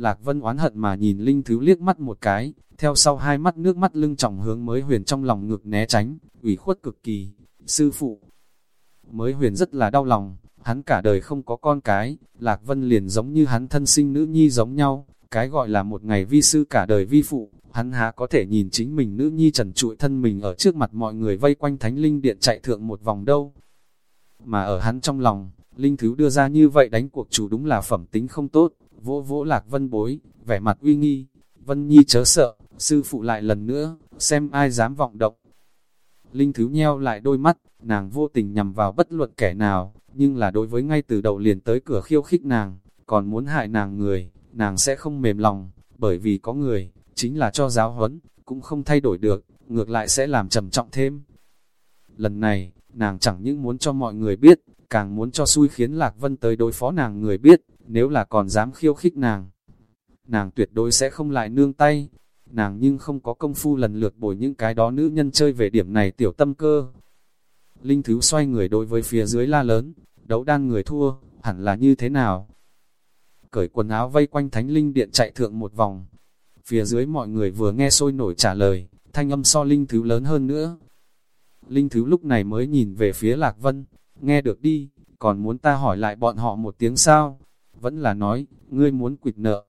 Lạc Vân oán hận mà nhìn Linh Thứ liếc mắt một cái, theo sau hai mắt nước mắt lưng trọng hướng mới huyền trong lòng ngực né tránh, ủy khuất cực kỳ. Sư phụ, mới huyền rất là đau lòng, hắn cả đời không có con cái, Lạc Vân liền giống như hắn thân sinh nữ nhi giống nhau, cái gọi là một ngày vi sư cả đời vi phụ, hắn há có thể nhìn chính mình nữ nhi trần trụi thân mình ở trước mặt mọi người vây quanh thánh linh điện chạy thượng một vòng đâu. Mà ở hắn trong lòng, linh thứ đưa ra như vậy đánh cuộc chủ đúng là phẩm tính không tốt, vỗ vỗ Lạc Vân bối, vẻ mặt uy nghi, Vân Nhi chớ sợ, sư phụ lại lần nữa, xem ai dám vọng động. Linh Thứ nheo lại đôi mắt, nàng vô tình nhằm vào bất luận kẻ nào, nhưng là đối với ngay từ đầu liền tới cửa khiêu khích nàng, còn muốn hại nàng người, nàng sẽ không mềm lòng, bởi vì có người, chính là cho giáo huấn, cũng không thay đổi được, ngược lại sẽ làm trầm trọng thêm. Lần này, nàng chẳng những muốn cho mọi người biết, càng muốn cho xui khiến Lạc Vân tới đối phó nàng người biết, nếu là còn dám khiêu khích nàng. Nàng tuyệt đối sẽ không lại nương tay, nàng nhưng không có công phu lần lượt bồi những cái đó nữ nhân chơi về điểm này tiểu tâm cơ. Linh Thứ xoay người đối với phía dưới la lớn, đấu đan người thua, hẳn là như thế nào? Cởi quần áo vây quanh thánh linh điện chạy thượng một vòng. Phía dưới mọi người vừa nghe sôi nổi trả lời, thanh âm so Linh Thứ lớn hơn nữa. Linh Thứ lúc này mới nhìn về phía Lạc Vân, nghe được đi, còn muốn ta hỏi lại bọn họ một tiếng sao? Vẫn là nói, ngươi muốn quỵt nợ.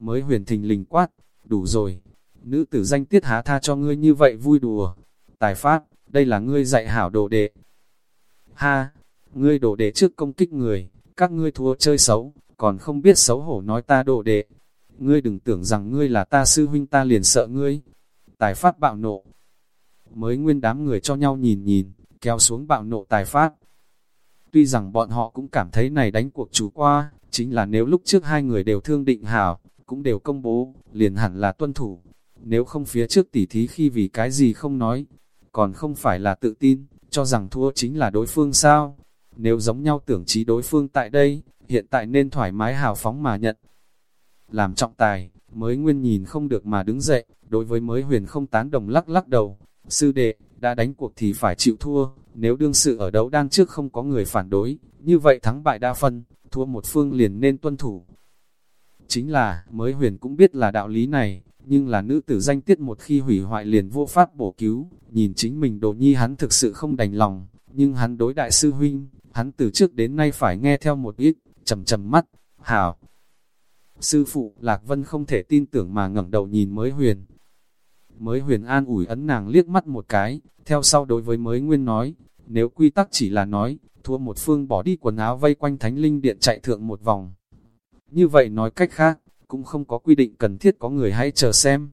Mới huyền thình lình quát, đủ rồi. Nữ tử danh tiết há tha cho ngươi như vậy vui đùa. Tài pháp, đây là ngươi dạy hảo đồ đệ. Ha, ngươi đồ đệ trước công kích người, các ngươi thua chơi xấu, còn không biết xấu hổ nói ta đồ đệ. Ngươi đừng tưởng rằng ngươi là ta sư huynh ta liền sợ ngươi. Tài phát bạo nộ. Mới nguyên đám người cho nhau nhìn nhìn, kéo xuống bạo nộ tài phát. Tuy rằng bọn họ cũng cảm thấy này đánh cuộc chú qua, chính là nếu lúc trước hai người đều thương định hảo, cũng đều công bố, liền hẳn là tuân thủ. Nếu không phía trước tỉ thí khi vì cái gì không nói, còn không phải là tự tin, cho rằng thua chính là đối phương sao. Nếu giống nhau tưởng trí đối phương tại đây, hiện tại nên thoải mái hào phóng mà nhận. Làm trọng tài, mới nguyên nhìn không được mà đứng dậy, đối với mới huyền không tán đồng lắc lắc đầu. Sư đệ, đã đánh cuộc thì phải chịu thua, nếu đương sự ở đấu đang trước không có người phản đối, như vậy thắng bại đa phân, thua một phương liền nên tuân thủ. Chính là, mới huyền cũng biết là đạo lý này, nhưng là nữ tử danh tiết một khi hủy hoại liền vô pháp bổ cứu, nhìn chính mình đồ nhi hắn thực sự không đành lòng, nhưng hắn đối đại sư huynh, hắn từ trước đến nay phải nghe theo một ít, chầm chầm mắt, hảo. Sư phụ, Lạc Vân không thể tin tưởng mà ngẩng đầu nhìn mới huyền. Mới huyền an ủi ấn nàng liếc mắt một cái, theo sau đối với mới nguyên nói, nếu quy tắc chỉ là nói, thua một phương bỏ đi quần áo vây quanh thánh linh điện chạy thượng một vòng. Như vậy nói cách khác, cũng không có quy định cần thiết có người hãy chờ xem.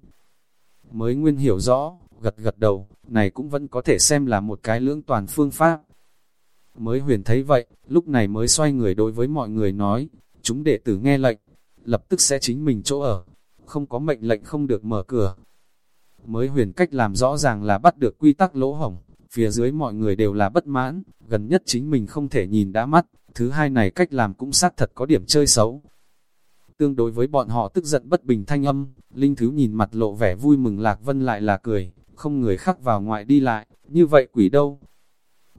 Mới nguyên hiểu rõ, gật gật đầu, này cũng vẫn có thể xem là một cái lưỡng toàn phương pháp. Mới huyền thấy vậy, lúc này mới xoay người đối với mọi người nói, chúng đệ tử nghe lệnh, lập tức sẽ chính mình chỗ ở, không có mệnh lệnh không được mở cửa. Mới huyền cách làm rõ ràng là bắt được quy tắc lỗ hổng, phía dưới mọi người đều là bất mãn, gần nhất chính mình không thể nhìn đã mắt, thứ hai này cách làm cũng xác thật có điểm chơi xấu. Tương đối với bọn họ tức giận bất bình thanh âm, Linh Thứ nhìn mặt lộ vẻ vui mừng Lạc Vân lại là cười, không người khác vào ngoại đi lại, như vậy quỷ đâu.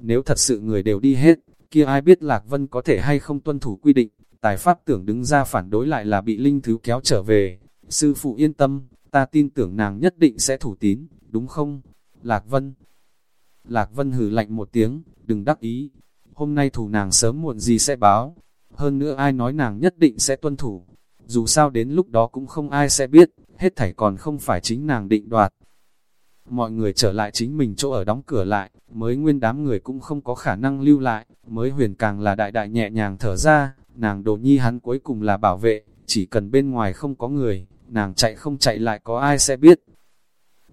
Nếu thật sự người đều đi hết, kia ai biết Lạc Vân có thể hay không tuân thủ quy định, tài pháp tưởng đứng ra phản đối lại là bị Linh Thứ kéo trở về. Sư phụ yên tâm, ta tin tưởng nàng nhất định sẽ thủ tín, đúng không? Lạc Vân Lạc Vân hử lạnh một tiếng, đừng đắc ý. Hôm nay thủ nàng sớm muộn gì sẽ báo. Hơn nữa ai nói nàng nhất định sẽ tuân thủ. Dù sao đến lúc đó cũng không ai sẽ biết, hết thảy còn không phải chính nàng định đoạt. Mọi người trở lại chính mình chỗ ở đóng cửa lại, mới nguyên đám người cũng không có khả năng lưu lại, mới huyền càng là đại đại nhẹ nhàng thở ra, nàng đồ nhi hắn cuối cùng là bảo vệ, chỉ cần bên ngoài không có người, nàng chạy không chạy lại có ai sẽ biết.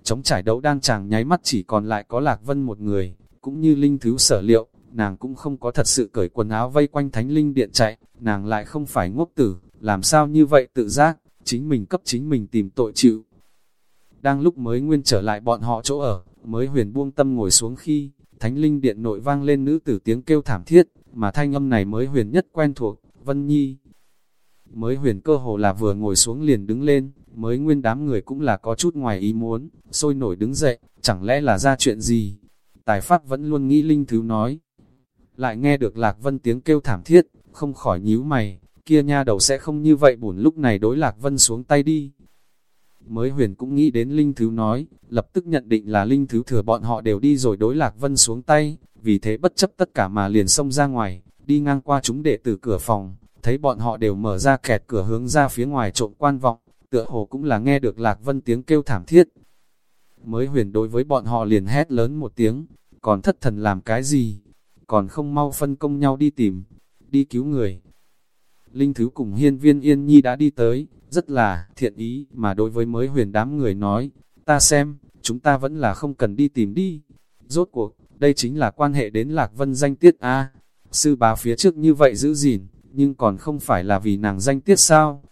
Chống trải đấu đang chàng nháy mắt chỉ còn lại có Lạc Vân một người, cũng như linh thứ sở liệu, nàng cũng không có thật sự cởi quần áo vây quanh thánh linh điện chạy, nàng lại không phải ngốc tử, làm sao như vậy tự giác, chính mình cấp chính mình tìm tội chịu. Đang lúc mới nguyên trở lại bọn họ chỗ ở, mới huyền buông tâm ngồi xuống khi, thánh linh điện nội vang lên nữ tử tiếng kêu thảm thiết, mà thanh âm này mới huyền nhất quen thuộc, Vân Nhi. Mới huyền cơ hồ là vừa ngồi xuống liền đứng lên, mới nguyên đám người cũng là có chút ngoài ý muốn, sôi nổi đứng dậy, chẳng lẽ là ra chuyện gì? Tài phát vẫn luôn nghĩ linh thứ nói. Lại nghe được Lạc Vân tiếng kêu thảm thiết, không khỏi nhíu mày, kia nha đầu sẽ không như vậy buồn lúc này đối Lạc Vân xuống tay đi. Mới huyền cũng nghĩ đến Linh Thứ nói, lập tức nhận định là Linh Thứ thừa bọn họ đều đi rồi đối Lạc Vân xuống tay, vì thế bất chấp tất cả mà liền xông ra ngoài, đi ngang qua chúng đệ tử cửa phòng, thấy bọn họ đều mở ra kẹt cửa hướng ra phía ngoài trộm quan vọng, tựa hồ cũng là nghe được Lạc Vân tiếng kêu thảm thiết. Mới huyền đối với bọn họ liền hét lớn một tiếng, còn thất thần làm cái gì, còn không mau phân công nhau đi tìm, đi cứu người. Linh Thứ cùng hiên viên yên nhi đã đi tới, rất là thiện ý mà đối với mới huyền đám người nói, ta xem, chúng ta vẫn là không cần đi tìm đi. Rốt cuộc, đây chính là quan hệ đến Lạc Vân danh tiết A. Sư bá phía trước như vậy giữ gìn, nhưng còn không phải là vì nàng danh tiết sao.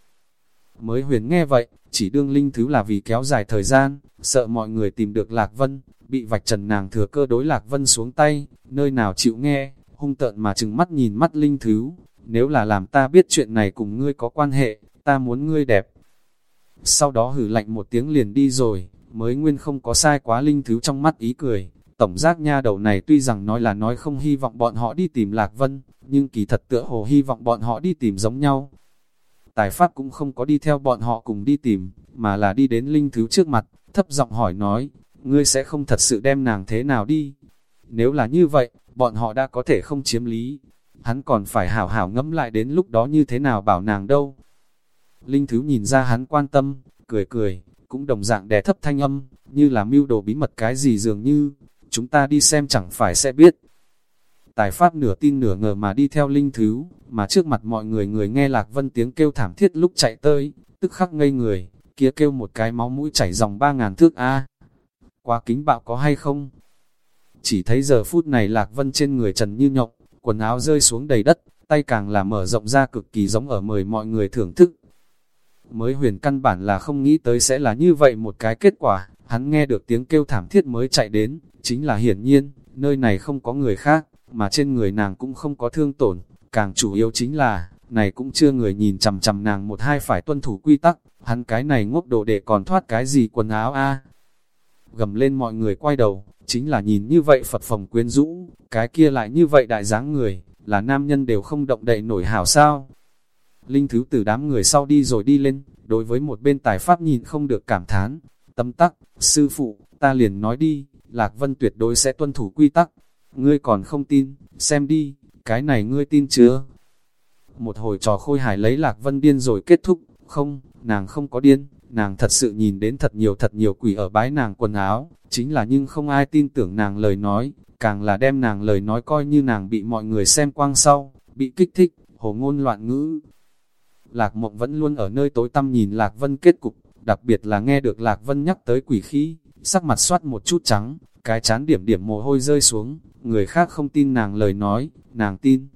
Mới huyền nghe vậy, chỉ đương linh thứ là vì kéo dài thời gian, sợ mọi người tìm được Lạc Vân, bị vạch trần nàng thừa cơ đối Lạc Vân xuống tay, nơi nào chịu nghe, hung tợn mà chừng mắt nhìn mắt linh thứ, nếu là làm ta biết chuyện này cùng ngươi có quan hệ, ta muốn ngươi đẹp. Sau đó hử lạnh một tiếng liền đi rồi, mới nguyên không có sai quá linh thứ trong mắt ý cười. Tổng giác nha đầu này tuy rằng nói là nói không hy vọng bọn họ đi tìm Lạc Vân, nhưng kỳ thật tựa hồ hy vọng bọn họ đi tìm giống nhau. Tài Pháp cũng không có đi theo bọn họ cùng đi tìm, mà là đi đến linh thứ trước mặt, thấp giọng hỏi nói, ngươi sẽ không thật sự đem nàng thế nào đi. Nếu là như vậy, bọn họ đã có thể không chiếm lý. Hắn còn phải hảo hảo ngẫm lại đến lúc đó như thế nào bảo nàng đâu. Linh Thứ nhìn ra hắn quan tâm, cười cười, cũng đồng dạng đè thấp thanh âm, như là mưu đồ bí mật cái gì dường như, chúng ta đi xem chẳng phải sẽ biết. Tài phát nửa tin nửa ngờ mà đi theo Linh Thứ, mà trước mặt mọi người người nghe Lạc Vân tiếng kêu thảm thiết lúc chạy tới, tức khắc ngây người, kia kêu một cái máu mũi chảy dòng ba ngàn thước A. Quá kính bạo có hay không? Chỉ thấy giờ phút này Lạc Vân trên người trần như nhộng, quần áo rơi xuống đầy đất, tay càng là mở rộng ra cực kỳ giống ở mời mọi người thưởng thức. Mới huyền căn bản là không nghĩ tới sẽ là như vậy một cái kết quả, hắn nghe được tiếng kêu thảm thiết mới chạy đến, chính là hiển nhiên, nơi này không có người khác, mà trên người nàng cũng không có thương tổn, càng chủ yếu chính là, này cũng chưa người nhìn chằm chằm nàng một hai phải tuân thủ quy tắc, hắn cái này ngốc đồ để còn thoát cái gì quần áo a Gầm lên mọi người quay đầu, chính là nhìn như vậy Phật phòng quyến rũ, cái kia lại như vậy đại dáng người, là nam nhân đều không động đậy nổi hảo sao. Linh thứ từ đám người sau đi rồi đi lên, đối với một bên tài pháp nhìn không được cảm thán, tâm tắc, sư phụ, ta liền nói đi, Lạc Vân tuyệt đối sẽ tuân thủ quy tắc, ngươi còn không tin, xem đi, cái này ngươi tin chưa? Một hồi trò khôi hài lấy Lạc Vân điên rồi kết thúc, không, nàng không có điên, nàng thật sự nhìn đến thật nhiều thật nhiều quỷ ở bái nàng quần áo, chính là nhưng không ai tin tưởng nàng lời nói, càng là đem nàng lời nói coi như nàng bị mọi người xem quang sau, bị kích thích, hồ ngôn loạn ngữ. Lạc mộng vẫn luôn ở nơi tối tăm nhìn Lạc Vân kết cục, đặc biệt là nghe được Lạc Vân nhắc tới quỷ khí, sắc mặt soát một chút trắng, cái chán điểm điểm mồ hôi rơi xuống, người khác không tin nàng lời nói, nàng tin.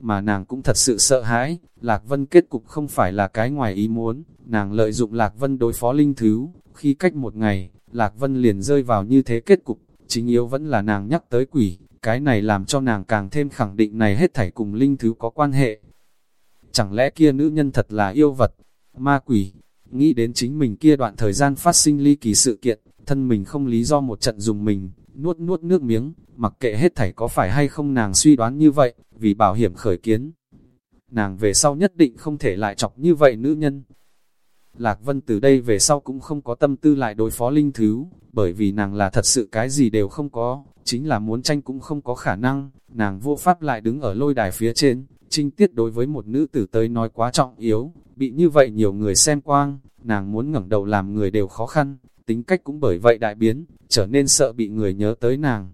Mà nàng cũng thật sự sợ hãi, Lạc Vân kết cục không phải là cái ngoài ý muốn, nàng lợi dụng Lạc Vân đối phó linh thứ, khi cách một ngày, Lạc Vân liền rơi vào như thế kết cục, chính yếu vẫn là nàng nhắc tới quỷ, cái này làm cho nàng càng thêm khẳng định này hết thảy cùng linh thứ có quan hệ. Chẳng lẽ kia nữ nhân thật là yêu vật, ma quỷ, nghĩ đến chính mình kia đoạn thời gian phát sinh ly kỳ sự kiện, thân mình không lý do một trận dùng mình, nuốt nuốt nước miếng, mặc kệ hết thảy có phải hay không nàng suy đoán như vậy, vì bảo hiểm khởi kiến. Nàng về sau nhất định không thể lại chọc như vậy nữ nhân. Lạc Vân từ đây về sau cũng không có tâm tư lại đối phó linh thứ, bởi vì nàng là thật sự cái gì đều không có, chính là muốn tranh cũng không có khả năng, nàng vô pháp lại đứng ở lôi đài phía trên, trinh tiết đối với một nữ tử tới nói quá trọng yếu, bị như vậy nhiều người xem quang, nàng muốn ngẩng đầu làm người đều khó khăn, tính cách cũng bởi vậy đại biến, trở nên sợ bị người nhớ tới nàng.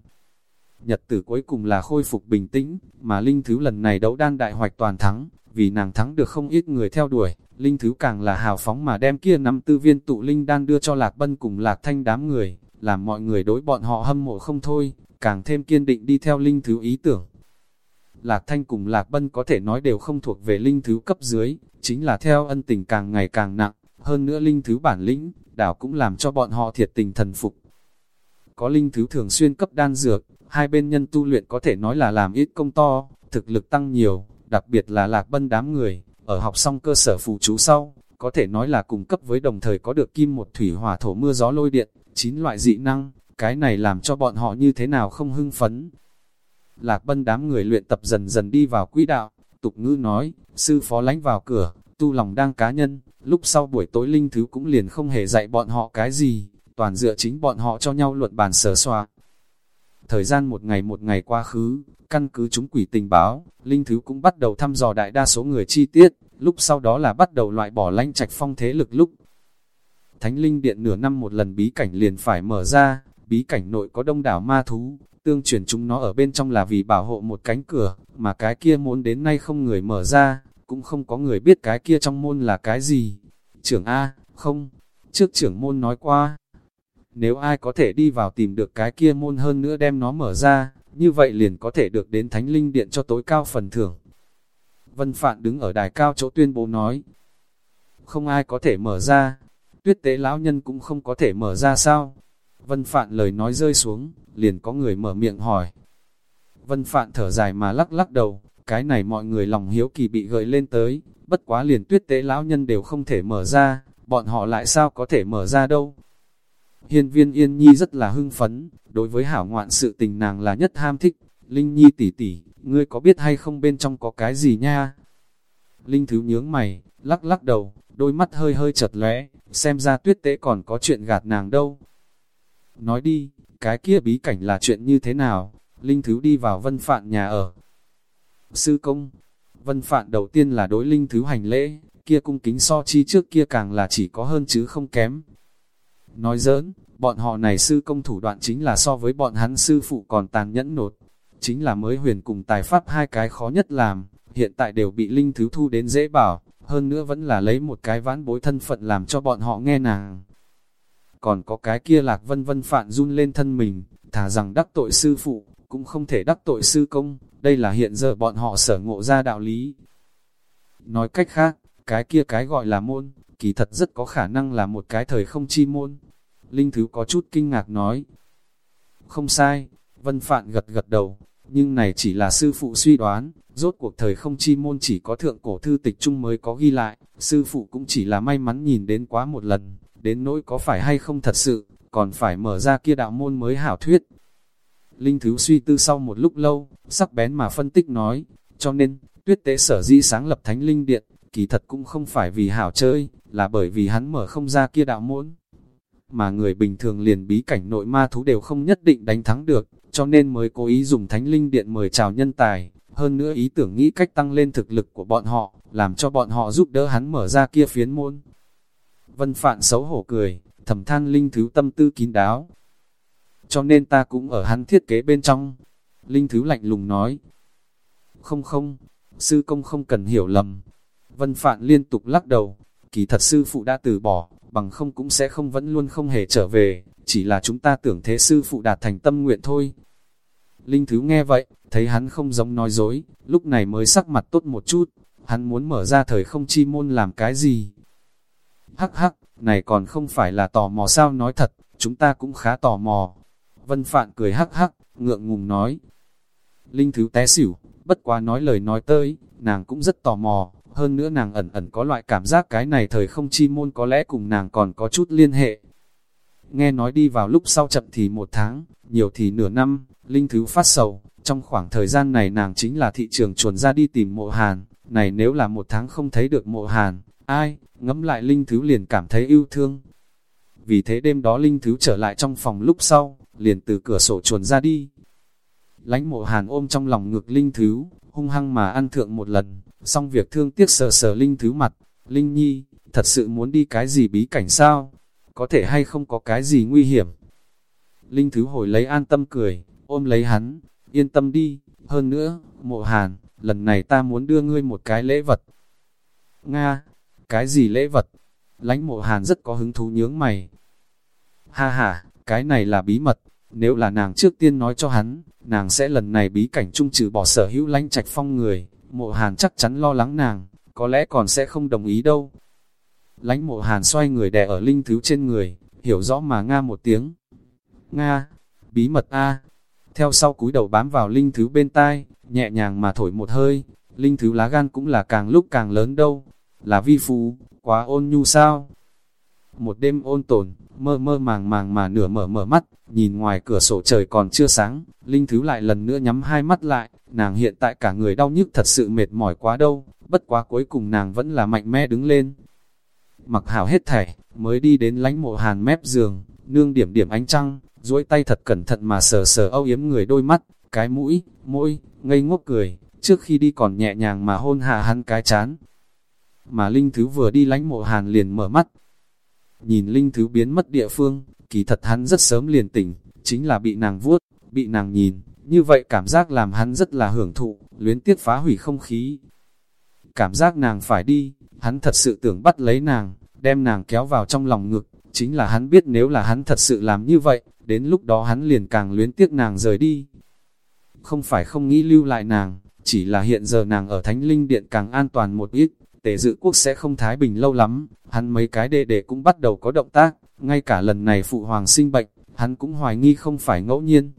Nhật tử cuối cùng là khôi phục bình tĩnh, mà Linh Thứ lần này đấu đan đại hoạch toàn thắng, vì nàng thắng được không ít người theo đuổi, Linh Thứ càng là hào phóng mà đem kia năm tư viên tụ Linh đan đưa cho Lạc Bân cùng Lạc Thanh đám người, làm mọi người đối bọn họ hâm mộ không thôi, càng thêm kiên định đi theo Linh Thứ ý tưởng. Lạc Thanh cùng Lạc Bân có thể nói đều không thuộc về Linh Thứ cấp dưới, chính là theo ân tình càng ngày càng nặng, hơn nữa Linh Thứ bản lĩnh, đảo cũng làm cho bọn họ thiệt tình thần phục. Có Linh Thứ thường xuyên cấp đan dược, hai bên nhân tu luyện có thể nói là làm ít công to, thực lực tăng nhiều, đặc biệt là Lạc Bân đám người, ở học xong cơ sở phù chú sau, có thể nói là cung cấp với đồng thời có được kim một thủy hỏa thổ mưa gió lôi điện, chín loại dị năng, cái này làm cho bọn họ như thế nào không hưng phấn. Lạc Bân đám người luyện tập dần dần đi vào quỹ đạo, tục ngữ nói, sư phó lánh vào cửa, tu lòng đang cá nhân, lúc sau buổi tối linh thứ cũng liền không hề dạy bọn họ cái gì, toàn dựa chính bọn họ cho nhau luận bàn sờ xoa. Thời gian một ngày một ngày qua khứ, căn cứ chúng quỷ tình báo, linh thứ cũng bắt đầu thăm dò đại đa số người chi tiết, lúc sau đó là bắt đầu loại bỏ lanh trạch phong thế lực lúc. Thánh linh điện nửa năm một lần bí cảnh liền phải mở ra, bí cảnh nội có đông đảo ma thú, tương truyền chúng nó ở bên trong là vì bảo hộ một cánh cửa, mà cái kia muốn đến nay không người mở ra, cũng không có người biết cái kia trong môn là cái gì. Trưởng A, không, trước trưởng môn nói qua, nếu ai có thể đi vào tìm được cái kia môn hơn nữa đem nó mở ra, như vậy liền có thể được đến thánh linh điện cho tối cao phần thưởng. Vân Phạn đứng ở đài cao chỗ tuyên bố nói, không ai có thể mở ra, tuyết tế lão nhân cũng không có thể mở ra sao? Vân Phạn lời nói rơi xuống, liền có người mở miệng hỏi. Vân Phạn thở dài mà lắc lắc đầu, cái này mọi người lòng hiếu kỳ bị gợi lên tới, bất quá liền tuyết tế lão nhân đều không thể mở ra, bọn họ lại sao có thể mở ra đâu. Hiên viên Yên Nhi rất là hưng phấn, đối với hảo ngoạn sự tình nàng là nhất ham thích. Linh Nhi tỷ tỷ, ngươi có biết hay không bên trong có cái gì nha? Linh Thứ nhướng mày, lắc lắc đầu, đôi mắt hơi hơi chật lóe, xem ra tuyết tế còn có chuyện gạt nàng đâu. Nói đi, cái kia bí cảnh là chuyện như thế nào? Linh Thứ đi vào vân phạn nhà ở. Sư công, vân phạn đầu tiên là đối Linh Thứ hành lễ, kia cung kính so chi trước kia càng là chỉ có hơn chứ không kém. Nói giỡn, bọn họ này sư công thủ đoạn chính là so với bọn hắn sư phụ còn tàn nhẫn nột. Chính là mới huyền cùng tài pháp hai cái khó nhất làm, hiện tại đều bị linh thứ thu đến dễ bảo, hơn nữa vẫn là lấy một cái ván bối thân phận làm cho bọn họ nghe nàng. Còn có cái kia lạc vân vân phạn run lên thân mình, thả rằng đắc tội sư phụ, cũng không thể đắc tội sư công, đây là hiện giờ bọn họ sở ngộ ra đạo lý. Nói cách khác, cái kia cái gọi là môn, kỳ thật rất có khả năng là một cái thời không chi môn. Linh Thứ có chút kinh ngạc nói. Không sai, Vân Phạn gật gật đầu, nhưng này chỉ là sư phụ suy đoán, rốt cuộc thời không chi môn chỉ có thượng cổ thư tịch chung mới có ghi lại, sư phụ cũng chỉ là may mắn nhìn đến quá một lần, đến nỗi có phải hay không thật sự, còn phải mở ra kia đạo môn mới hảo thuyết. Linh Thứ suy tư sau một lúc lâu, sắc bén mà phân tích nói, cho nên, tuyết tế sở di sáng lập thánh linh điện, kỳ thật cũng không phải vì hảo chơi, là bởi vì hắn mở không ra kia đạo môn. Mà người bình thường liền bí cảnh nội ma thú đều không nhất định đánh thắng được, cho nên mới cố ý dùng thánh linh điện mời chào nhân tài, hơn nữa ý tưởng nghĩ cách tăng lên thực lực của bọn họ, làm cho bọn họ giúp đỡ hắn mở ra kia phiến môn. Vân Phạn xấu hổ cười, thầm than linh thứ tâm tư kín đáo. Cho nên ta cũng ở hắn thiết kế bên trong. Linh thứ lạnh lùng nói. Không không, sư công không cần hiểu lầm, Vân Phạn liên tục lắc đầu, kỳ thật sư phụ đã từ bỏ, bằng không cũng sẽ không vẫn luôn không hề trở về, chỉ là chúng ta tưởng thế sư phụ đạt thành tâm nguyện thôi. Linh Thứ nghe vậy, thấy hắn không giống nói dối, lúc này mới sắc mặt tốt một chút, hắn muốn mở ra thời không chi môn làm cái gì. Hắc hắc, này còn không phải là tò mò sao nói thật, chúng ta cũng khá tò mò. Vân Phạn cười hắc hắc, ngượng ngùng nói. Linh Thứ té xỉu, bất quá nói lời nói tới, nàng cũng rất tò mò, hơn nữa nàng ẩn ẩn có loại cảm giác cái này thời không chi môn có lẽ cùng nàng còn có chút liên hệ. Nghe nói đi vào lúc sau chậm thì một tháng, nhiều thì nửa năm, Linh Thứ phát sầu, trong khoảng thời gian này nàng chính là thị trường chuồn ra đi tìm mộ hàn, này nếu là một tháng không thấy được mộ hàn, ai, ngẫm lại Linh Thứ liền cảm thấy yêu thương. Vì thế đêm đó Linh Thứ trở lại trong phòng lúc sau, liền từ cửa sổ chuồn ra đi. Lánh mộ hàn ôm trong lòng ngực Linh Thứ, hung hăng mà ăn thượng một lần, Xong việc thương tiếc sờ sờ Linh thứ mặt, Linh Nhi, thật sự muốn đi cái gì bí cảnh sao? Có thể hay không có cái gì nguy hiểm? Linh thứ hồi lấy an tâm cười, ôm lấy hắn, yên tâm đi, hơn nữa, mộ hàn, lần này ta muốn đưa ngươi một cái lễ vật. Nga, cái gì lễ vật? Lánh mộ hàn rất có hứng thú nhướng mày. Ha ha, cái này là bí mật, nếu là nàng trước tiên nói cho hắn, nàng sẽ lần này bí cảnh trung trừ bỏ sở hữu lãnh trạch phong người, Mộ hàn chắc chắn lo lắng nàng, có lẽ còn sẽ không đồng ý đâu. Lánh mộ hàn xoay người đè ở linh thứ trên người, hiểu rõ mà nga một tiếng. Nga, bí mật A. Theo sau cúi đầu bám vào linh thứ bên tai, nhẹ nhàng mà thổi một hơi, linh thứ lá gan cũng là càng lúc càng lớn đâu. Là vi phú, quá ôn nhu sao? Một đêm ôn tồn, mơ mơ màng màng mà nửa mở mở mắt, nhìn ngoài cửa sổ trời còn chưa sáng, Linh Thứ lại lần nữa nhắm hai mắt lại, nàng hiện tại cả người đau nhức thật sự mệt mỏi quá đâu, bất quá cuối cùng nàng vẫn là mạnh mẽ đứng lên. Mặc hảo hết thảy, mới đi đến lánh mộ hàn mép giường, nương điểm điểm ánh trăng, duỗi tay thật cẩn thận mà sờ sờ âu yếm người đôi mắt, cái mũi, môi, ngây ngốc cười, trước khi đi còn nhẹ nhàng mà hôn hạ hắn cái chán. Mà Linh Thứ vừa đi lánh mộ hàn liền mở mắt, Nhìn linh thứ biến mất địa phương, kỳ thật hắn rất sớm liền tỉnh, chính là bị nàng vuốt, bị nàng nhìn, như vậy cảm giác làm hắn rất là hưởng thụ, luyến tiếc phá hủy không khí. Cảm giác nàng phải đi, hắn thật sự tưởng bắt lấy nàng, đem nàng kéo vào trong lòng ngực, chính là hắn biết nếu là hắn thật sự làm như vậy, đến lúc đó hắn liền càng luyến tiếc nàng rời đi. Không phải không nghĩ lưu lại nàng, chỉ là hiện giờ nàng ở Thánh Linh Điện càng an toàn một ít, tề dự quốc sẽ không thái bình lâu lắm, hắn mấy cái đệ đệ cũng bắt đầu có động tác, ngay cả lần này phụ hoàng sinh bệnh, hắn cũng hoài nghi không phải ngẫu nhiên.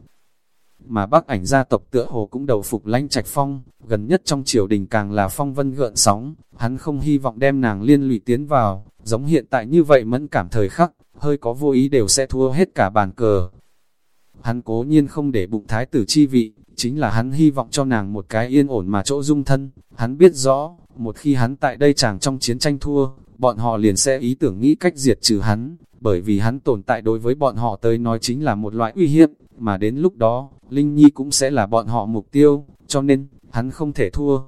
Mà bác ảnh gia tộc tựa hồ cũng đầu phục lãnh trạch phong, gần nhất trong triều đình càng là phong vân gợn sóng, hắn không hy vọng đem nàng liên lụy tiến vào, giống hiện tại như vậy mẫn cảm thời khắc, hơi có vô ý đều sẽ thua hết cả bàn cờ. Hắn cố nhiên không để bụng thái tử chi vị, chính là hắn hy vọng cho nàng một cái yên ổn mà chỗ dung thân, hắn biết rõ, một khi hắn tại đây chàng trong chiến tranh thua, bọn họ liền sẽ ý tưởng nghĩ cách diệt trừ hắn, bởi vì hắn tồn tại đối với bọn họ tới nói chính là một loại uy hiếp, mà đến lúc đó, Linh Nhi cũng sẽ là bọn họ mục tiêu, cho nên, hắn không thể thua.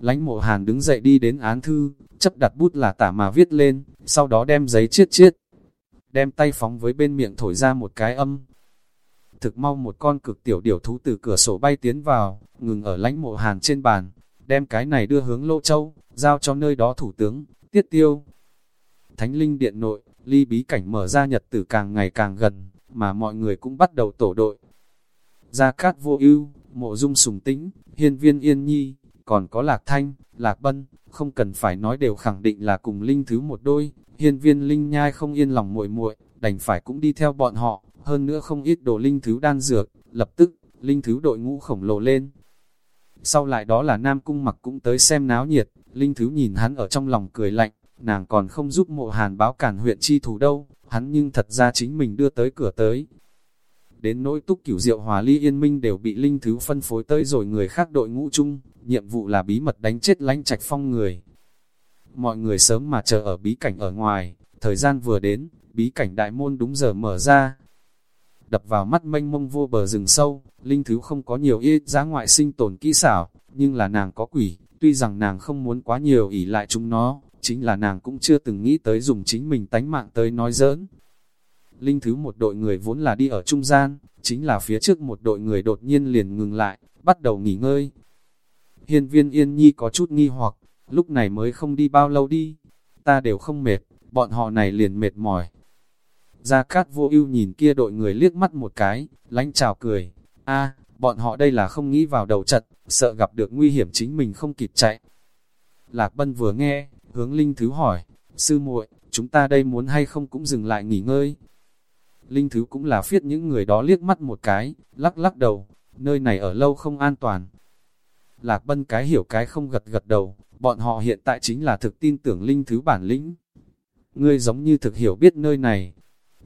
Lánh mộ hàn đứng dậy đi đến án thư, chấp đặt bút là tả mà viết lên, sau đó đem giấy chiết chiết, đem tay phóng với bên miệng thổi ra một cái âm. Thực mau một con cực tiểu điểu thú từ cửa sổ bay tiến vào, ngừng ở lãnh mộ hàn trên bàn, đem cái này đưa hướng Lô Châu, giao cho nơi đó thủ tướng, tiết tiêu. Thánh linh điện nội, ly bí cảnh mở ra nhật tử càng ngày càng gần, mà mọi người cũng bắt đầu tổ đội. Gia Cát Vô Ưu, Mộ Dung Sùng Tĩnh, Hiên Viên Yên Nhi, còn có Lạc Thanh, Lạc Bân, không cần phải nói đều khẳng định là cùng Linh Thứ một đôi, Hiên Viên Linh Nhai không yên lòng muội muội, đành phải cũng đi theo bọn họ, hơn nữa không ít đồ Linh Thứ đan dược, lập tức, Linh Thứ đội ngũ khổng lồ lên. Sau lại đó là Nam Cung mặc cũng tới xem náo nhiệt, Linh Thứ nhìn hắn ở trong lòng cười lạnh, nàng còn không giúp mộ hàn báo cản huyện chi thủ đâu, hắn nhưng thật ra chính mình đưa tới cửa tới. Đến nỗi túc cửu diệu hòa ly yên minh đều bị Linh Thứ phân phối tới rồi người khác đội ngũ chung, nhiệm vụ là bí mật đánh chết lánh trạch phong người. Mọi người sớm mà chờ ở bí cảnh ở ngoài, thời gian vừa đến, bí cảnh đại môn đúng giờ mở ra. Đập vào mắt mênh mông vô bờ rừng sâu, Linh Thứ không có nhiều ít giá ngoại sinh tồn kỹ xảo, nhưng là nàng có quỷ, tuy rằng nàng không muốn quá nhiều ỷ lại chúng nó, chính là nàng cũng chưa từng nghĩ tới dùng chính mình tánh mạng tới nói giỡn. Linh Thứ một đội người vốn là đi ở trung gian, chính là phía trước một đội người đột nhiên liền ngừng lại, bắt đầu nghỉ ngơi. Hiên viên Yên Nhi có chút nghi hoặc, lúc này mới không đi bao lâu đi, ta đều không mệt, bọn họ này liền mệt mỏi. Gia Cát vô ưu nhìn kia đội người liếc mắt một cái, lánh chào cười, a bọn họ đây là không nghĩ vào đầu chặt, sợ gặp được nguy hiểm chính mình không kịp chạy. Lạc Bân vừa nghe, hướng Linh Thứ hỏi, sư muội, chúng ta đây muốn hay không cũng dừng lại nghỉ ngơi. Linh Thứ cũng là phiết những người đó liếc mắt một cái, lắc lắc đầu, nơi này ở lâu không an toàn. Lạc Bân cái hiểu cái không gật gật đầu, bọn họ hiện tại chính là thực tin tưởng Linh Thứ bản lĩnh. Ngươi giống như thực hiểu biết nơi này.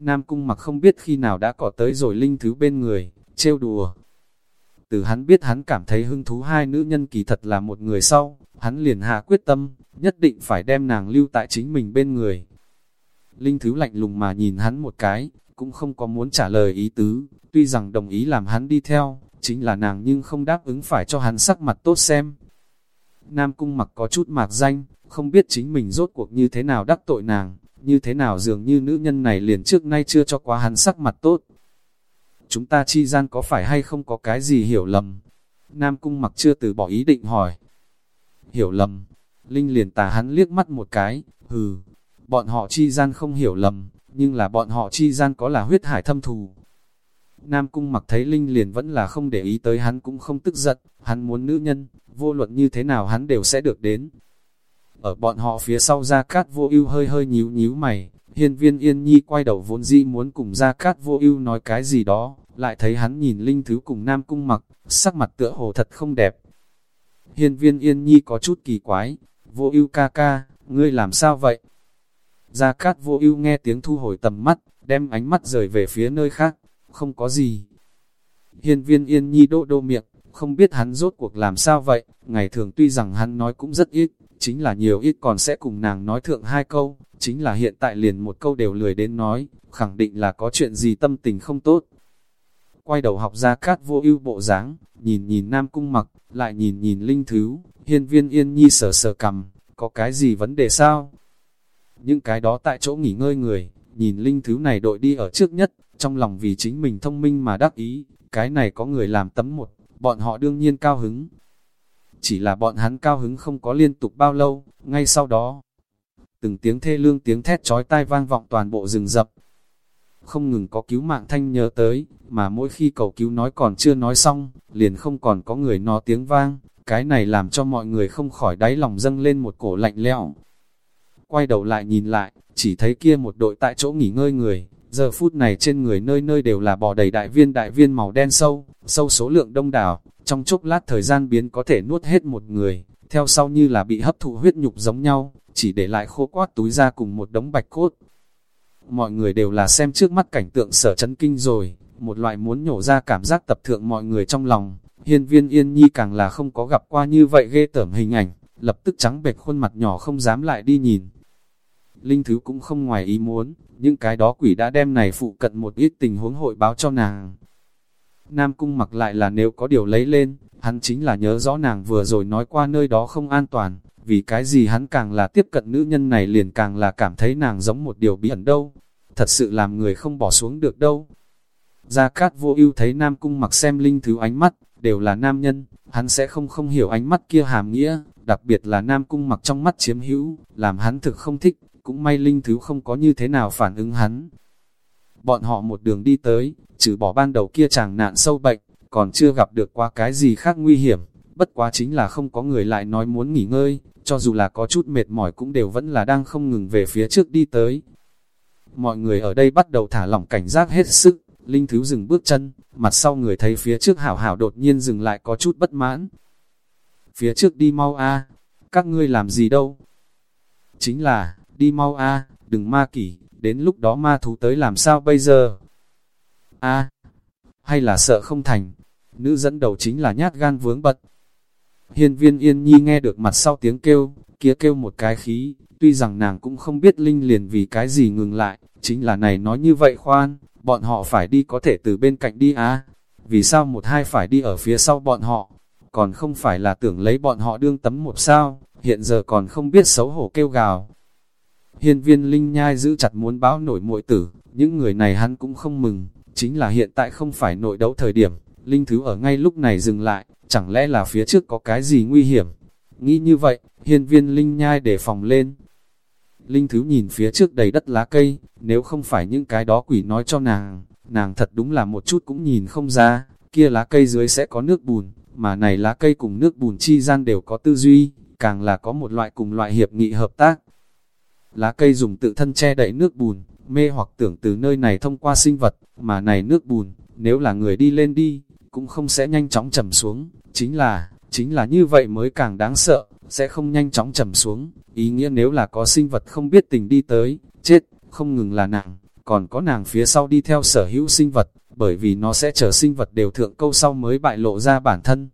Nam Cung mặc không biết khi nào đã có tới rồi Linh Thứ bên người, trêu đùa. Từ hắn biết hắn cảm thấy hứng thú hai nữ nhân kỳ thật là một người sau, hắn liền hạ quyết tâm, nhất định phải đem nàng lưu tại chính mình bên người. Linh Thứ lạnh lùng mà nhìn hắn một cái, cũng không có muốn trả lời ý tứ, tuy rằng đồng ý làm hắn đi theo, chính là nàng nhưng không đáp ứng phải cho hắn sắc mặt tốt xem. Nam Cung mặc có chút mạc danh, không biết chính mình rốt cuộc như thế nào đắc tội nàng, như thế nào dường như nữ nhân này liền trước nay chưa cho quá hắn sắc mặt tốt. Chúng ta chi gian có phải hay không có cái gì hiểu lầm? Nam Cung mặc chưa từ bỏ ý định hỏi. Hiểu lầm, Linh liền tà hắn liếc mắt một cái, hừ, bọn họ chi gian không hiểu lầm, nhưng là bọn họ chi gian có là huyết hải thâm thù. Nam Cung mặc thấy Linh liền vẫn là không để ý tới hắn cũng không tức giận, hắn muốn nữ nhân, vô luận như thế nào hắn đều sẽ được đến. Ở bọn họ phía sau Gia Cát Vô Ưu hơi hơi nhíu nhíu mày, Hiên Viên Yên Nhi quay đầu vốn dĩ muốn cùng Gia Cát Vô Ưu nói cái gì đó, lại thấy hắn nhìn Linh Thứ cùng Nam Cung mặc, sắc mặt tựa hồ thật không đẹp. Hiên Viên Yên Nhi có chút kỳ quái, Vô Ưu ca ca, ngươi làm sao vậy? Gia Cát Vô Ưu nghe tiếng thu hồi tầm mắt, đem ánh mắt rời về phía nơi khác, không có gì. Hiên Viên Yên Nhi đô đô miệng, không biết hắn rốt cuộc làm sao vậy, ngày thường tuy rằng hắn nói cũng rất ít, chính là nhiều ít còn sẽ cùng nàng nói thượng hai câu, chính là hiện tại liền một câu đều lười đến nói, khẳng định là có chuyện gì tâm tình không tốt. Quay đầu học ra cát vô ưu bộ dáng, nhìn nhìn Nam Cung mặc, lại nhìn nhìn Linh Thứ, hiên viên yên nhi sờ sờ cầm, có cái gì vấn đề sao? Những cái đó tại chỗ nghỉ ngơi người, nhìn Linh Thứ này đội đi ở trước nhất, trong lòng vì chính mình thông minh mà đắc ý, cái này có người làm tấm một, bọn họ đương nhiên cao hứng. Chỉ là bọn hắn cao hứng không có liên tục bao lâu, ngay sau đó, từng tiếng thê lương tiếng thét chói tai vang vọng toàn bộ rừng rập. Không ngừng có cứu mạng thanh nhớ tới, mà mỗi khi cầu cứu nói còn chưa nói xong, liền không còn có người nó tiếng vang, Cái này làm cho mọi người không khỏi đáy lòng dâng lên một cổ lạnh lẽo. Quay đầu lại nhìn lại, chỉ thấy kia một đội tại chỗ nghỉ ngơi người, giờ phút này trên người nơi nơi đều là bò đầy đại viên đại viên màu đen sâu, sâu số lượng đông đảo, trong chốc lát thời gian biến có thể nuốt hết một người, theo sau như là bị hấp thụ huyết nhục giống nhau, chỉ để lại khô quát túi ra cùng một đống bạch cốt. Mọi người đều là xem trước mắt cảnh tượng sở chấn kinh rồi, một loại muốn nhổ ra cảm giác tập thượng mọi người trong lòng, hiên viên yên nhi càng là không có gặp qua như vậy ghê tởm hình ảnh, lập tức trắng bệch khuôn mặt nhỏ không dám lại đi nhìn. Linh Thứ cũng không ngoài ý muốn, những cái đó quỷ đã đem này phụ cận một ít tình huống hội báo cho nàng. Nam Cung mặc lại là nếu có điều lấy lên, hắn chính là nhớ rõ nàng vừa rồi nói qua nơi đó không an toàn, vì cái gì hắn càng là tiếp cận nữ nhân này liền càng là cảm thấy nàng giống một điều bí ẩn đâu, thật sự làm người không bỏ xuống được đâu. Gia Cát vô ưu thấy Nam Cung mặc xem linh thứ ánh mắt, đều là nam nhân, hắn sẽ không không hiểu ánh mắt kia hàm nghĩa, đặc biệt là Nam Cung mặc trong mắt chiếm hữu, làm hắn thực không thích, cũng may linh thứ không có như thế nào phản ứng hắn. Bọn họ một đường đi tới, trừ bỏ ban đầu kia chàng nạn sâu bệnh, còn chưa gặp được qua cái gì khác nguy hiểm, bất quá chính là không có người lại nói muốn nghỉ ngơi, cho dù là có chút mệt mỏi cũng đều vẫn là đang không ngừng về phía trước đi tới. Mọi người ở đây bắt đầu thả lỏng cảnh giác hết sức, Linh Thứ dừng bước chân, mặt sau người thấy phía trước hảo hảo đột nhiên dừng lại có chút bất mãn. Phía trước đi mau a các ngươi làm gì đâu? Chính là, đi mau a đừng ma kỷ, đến lúc đó ma thú tới làm sao bây giờ? a hay là sợ không thành? Nữ dẫn đầu chính là nhát gan vướng bật. Hiên viên yên nhi nghe được mặt sau tiếng kêu, kia kêu một cái khí, tuy rằng nàng cũng không biết Linh liền vì cái gì ngừng lại, chính là này nói như vậy khoan, bọn họ phải đi có thể từ bên cạnh đi á, vì sao một hai phải đi ở phía sau bọn họ, còn không phải là tưởng lấy bọn họ đương tấm một sao, hiện giờ còn không biết xấu hổ kêu gào. Hiên viên Linh nhai giữ chặt muốn báo nổi muội tử, những người này hắn cũng không mừng, chính là hiện tại không phải nội đấu thời điểm, Linh Thứ ở ngay lúc này dừng lại, chẳng lẽ là phía trước có cái gì nguy hiểm. Nghĩ như vậy, hiên viên Linh nhai để phòng lên. Linh Thứ nhìn phía trước đầy đất lá cây, nếu không phải những cái đó quỷ nói cho nàng, nàng thật đúng là một chút cũng nhìn không ra, kia lá cây dưới sẽ có nước bùn, mà này lá cây cùng nước bùn chi gian đều có tư duy, càng là có một loại cùng loại hiệp nghị hợp tác. Lá cây dùng tự thân che đậy nước bùn, mê hoặc tưởng từ nơi này thông qua sinh vật, mà này nước bùn, nếu là người đi lên đi, cũng không sẽ nhanh chóng trầm xuống, chính là, chính là như vậy mới càng đáng sợ, sẽ không nhanh chóng trầm xuống, ý nghĩa nếu là có sinh vật không biết tình đi tới, chết, không ngừng là nàng, còn có nàng phía sau đi theo sở hữu sinh vật, bởi vì nó sẽ chờ sinh vật đều thượng câu sau mới bại lộ ra bản thân.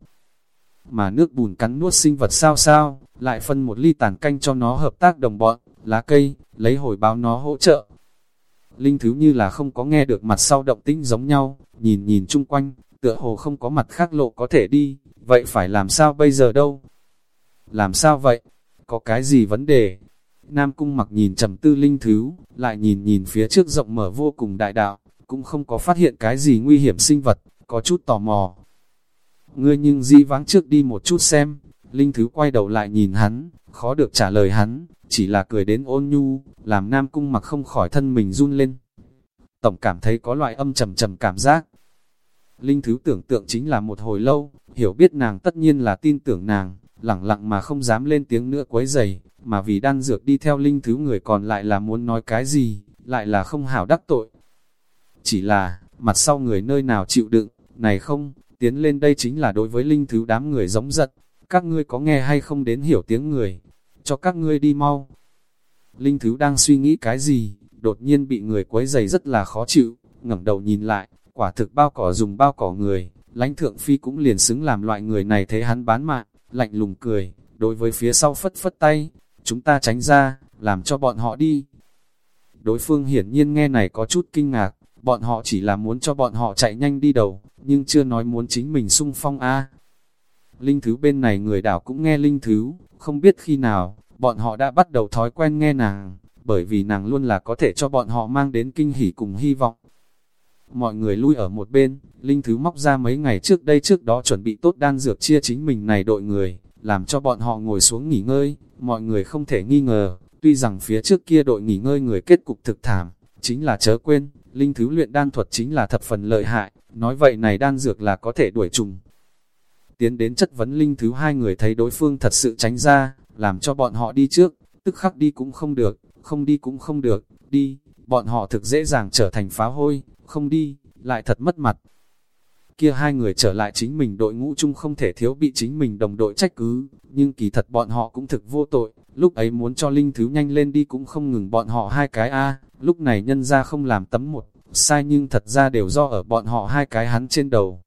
Mà nước bùn cắn nuốt sinh vật sao sao, lại phân một ly tàn canh cho nó hợp tác đồng bọn, lá cây, lấy hồi báo nó hỗ trợ. Linh thứ như là không có nghe được mặt sau động tĩnh giống nhau, nhìn nhìn chung quanh, tựa hồ không có mặt khác lộ có thể đi, vậy phải làm sao bây giờ đâu? Làm sao vậy? Có cái gì vấn đề? Nam cung mặc nhìn trầm tư linh thứ, lại nhìn nhìn phía trước rộng mở vô cùng đại đạo, cũng không có phát hiện cái gì nguy hiểm sinh vật, có chút tò mò. Ngươi nhưng di vắng trước đi một chút xem, linh thứ quay đầu lại nhìn hắn, khó được trả lời hắn, chỉ là cười đến ôn nhu, làm Nam cung mặc không khỏi thân mình run lên. Tổng cảm thấy có loại âm trầm trầm cảm giác, Linh Thứ tưởng tượng chính là một hồi lâu, hiểu biết nàng tất nhiên là tin tưởng nàng, lặng lặng mà không dám lên tiếng nữa quấy giày, mà vì đan dược đi theo Linh Thứ người còn lại là muốn nói cái gì, lại là không hảo đắc tội. Chỉ là, mặt sau người nơi nào chịu đựng, này không, tiến lên đây chính là đối với Linh Thứ đám người giống giận, các ngươi có nghe hay không đến hiểu tiếng người, cho các ngươi đi mau. Linh Thứ đang suy nghĩ cái gì, đột nhiên bị người quấy giày rất là khó chịu, ngẩng đầu nhìn lại, quả thực bao cỏ dùng bao cỏ người, lãnh thượng phi cũng liền xứng làm loại người này thấy hắn bán mạng, lạnh lùng cười, đối với phía sau phất phất tay, chúng ta tránh ra, làm cho bọn họ đi. Đối phương hiển nhiên nghe này có chút kinh ngạc, bọn họ chỉ là muốn cho bọn họ chạy nhanh đi đầu, nhưng chưa nói muốn chính mình sung phong a. Linh thứ bên này người đảo cũng nghe linh thứ, không biết khi nào, bọn họ đã bắt đầu thói quen nghe nàng, bởi vì nàng luôn là có thể cho bọn họ mang đến kinh hỉ cùng hy vọng. Mọi người lui ở một bên, Linh Thứ móc ra mấy ngày trước đây trước đó chuẩn bị tốt đan dược chia chính mình này đội người, làm cho bọn họ ngồi xuống nghỉ ngơi, mọi người không thể nghi ngờ, tuy rằng phía trước kia đội nghỉ ngơi người kết cục thực thảm, chính là chớ quên, Linh Thứ luyện đan thuật chính là thập phần lợi hại, nói vậy này đan dược là có thể đuổi trùng tiến đến chất vấn linh thứ hai người thấy đối phương thật sự tránh ra, làm cho bọn họ đi trước, tức khắc đi cũng không được, không đi cũng không được, đi, bọn họ thực dễ dàng trở thành phá hôi, không đi, lại thật mất mặt. Kia hai người trở lại chính mình đội ngũ chung không thể thiếu bị chính mình đồng đội trách cứ, nhưng kỳ thật bọn họ cũng thực vô tội, lúc ấy muốn cho linh thứ nhanh lên đi cũng không ngừng bọn họ hai cái a lúc này nhân ra không làm tấm một, sai nhưng thật ra đều do ở bọn họ hai cái hắn trên đầu.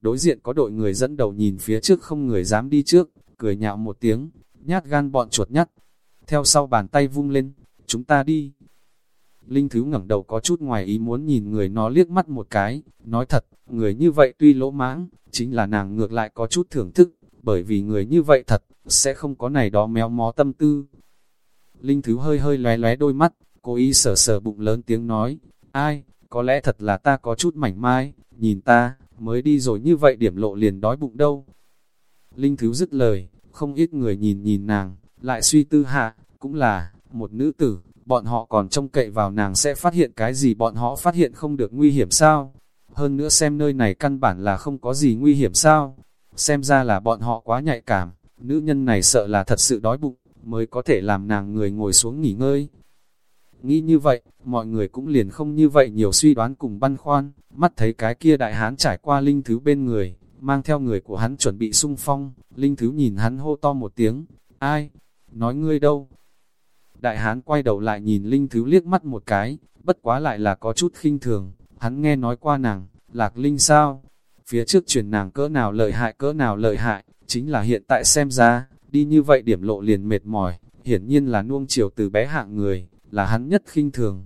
Đối diện có đội người dẫn đầu nhìn phía trước không người dám đi trước, cười nhạo một tiếng, nhát gan bọn chuột nhắt. Theo sau bàn tay vung lên, chúng ta đi. Linh Thứ ngẩng đầu có chút ngoài ý muốn nhìn người nó liếc mắt một cái, nói thật, người như vậy tuy lỗ mãng, chính là nàng ngược lại có chút thưởng thức, bởi vì người như vậy thật, sẽ không có này đó méo mó tâm tư. Linh Thứ hơi hơi lóe lóe đôi mắt, cố ý sờ sờ bụng lớn tiếng nói, ai, có lẽ thật là ta có chút mảnh mai, nhìn ta, mới đi rồi như vậy điểm lộ liền đói bụng đâu. Linh Thứ dứt lời, không ít người nhìn nhìn nàng, lại suy tư hạ, cũng là, một nữ tử, bọn họ còn trông cậy vào nàng sẽ phát hiện cái gì bọn họ phát hiện không được nguy hiểm sao. Hơn nữa xem nơi này căn bản là không có gì nguy hiểm sao. Xem ra là bọn họ quá nhạy cảm, nữ nhân này sợ là thật sự đói bụng, mới có thể làm nàng người ngồi xuống nghỉ ngơi. Nghĩ như vậy, mọi người cũng liền không như vậy nhiều suy đoán cùng băn khoăn, mắt thấy cái kia đại hán trải qua linh thứ bên người, mang theo người của hắn chuẩn bị sung phong, linh thứ nhìn hắn hô to một tiếng, ai, nói ngươi đâu. Đại hán quay đầu lại nhìn linh thứ liếc mắt một cái, bất quá lại là có chút khinh thường, hắn nghe nói qua nàng, lạc linh sao, phía trước truyền nàng cỡ nào lợi hại cỡ nào lợi hại, chính là hiện tại xem ra, đi như vậy điểm lộ liền mệt mỏi, hiển nhiên là nuông chiều từ bé hạng người, là hắn nhất khinh thường.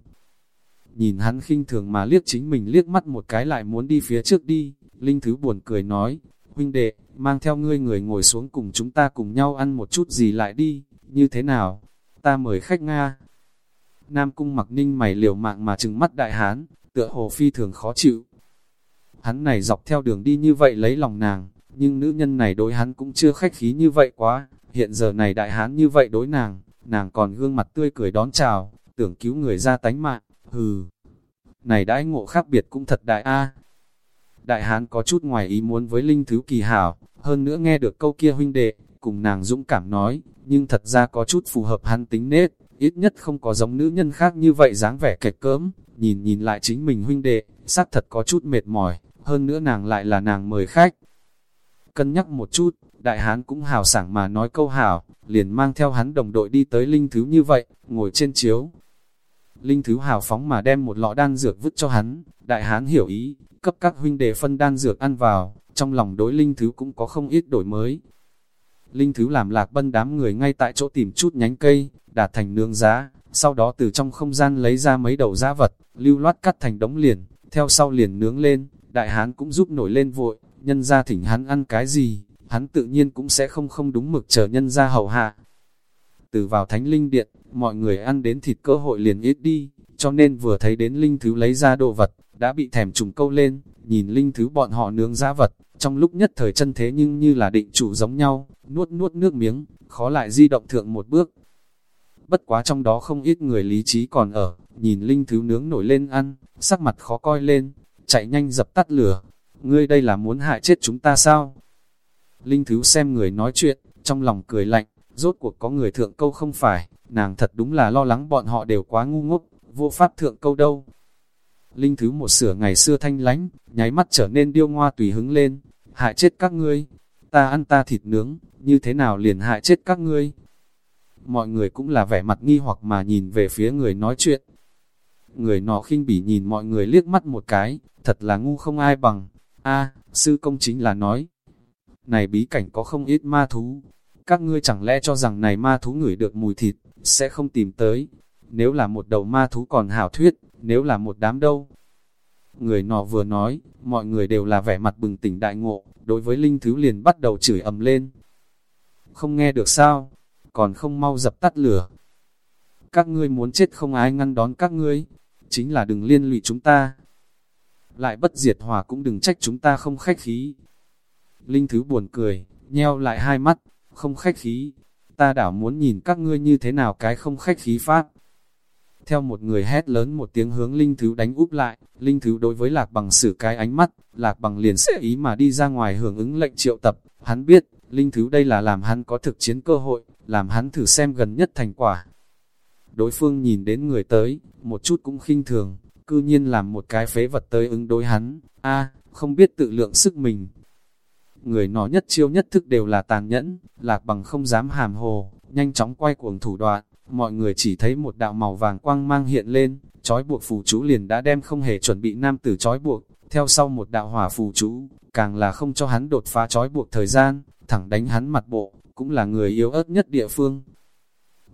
Nhìn hắn khinh thường mà liếc chính mình liếc mắt một cái lại muốn đi phía trước đi, Linh Thứ buồn cười nói, huynh đệ, mang theo ngươi người ngồi xuống cùng chúng ta cùng nhau ăn một chút gì lại đi, như thế nào? Ta mời khách Nga. Nam cung mặc ninh mày liều mạng mà trừng mắt đại hán, tựa hồ phi thường khó chịu. Hắn này dọc theo đường đi như vậy lấy lòng nàng, nhưng nữ nhân này đối hắn cũng chưa khách khí như vậy quá, hiện giờ này đại hán như vậy đối nàng, nàng còn gương mặt tươi cười đón chào, tưởng cứu người ra tánh mạng, hừ. Này đãi ngộ khác biệt cũng thật đại a. Đại hán có chút ngoài ý muốn với linh thứ kỳ hảo, hơn nữa nghe được câu kia huynh đệ, cùng nàng dũng cảm nói, nhưng thật ra có chút phù hợp hắn tính nết, ít nhất không có giống nữ nhân khác như vậy dáng vẻ kẹt cớm, nhìn nhìn lại chính mình huynh đệ, xác thật có chút mệt mỏi, hơn nữa nàng lại là nàng mời khách. Cân nhắc một chút, đại hán cũng hào sảng mà nói câu hảo, liền mang theo hắn đồng đội đi tới linh thứ như vậy, ngồi trên chiếu. Linh thứ hào phóng mà đem một lọ đan dược vứt cho hắn, đại hán hiểu ý, cấp các huynh đệ phân đan dược ăn vào, trong lòng đối linh thứ cũng có không ít đổi mới. Linh thứ làm lạc bân đám người ngay tại chỗ tìm chút nhánh cây, đạt thành nướng giá, sau đó từ trong không gian lấy ra mấy đầu giá vật, lưu loát cắt thành đống liền, theo sau liền nướng lên, đại hán cũng giúp nổi lên vội, nhân ra thỉnh hắn ăn cái gì, hắn tự nhiên cũng sẽ không không đúng mực chờ nhân ra hậu hạ. Từ vào thánh linh điện, mọi người ăn đến thịt cơ hội liền ít đi, cho nên vừa thấy đến linh thứ lấy ra đồ vật, đã bị thèm trùng câu lên, nhìn linh thứ bọn họ nướng giá vật, trong lúc nhất thời chân thế nhưng như là định chủ giống nhau, nuốt nuốt nước miếng, khó lại di động thượng một bước. Bất quá trong đó không ít người lý trí còn ở, nhìn linh thứ nướng nổi lên ăn, sắc mặt khó coi lên, chạy nhanh dập tắt lửa. Ngươi đây là muốn hại chết chúng ta sao? Linh Thứ xem người nói chuyện, trong lòng cười lạnh, rốt cuộc có người thượng câu không phải, nàng thật đúng là lo lắng bọn họ đều quá ngu ngốc, vô pháp thượng câu đâu. Linh Thứ một sửa ngày xưa thanh lánh, nháy mắt trở nên điêu ngoa tùy hứng lên, hại chết các ngươi, ta ăn ta thịt nướng, như thế nào liền hại chết các ngươi. Mọi người cũng là vẻ mặt nghi hoặc mà nhìn về phía người nói chuyện. Người nọ khinh bỉ nhìn mọi người liếc mắt một cái, thật là ngu không ai bằng. a sư công chính là nói, này bí cảnh có không ít ma thú. Các ngươi chẳng lẽ cho rằng này ma thú ngửi được mùi thịt, sẽ không tìm tới. Nếu là một đầu ma thú còn hảo thuyết, nếu là một đám đâu. Người nọ vừa nói, mọi người đều là vẻ mặt bừng tỉnh đại ngộ, đối với linh thứ liền bắt đầu chửi ầm lên. Không nghe được sao, còn không mau dập tắt lửa. Các ngươi muốn chết không ai ngăn đón các ngươi, chính là đừng liên lụy chúng ta. Lại bất diệt hòa cũng đừng trách chúng ta không khách khí, Linh Thứ buồn cười, nheo lại hai mắt, không khách khí. Ta đảo muốn nhìn các ngươi như thế nào cái không khách khí pháp. theo một người hét lớn một tiếng hướng linh thứ đánh úp lại, linh thứ đối với lạc bằng sử cái ánh mắt, lạc bằng liền sẽ ý mà đi ra ngoài hưởng ứng lệnh triệu tập, hắn biết, linh thứ đây là làm hắn có thực chiến cơ hội, làm hắn thử xem gần nhất thành quả. Đối phương nhìn đến người tới, một chút cũng khinh thường, cư nhiên làm một cái phế vật tới ứng đối hắn, a không biết tự lượng sức mình. Người nó nhất chiêu nhất thức đều là tàn nhẫn, lạc bằng không dám hàm hồ, nhanh chóng quay cuồng thủ đoạn, mọi người chỉ thấy một đạo màu vàng quang mang hiện lên, trói buộc phù chú liền đã đem không hề chuẩn bị nam tử trói buộc, theo sau một đạo hỏa phù chú, càng là không cho hắn đột phá trói buộc thời gian, thẳng đánh hắn mặt bộ, cũng là người yếu ớt nhất địa phương.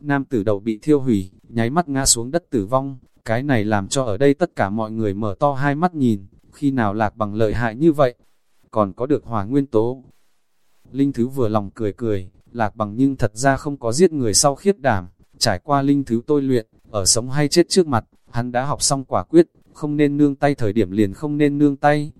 Nam tử đầu bị thiêu hủy, nháy mắt ngã xuống đất tử vong, cái này làm cho ở đây tất cả mọi người mở to hai mắt nhìn, khi nào lạc bằng lợi hại như vậy, còn có được hỏa nguyên tố. Linh Thứ vừa lòng cười cười, lạc bằng nhưng thật ra không có giết người sau khiết đảm, trải qua Linh Thứ tôi luyện, ở sống hay chết trước mặt, hắn đã học xong quả quyết, không nên nương tay thời điểm liền không nên nương tay.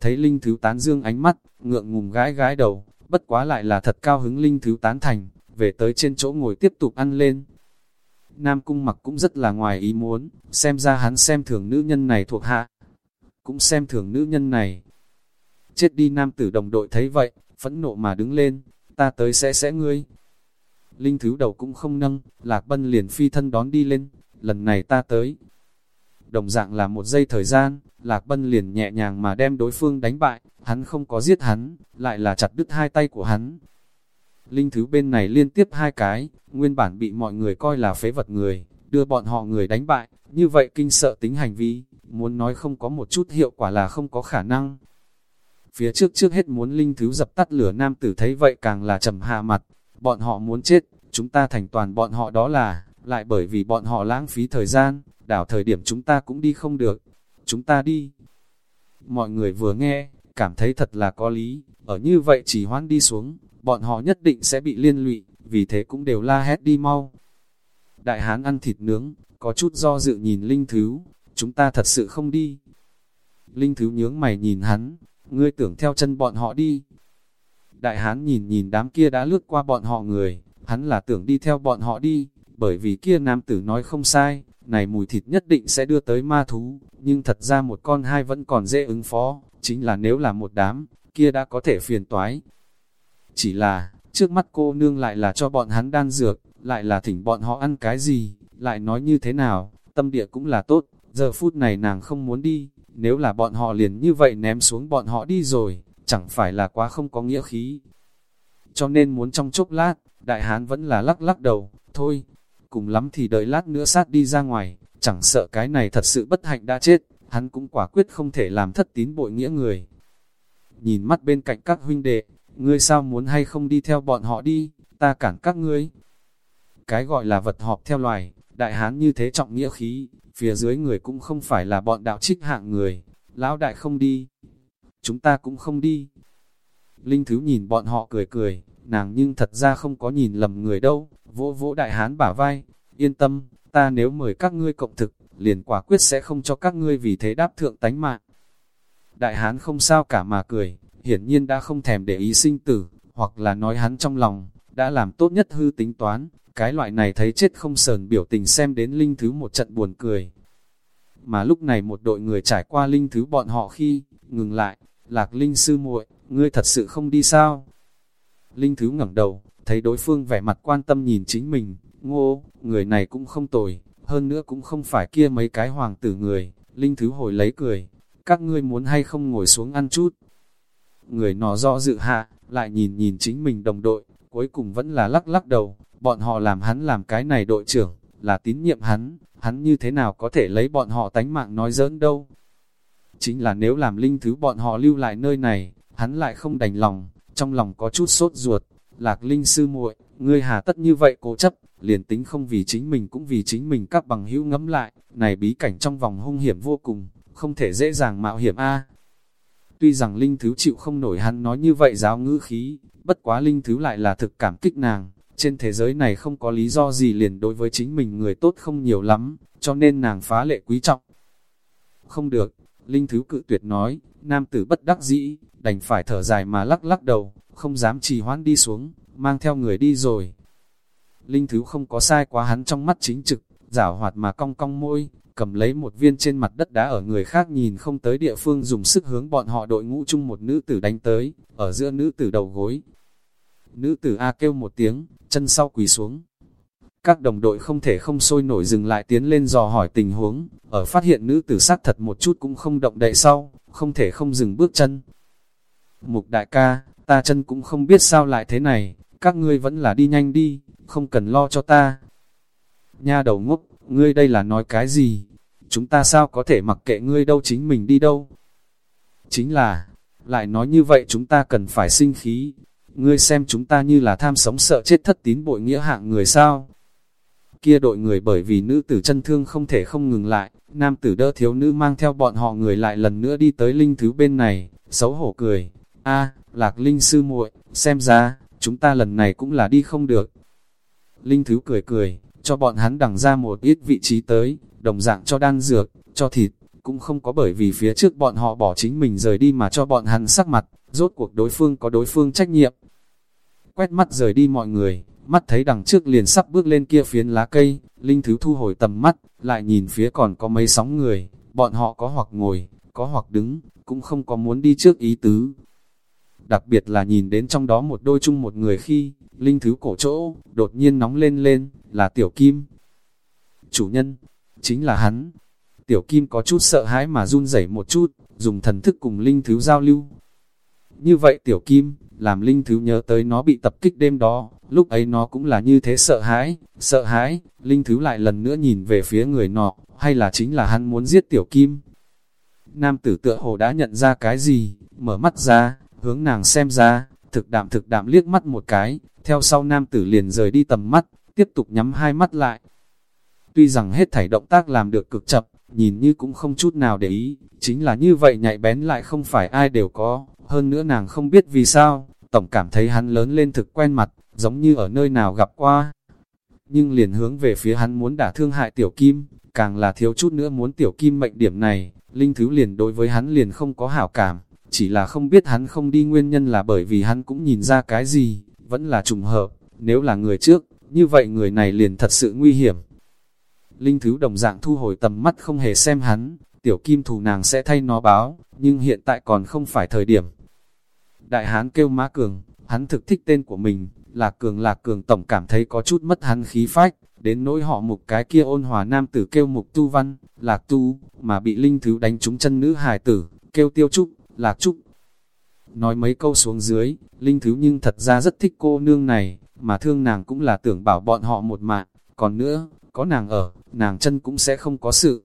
Thấy Linh Thứ tán dương ánh mắt, ngượng ngùng gái gái đầu, bất quá lại là thật cao hứng Linh Thứ tán thành, về tới trên chỗ ngồi tiếp tục ăn lên. Nam Cung mặc cũng rất là ngoài ý muốn, xem ra hắn xem thường nữ nhân này thuộc hạ. Cũng xem thường nữ nhân này. Chết đi nam tử đồng đội thấy vậy, phẫn nộ mà đứng lên, ta tới sẽ sẽ ngươi. Linh thứ đầu cũng không nâng, Lạc Bân liền phi thân đón đi lên, lần này ta tới. Đồng dạng là một giây thời gian, Lạc Bân liền nhẹ nhàng mà đem đối phương đánh bại, hắn không có giết hắn, lại là chặt đứt hai tay của hắn. Linh thứ bên này liên tiếp hai cái, nguyên bản bị mọi người coi là phế vật người, đưa bọn họ người đánh bại, như vậy kinh sợ tính hành vi, muốn nói không có một chút hiệu quả là không có khả năng. Phía trước trước hết muốn linh thứ dập tắt lửa nam tử thấy vậy càng là trầm hạ mặt, bọn họ muốn chết, chúng ta thành toàn bọn họ đó là, lại bởi vì bọn họ lãng phí thời gian, đảo thời điểm chúng ta cũng đi không được, chúng ta đi. Mọi người vừa nghe, cảm thấy thật là có lý, ở như vậy chỉ hoãn đi xuống, bọn họ nhất định sẽ bị liên lụy, vì thế cũng đều la hét đi mau. Đại hán ăn thịt nướng, có chút do dự nhìn Linh Thứ, chúng ta thật sự không đi. Linh Thứ nhướng mày nhìn hắn, ngươi tưởng theo chân bọn họ đi. Đại hán nhìn nhìn đám kia đã lướt qua bọn họ người, hắn là tưởng đi theo bọn họ đi, bởi vì kia nam tử nói không sai, này mùi thịt nhất định sẽ đưa tới ma thú, nhưng thật ra một con hai vẫn còn dễ ứng phó, chính là nếu là một đám, kia đã có thể phiền toái. Chỉ là, trước mắt cô nương lại là cho bọn hắn đan dược, lại là thỉnh bọn họ ăn cái gì, lại nói như thế nào, tâm địa cũng là tốt, giờ phút này nàng không muốn đi, nếu là bọn họ liền như vậy ném xuống bọn họ đi rồi, chẳng phải là quá không có nghĩa khí. Cho nên muốn trong chốc lát, đại hán vẫn là lắc lắc đầu, thôi, cùng lắm thì đợi lát nữa sát đi ra ngoài, chẳng sợ cái này thật sự bất hạnh đã chết, hắn cũng quả quyết không thể làm thất tín bội nghĩa người. Nhìn mắt bên cạnh các huynh đệ, ngươi sao muốn hay không đi theo bọn họ đi, ta cản các ngươi. Cái gọi là vật họp theo loài, đại hán như thế trọng nghĩa khí, phía dưới người cũng không phải là bọn đạo trích hạng người, lão đại không đi, chúng ta cũng không đi. Linh Thứ nhìn bọn họ cười cười, nàng nhưng thật ra không có nhìn lầm người đâu, vỗ vỗ đại hán bả vai, yên tâm, ta nếu mời các ngươi cộng thực, liền quả quyết sẽ không cho các ngươi vì thế đáp thượng tánh mạng. Đại hán không sao cả mà cười, hiển nhiên đã không thèm để ý sinh tử, hoặc là nói hắn trong lòng, đã làm tốt nhất hư tính toán, cái loại này thấy chết không sờn biểu tình xem đến linh thứ một trận buồn cười. Mà lúc này một đội người trải qua linh thứ bọn họ khi, ngừng lại, lạc linh sư muội, ngươi thật sự không đi sao? Linh thứ ngẩng đầu, thấy đối phương vẻ mặt quan tâm nhìn chính mình, ngô, người này cũng không tồi, hơn nữa cũng không phải kia mấy cái hoàng tử người, linh thứ hồi lấy cười, các ngươi muốn hay không ngồi xuống ăn chút. Người nọ do dự hạ, lại nhìn nhìn chính mình đồng đội, cuối cùng vẫn là lắc lắc đầu, bọn họ làm hắn làm cái này đội trưởng, là tín nhiệm hắn, hắn như thế nào có thể lấy bọn họ tánh mạng nói giỡn đâu. Chính là nếu làm linh thứ bọn họ lưu lại nơi này, hắn lại không đành lòng, trong lòng có chút sốt ruột, lạc linh sư muội, ngươi hà tất như vậy cố chấp, liền tính không vì chính mình cũng vì chính mình các bằng hữu ngẫm lại, này bí cảnh trong vòng hung hiểm vô cùng, không thể dễ dàng mạo hiểm a. Tuy rằng linh thứ chịu không nổi hắn nói như vậy giáo ngữ khí, bất quá linh thứ lại là thực cảm kích nàng, trên thế giới này không có lý do gì liền đối với chính mình người tốt không nhiều lắm, cho nên nàng phá lệ quý trọng. Không được, linh thứ cự tuyệt nói, nam tử bất đắc dĩ, đành phải thở dài mà lắc lắc đầu, không dám trì hoãn đi xuống, mang theo người đi rồi. Linh thứ không có sai quá hắn trong mắt chính trực, giả hoạt mà cong cong môi, cầm lấy một viên trên mặt đất đá ở người khác nhìn không tới địa phương dùng sức hướng bọn họ đội ngũ chung một nữ tử đánh tới, ở giữa nữ tử đầu gối. Nữ tử A kêu một tiếng, chân sau quỳ xuống. Các đồng đội không thể không sôi nổi dừng lại tiến lên dò hỏi tình huống, ở phát hiện nữ tử sát thật một chút cũng không động đậy sau, không thể không dừng bước chân. Mục đại ca, ta chân cũng không biết sao lại thế này, các ngươi vẫn là đi nhanh đi, không cần lo cho ta. Nha đầu ngốc, ngươi đây là nói cái gì? Chúng ta sao có thể mặc kệ ngươi đâu chính mình đi đâu? Chính là, lại nói như vậy chúng ta cần phải sinh khí. Ngươi xem chúng ta như là tham sống sợ chết thất tín bội nghĩa hạng người sao? Kia đội người bởi vì nữ tử chân thương không thể không ngừng lại, nam tử đỡ thiếu nữ mang theo bọn họ người lại lần nữa đi tới linh thứ bên này, xấu hổ cười. a lạc linh sư muội xem ra, chúng ta lần này cũng là đi không được. Linh thứ cười cười, cho bọn hắn đằng ra một ít vị trí tới, đồng dạng cho đan dược, cho thịt, cũng không có bởi vì phía trước bọn họ bỏ chính mình rời đi mà cho bọn hắn sắc mặt, rốt cuộc đối phương có đối phương trách nhiệm. Quét mắt rời đi mọi người, mắt thấy đằng trước liền sắp bước lên kia phiến lá cây, Linh Thứ thu hồi tầm mắt, lại nhìn phía còn có mấy sóng người, bọn họ có hoặc ngồi, có hoặc đứng, cũng không có muốn đi trước ý tứ. Đặc biệt là nhìn đến trong đó một đôi chung một người khi, Linh Thứ cổ chỗ, đột nhiên nóng lên lên, là Tiểu Kim. Chủ nhân, chính là hắn. Tiểu Kim có chút sợ hãi mà run rẩy một chút, dùng thần thức cùng Linh Thứ giao lưu. Như vậy Tiểu Kim, làm Linh Thứ nhớ tới nó bị tập kích đêm đó, lúc ấy nó cũng là như thế sợ hãi, sợ hãi, Linh Thứ lại lần nữa nhìn về phía người nọ, hay là chính là hắn muốn giết Tiểu Kim. Nam tử tựa hồ đã nhận ra cái gì, mở mắt ra, hướng nàng xem ra, thực đạm thực đạm liếc mắt một cái, theo sau nam tử liền rời đi tầm mắt, tiếp tục nhắm hai mắt lại. Tuy rằng hết thảy động tác làm được cực chậm, nhìn như cũng không chút nào để ý, chính là như vậy nhạy bén lại không phải ai đều có, hơn nữa nàng không biết vì sao, tổng cảm thấy hắn lớn lên thực quen mặt, giống như ở nơi nào gặp qua. Nhưng liền hướng về phía hắn muốn đả thương hại tiểu kim, càng là thiếu chút nữa muốn tiểu kim mệnh điểm này, linh thứ liền đối với hắn liền không có hảo cảm, chỉ là không biết hắn không đi nguyên nhân là bởi vì hắn cũng nhìn ra cái gì, vẫn là trùng hợp, nếu là người trước, như vậy người này liền thật sự nguy hiểm. Linh Thứ đồng dạng thu hồi tầm mắt không hề xem hắn, tiểu kim thù nàng sẽ thay nó báo, nhưng hiện tại còn không phải thời điểm. Đại hán kêu má cường, hắn thực thích tên của mình, là cường là cường tổng cảm thấy có chút mất hắn khí phách, đến nỗi họ mục cái kia ôn hòa nam tử kêu mục tu văn, lạc tu, mà bị linh thứ đánh trúng chân nữ hài tử, kêu tiêu trúc, lạc trúc. Nói mấy câu xuống dưới, linh thứ nhưng thật ra rất thích cô nương này, mà thương nàng cũng là tưởng bảo bọn họ một mạng, còn nữa, có nàng ở, nàng chân cũng sẽ không có sự.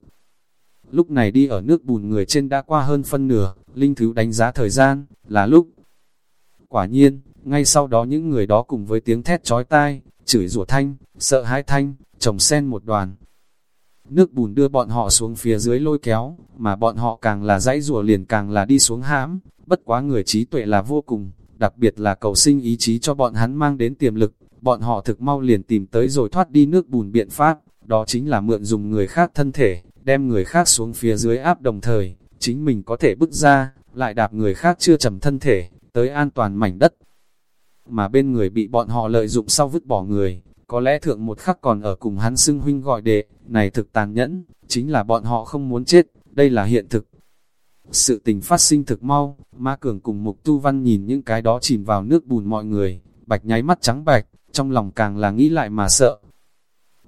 Lúc này đi ở nước bùn người trên đã qua hơn phân nửa, linh thứ đánh giá thời gian, là lúc. Quả nhiên, ngay sau đó những người đó cùng với tiếng thét chói tai, chửi rủa thanh, sợ hãi thanh, chồng sen một đoàn. Nước bùn đưa bọn họ xuống phía dưới lôi kéo, mà bọn họ càng là dãy rùa liền càng là đi xuống hãm, bất quá người trí tuệ là vô cùng, đặc biệt là cầu sinh ý chí cho bọn hắn mang đến tiềm lực, bọn họ thực mau liền tìm tới rồi thoát đi nước bùn biện pháp, đó chính là mượn dùng người khác thân thể, đem người khác xuống phía dưới áp đồng thời, chính mình có thể bước ra, lại đạp người khác chưa trầm thân thể, tới an toàn mảnh đất. Mà bên người bị bọn họ lợi dụng sau vứt bỏ người, có lẽ thượng một khắc còn ở cùng hắn xưng huynh gọi đệ, này thực tàn nhẫn, chính là bọn họ không muốn chết, đây là hiện thực. Sự tình phát sinh thực mau, Ma Cường cùng Mục Tu Văn nhìn những cái đó chìm vào nước bùn mọi người, bạch nháy mắt trắng bạch, trong lòng càng là nghĩ lại mà sợ.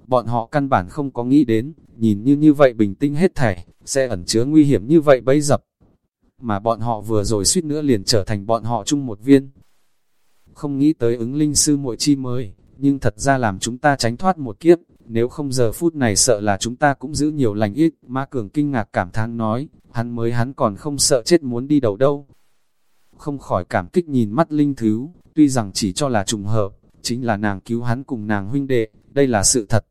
Bọn họ căn bản không có nghĩ đến, nhìn như như vậy bình tĩnh hết thảy, sẽ ẩn chứa nguy hiểm như vậy bấy dập. Mà bọn họ vừa rồi suýt nữa liền trở thành bọn họ chung một viên. Không nghĩ tới ứng linh sư muội chi mới, nhưng thật ra làm chúng ta tránh thoát một kiếp, nếu không giờ phút này sợ là chúng ta cũng giữ nhiều lành ít. Ma Cường kinh ngạc cảm thán nói, hắn mới hắn còn không sợ chết muốn đi đầu đâu. Không khỏi cảm kích nhìn mắt linh thứ, tuy rằng chỉ cho là trùng hợp, chính là nàng cứu hắn cùng nàng huynh đệ, đây là sự thật.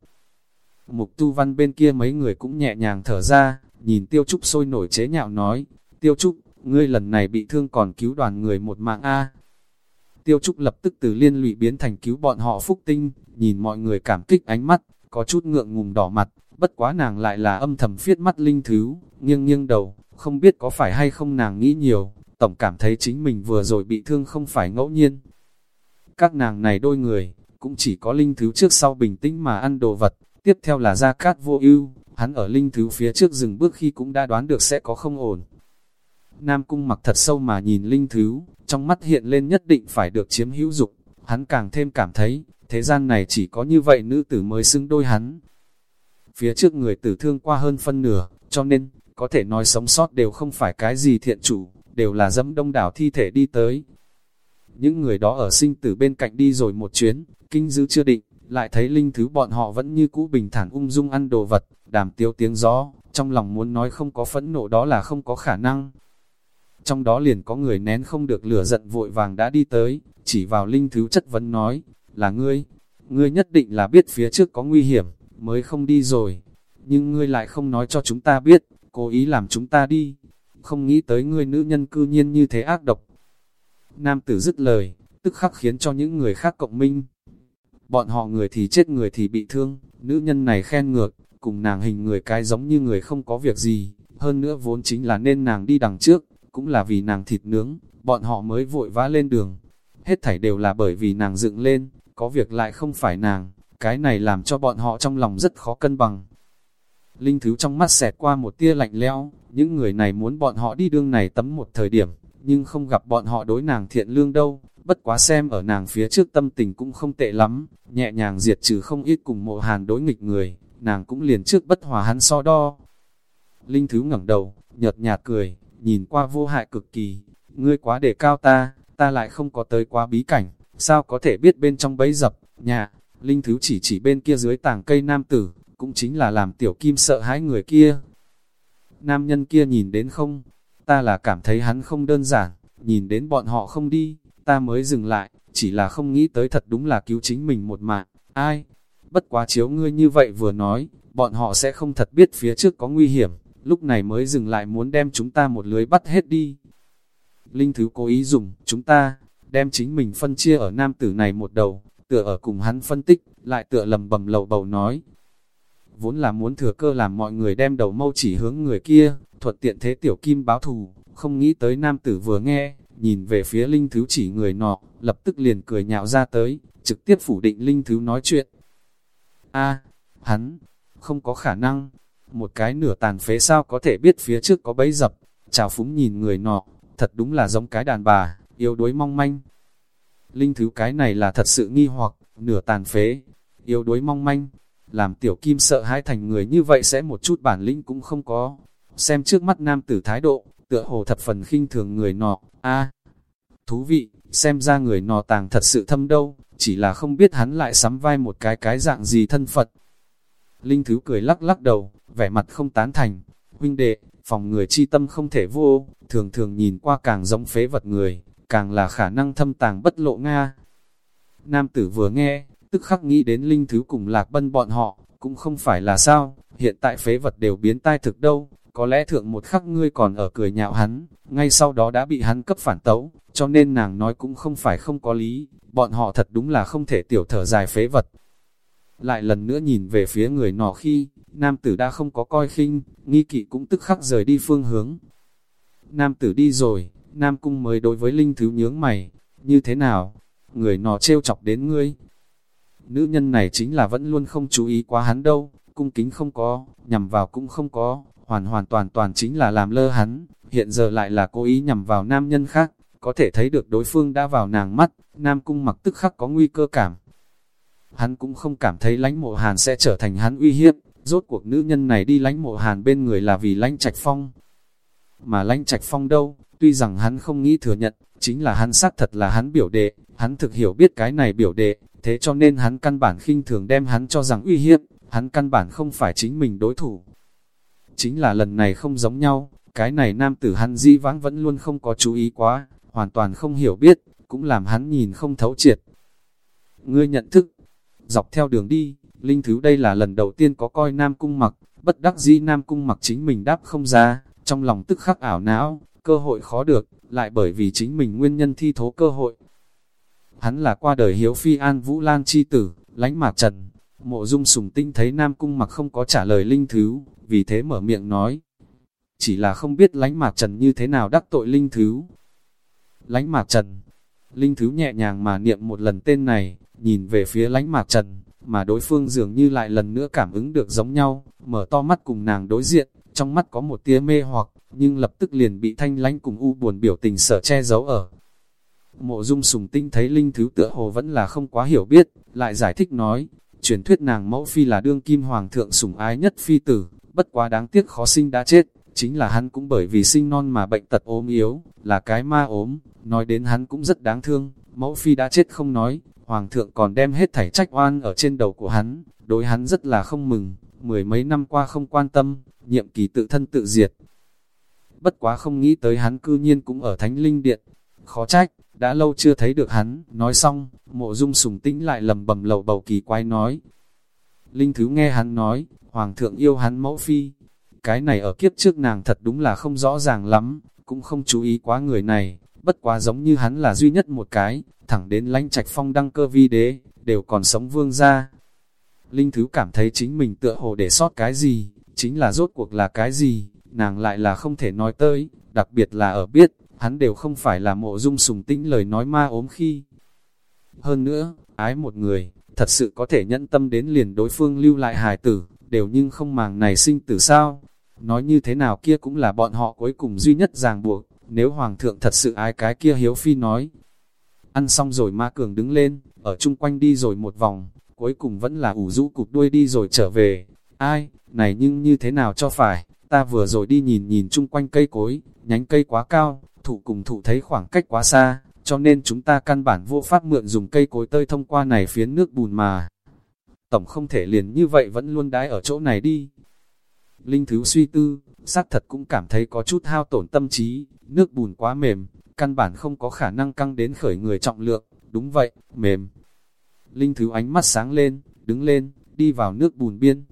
Mục tu văn bên kia mấy người cũng nhẹ nhàng thở ra, nhìn tiêu trúc sôi nổi chế nhạo nói, tiêu trúc, ngươi lần này bị thương còn cứu đoàn người một mạng A. Tiêu trúc lập tức từ liên lụy biến thành cứu bọn họ phúc tinh, nhìn mọi người cảm kích ánh mắt, có chút ngượng ngùng đỏ mặt, bất quá nàng lại là âm thầm phiết mắt linh thứ, nghiêng nghiêng đầu, không biết có phải hay không nàng nghĩ nhiều, tổng cảm thấy chính mình vừa rồi bị thương không phải ngẫu nhiên. Các nàng này đôi người, cũng chỉ có linh thứ trước sau bình tĩnh mà ăn đồ vật, Tiếp theo là Gia Cát vô ưu hắn ở linh thứ phía trước dừng bước khi cũng đã đoán được sẽ có không ổn. Nam cung mặc thật sâu mà nhìn linh thứ, trong mắt hiện lên nhất định phải được chiếm hữu dục, hắn càng thêm cảm thấy, thế gian này chỉ có như vậy nữ tử mới xứng đôi hắn. Phía trước người tử thương qua hơn phân nửa, cho nên, có thể nói sống sót đều không phải cái gì thiện chủ, đều là dẫm đông đảo thi thể đi tới. Những người đó ở sinh tử bên cạnh đi rồi một chuyến, kinh dữ chưa định, lại thấy linh thứ bọn họ vẫn như cũ bình thản ung dung ăn đồ vật, đàm tiếu tiếng gió, trong lòng muốn nói không có phẫn nộ đó là không có khả năng. Trong đó liền có người nén không được lửa giận vội vàng đã đi tới, chỉ vào linh thứ chất vấn nói, là ngươi, ngươi nhất định là biết phía trước có nguy hiểm, mới không đi rồi, nhưng ngươi lại không nói cho chúng ta biết, cố ý làm chúng ta đi, không nghĩ tới ngươi nữ nhân cư nhiên như thế ác độc. Nam tử dứt lời, tức khắc khiến cho những người khác cộng minh. Bọn họ người thì chết người thì bị thương, nữ nhân này khen ngược, cùng nàng hình người cái giống như người không có việc gì, hơn nữa vốn chính là nên nàng đi đằng trước, cũng là vì nàng thịt nướng, bọn họ mới vội vã lên đường. Hết thảy đều là bởi vì nàng dựng lên, có việc lại không phải nàng, cái này làm cho bọn họ trong lòng rất khó cân bằng. Linh Thứ trong mắt xẹt qua một tia lạnh lẽo, những người này muốn bọn họ đi đương này tấm một thời điểm, nhưng không gặp bọn họ đối nàng thiện lương đâu, bất quá xem ở nàng phía trước tâm tình cũng không tệ lắm, nhẹ nhàng diệt trừ không ít cùng mộ hàn đối nghịch người, nàng cũng liền trước bất hòa hắn so đo. Linh Thứ ngẩng đầu, nhợt nhạt cười, nhìn qua vô hại cực kỳ, ngươi quá đề cao ta, ta lại không có tới quá bí cảnh, sao có thể biết bên trong bấy dập, nhà, Linh Thứ chỉ chỉ bên kia dưới tảng cây nam tử, cũng chính là làm tiểu kim sợ hãi người kia. Nam nhân kia nhìn đến không, ta là cảm thấy hắn không đơn giản, nhìn đến bọn họ không đi, ta mới dừng lại, chỉ là không nghĩ tới thật đúng là cứu chính mình một mạng, ai? Bất quá chiếu ngươi như vậy vừa nói, bọn họ sẽ không thật biết phía trước có nguy hiểm, lúc này mới dừng lại muốn đem chúng ta một lưới bắt hết đi. Linh Thứ cố ý dùng, chúng ta, đem chính mình phân chia ở nam tử này một đầu, tựa ở cùng hắn phân tích, lại tựa lầm bầm lầu bầu nói. Vốn là muốn thừa cơ làm mọi người đem đầu mâu chỉ hướng người kia, thuận tiện thế tiểu kim báo thù, không nghĩ tới nam tử vừa nghe, nhìn về phía linh thứ chỉ người nọ, lập tức liền cười nhạo ra tới, trực tiếp phủ định linh thứ nói chuyện. a hắn, không có khả năng, một cái nửa tàn phế sao có thể biết phía trước có bấy dập, chào phúng nhìn người nọ, thật đúng là giống cái đàn bà, yếu đuối mong manh. Linh thứ cái này là thật sự nghi hoặc, nửa tàn phế, yếu đuối mong manh, làm tiểu kim sợ hãi thành người như vậy sẽ một chút bản lĩnh cũng không có. Xem trước mắt nam tử thái độ, tựa hồ thập phần khinh thường người nọ, a thú vị, xem ra người nọ tàng thật sự thâm đâu, chỉ là không biết hắn lại sắm vai một cái cái dạng gì thân Phật. Linh Thứ cười lắc lắc đầu, vẻ mặt không tán thành, huynh đệ, phòng người chi tâm không thể vô, thường thường nhìn qua càng giống phế vật người, càng là khả năng thâm tàng bất lộ Nga. Nam tử vừa nghe, tức khắc nghĩ đến Linh Thứ cùng Lạc Bân bọn họ, cũng không phải là sao, hiện tại phế vật đều biến tai thực đâu, có lẽ thượng một khắc ngươi còn ở cười nhạo hắn, ngay sau đó đã bị hắn cấp phản tấu, cho nên nàng nói cũng không phải không có lý, bọn họ thật đúng là không thể tiểu thở dài phế vật. Lại lần nữa nhìn về phía người nọ khi, nam tử đã không có coi khinh, nghi kỵ cũng tức khắc rời đi phương hướng. Nam tử đi rồi, nam cung mới đối với linh thứ nhướng mày, như thế nào, người nọ trêu chọc đến ngươi. Nữ nhân này chính là vẫn luôn không chú ý quá hắn đâu, cung kính không có, nhằm vào cũng không có, hoàn hoàn toàn toàn chính là làm lơ hắn, hiện giờ lại là cố ý nhằm vào nam nhân khác, có thể thấy được đối phương đã vào nàng mắt, nam cung mặc tức khắc có nguy cơ cảm. Hắn cũng không cảm thấy lánh mộ hàn sẽ trở thành hắn uy hiếp, rốt cuộc nữ nhân này đi lánh mộ hàn bên người là vì lánh trạch phong. Mà lánh trạch phong đâu, tuy rằng hắn không nghĩ thừa nhận, chính là hắn xác thật là hắn biểu đệ, hắn thực hiểu biết cái này biểu đệ, thế cho nên hắn căn bản khinh thường đem hắn cho rằng uy hiếp, hắn căn bản không phải chính mình đối thủ. Chính là lần này không giống nhau, cái này nam tử hắn dĩ vãng vẫn luôn không có chú ý quá, hoàn toàn không hiểu biết, cũng làm hắn nhìn không thấu triệt. Ngươi nhận thức, dọc theo đường đi, Linh Thứ đây là lần đầu tiên có coi Nam Cung mặc, bất đắc dĩ Nam Cung mặc chính mình đáp không ra, trong lòng tức khắc ảo não, cơ hội khó được, lại bởi vì chính mình nguyên nhân thi thố cơ hội. Hắn là qua đời hiếu phi an Vũ Lan chi tử, lánh mạc trần, mộ dung sùng tinh thấy Nam Cung mặc không có trả lời Linh Thứ, vì thế mở miệng nói. Chỉ là không biết lánh mạc trần như thế nào đắc tội Linh Thứ. Lánh mạc trần, Linh Thứ nhẹ nhàng mà niệm một lần tên này, nhìn về phía lánh mạc trần, mà đối phương dường như lại lần nữa cảm ứng được giống nhau, mở to mắt cùng nàng đối diện, trong mắt có một tia mê hoặc, nhưng lập tức liền bị thanh lánh cùng u buồn biểu tình sở che giấu ở. Mộ dung sùng tinh thấy linh thứ tựa hồ vẫn là không quá hiểu biết, lại giải thích nói, truyền thuyết nàng mẫu phi là đương kim hoàng thượng sủng ái nhất phi tử, bất quá đáng tiếc khó sinh đã chết, chính là hắn cũng bởi vì sinh non mà bệnh tật ốm yếu, là cái ma ốm, nói đến hắn cũng rất đáng thương, mẫu phi đã chết không nói, hoàng thượng còn đem hết thảy trách oan ở trên đầu của hắn, đối hắn rất là không mừng, mười mấy năm qua không quan tâm, nhiệm kỳ tự thân tự diệt. Bất quá không nghĩ tới hắn cư nhiên cũng ở thánh linh điện, khó trách, đã lâu chưa thấy được hắn, nói xong, mộ dung sùng tĩnh lại lầm bầm lầu bầu kỳ quái nói. Linh thứ nghe hắn nói, hoàng thượng yêu hắn mẫu phi, cái này ở kiếp trước nàng thật đúng là không rõ ràng lắm, cũng không chú ý quá người này, bất quá giống như hắn là duy nhất một cái, thẳng đến lãnh trạch phong đăng cơ vi đế, đều còn sống vương ra. Linh Thứ cảm thấy chính mình tựa hồ để sót cái gì, chính là rốt cuộc là cái gì, nàng lại là không thể nói tới, đặc biệt là ở biết, hắn đều không phải là mộ dung sùng tĩnh lời nói ma ốm khi. Hơn nữa, ái một người, thật sự có thể nhẫn tâm đến liền đối phương lưu lại hài tử, đều nhưng không màng này sinh tử sao. Nói như thế nào kia cũng là bọn họ cuối cùng duy nhất ràng buộc, nếu hoàng thượng thật sự ái cái kia hiếu phi nói. Ăn xong rồi ma cường đứng lên, ở chung quanh đi rồi một vòng, cuối cùng vẫn là ủ rũ cục đuôi đi rồi trở về. Ai, này nhưng như thế nào cho phải, ta vừa rồi đi nhìn nhìn chung quanh cây cối, nhánh cây quá cao, thụ cùng thụ thấy khoảng cách quá xa, cho nên chúng ta căn bản vô pháp mượn dùng cây cối tơi thông qua này phiến nước bùn mà. Tổng không thể liền như vậy vẫn luôn đái ở chỗ này đi. Linh Thứ suy tư, xác thật cũng cảm thấy có chút hao tổn tâm trí, nước bùn quá mềm, căn bản không có khả năng căng đến khởi người trọng lượng, đúng vậy, mềm. Linh Thứ ánh mắt sáng lên, đứng lên, đi vào nước bùn biên.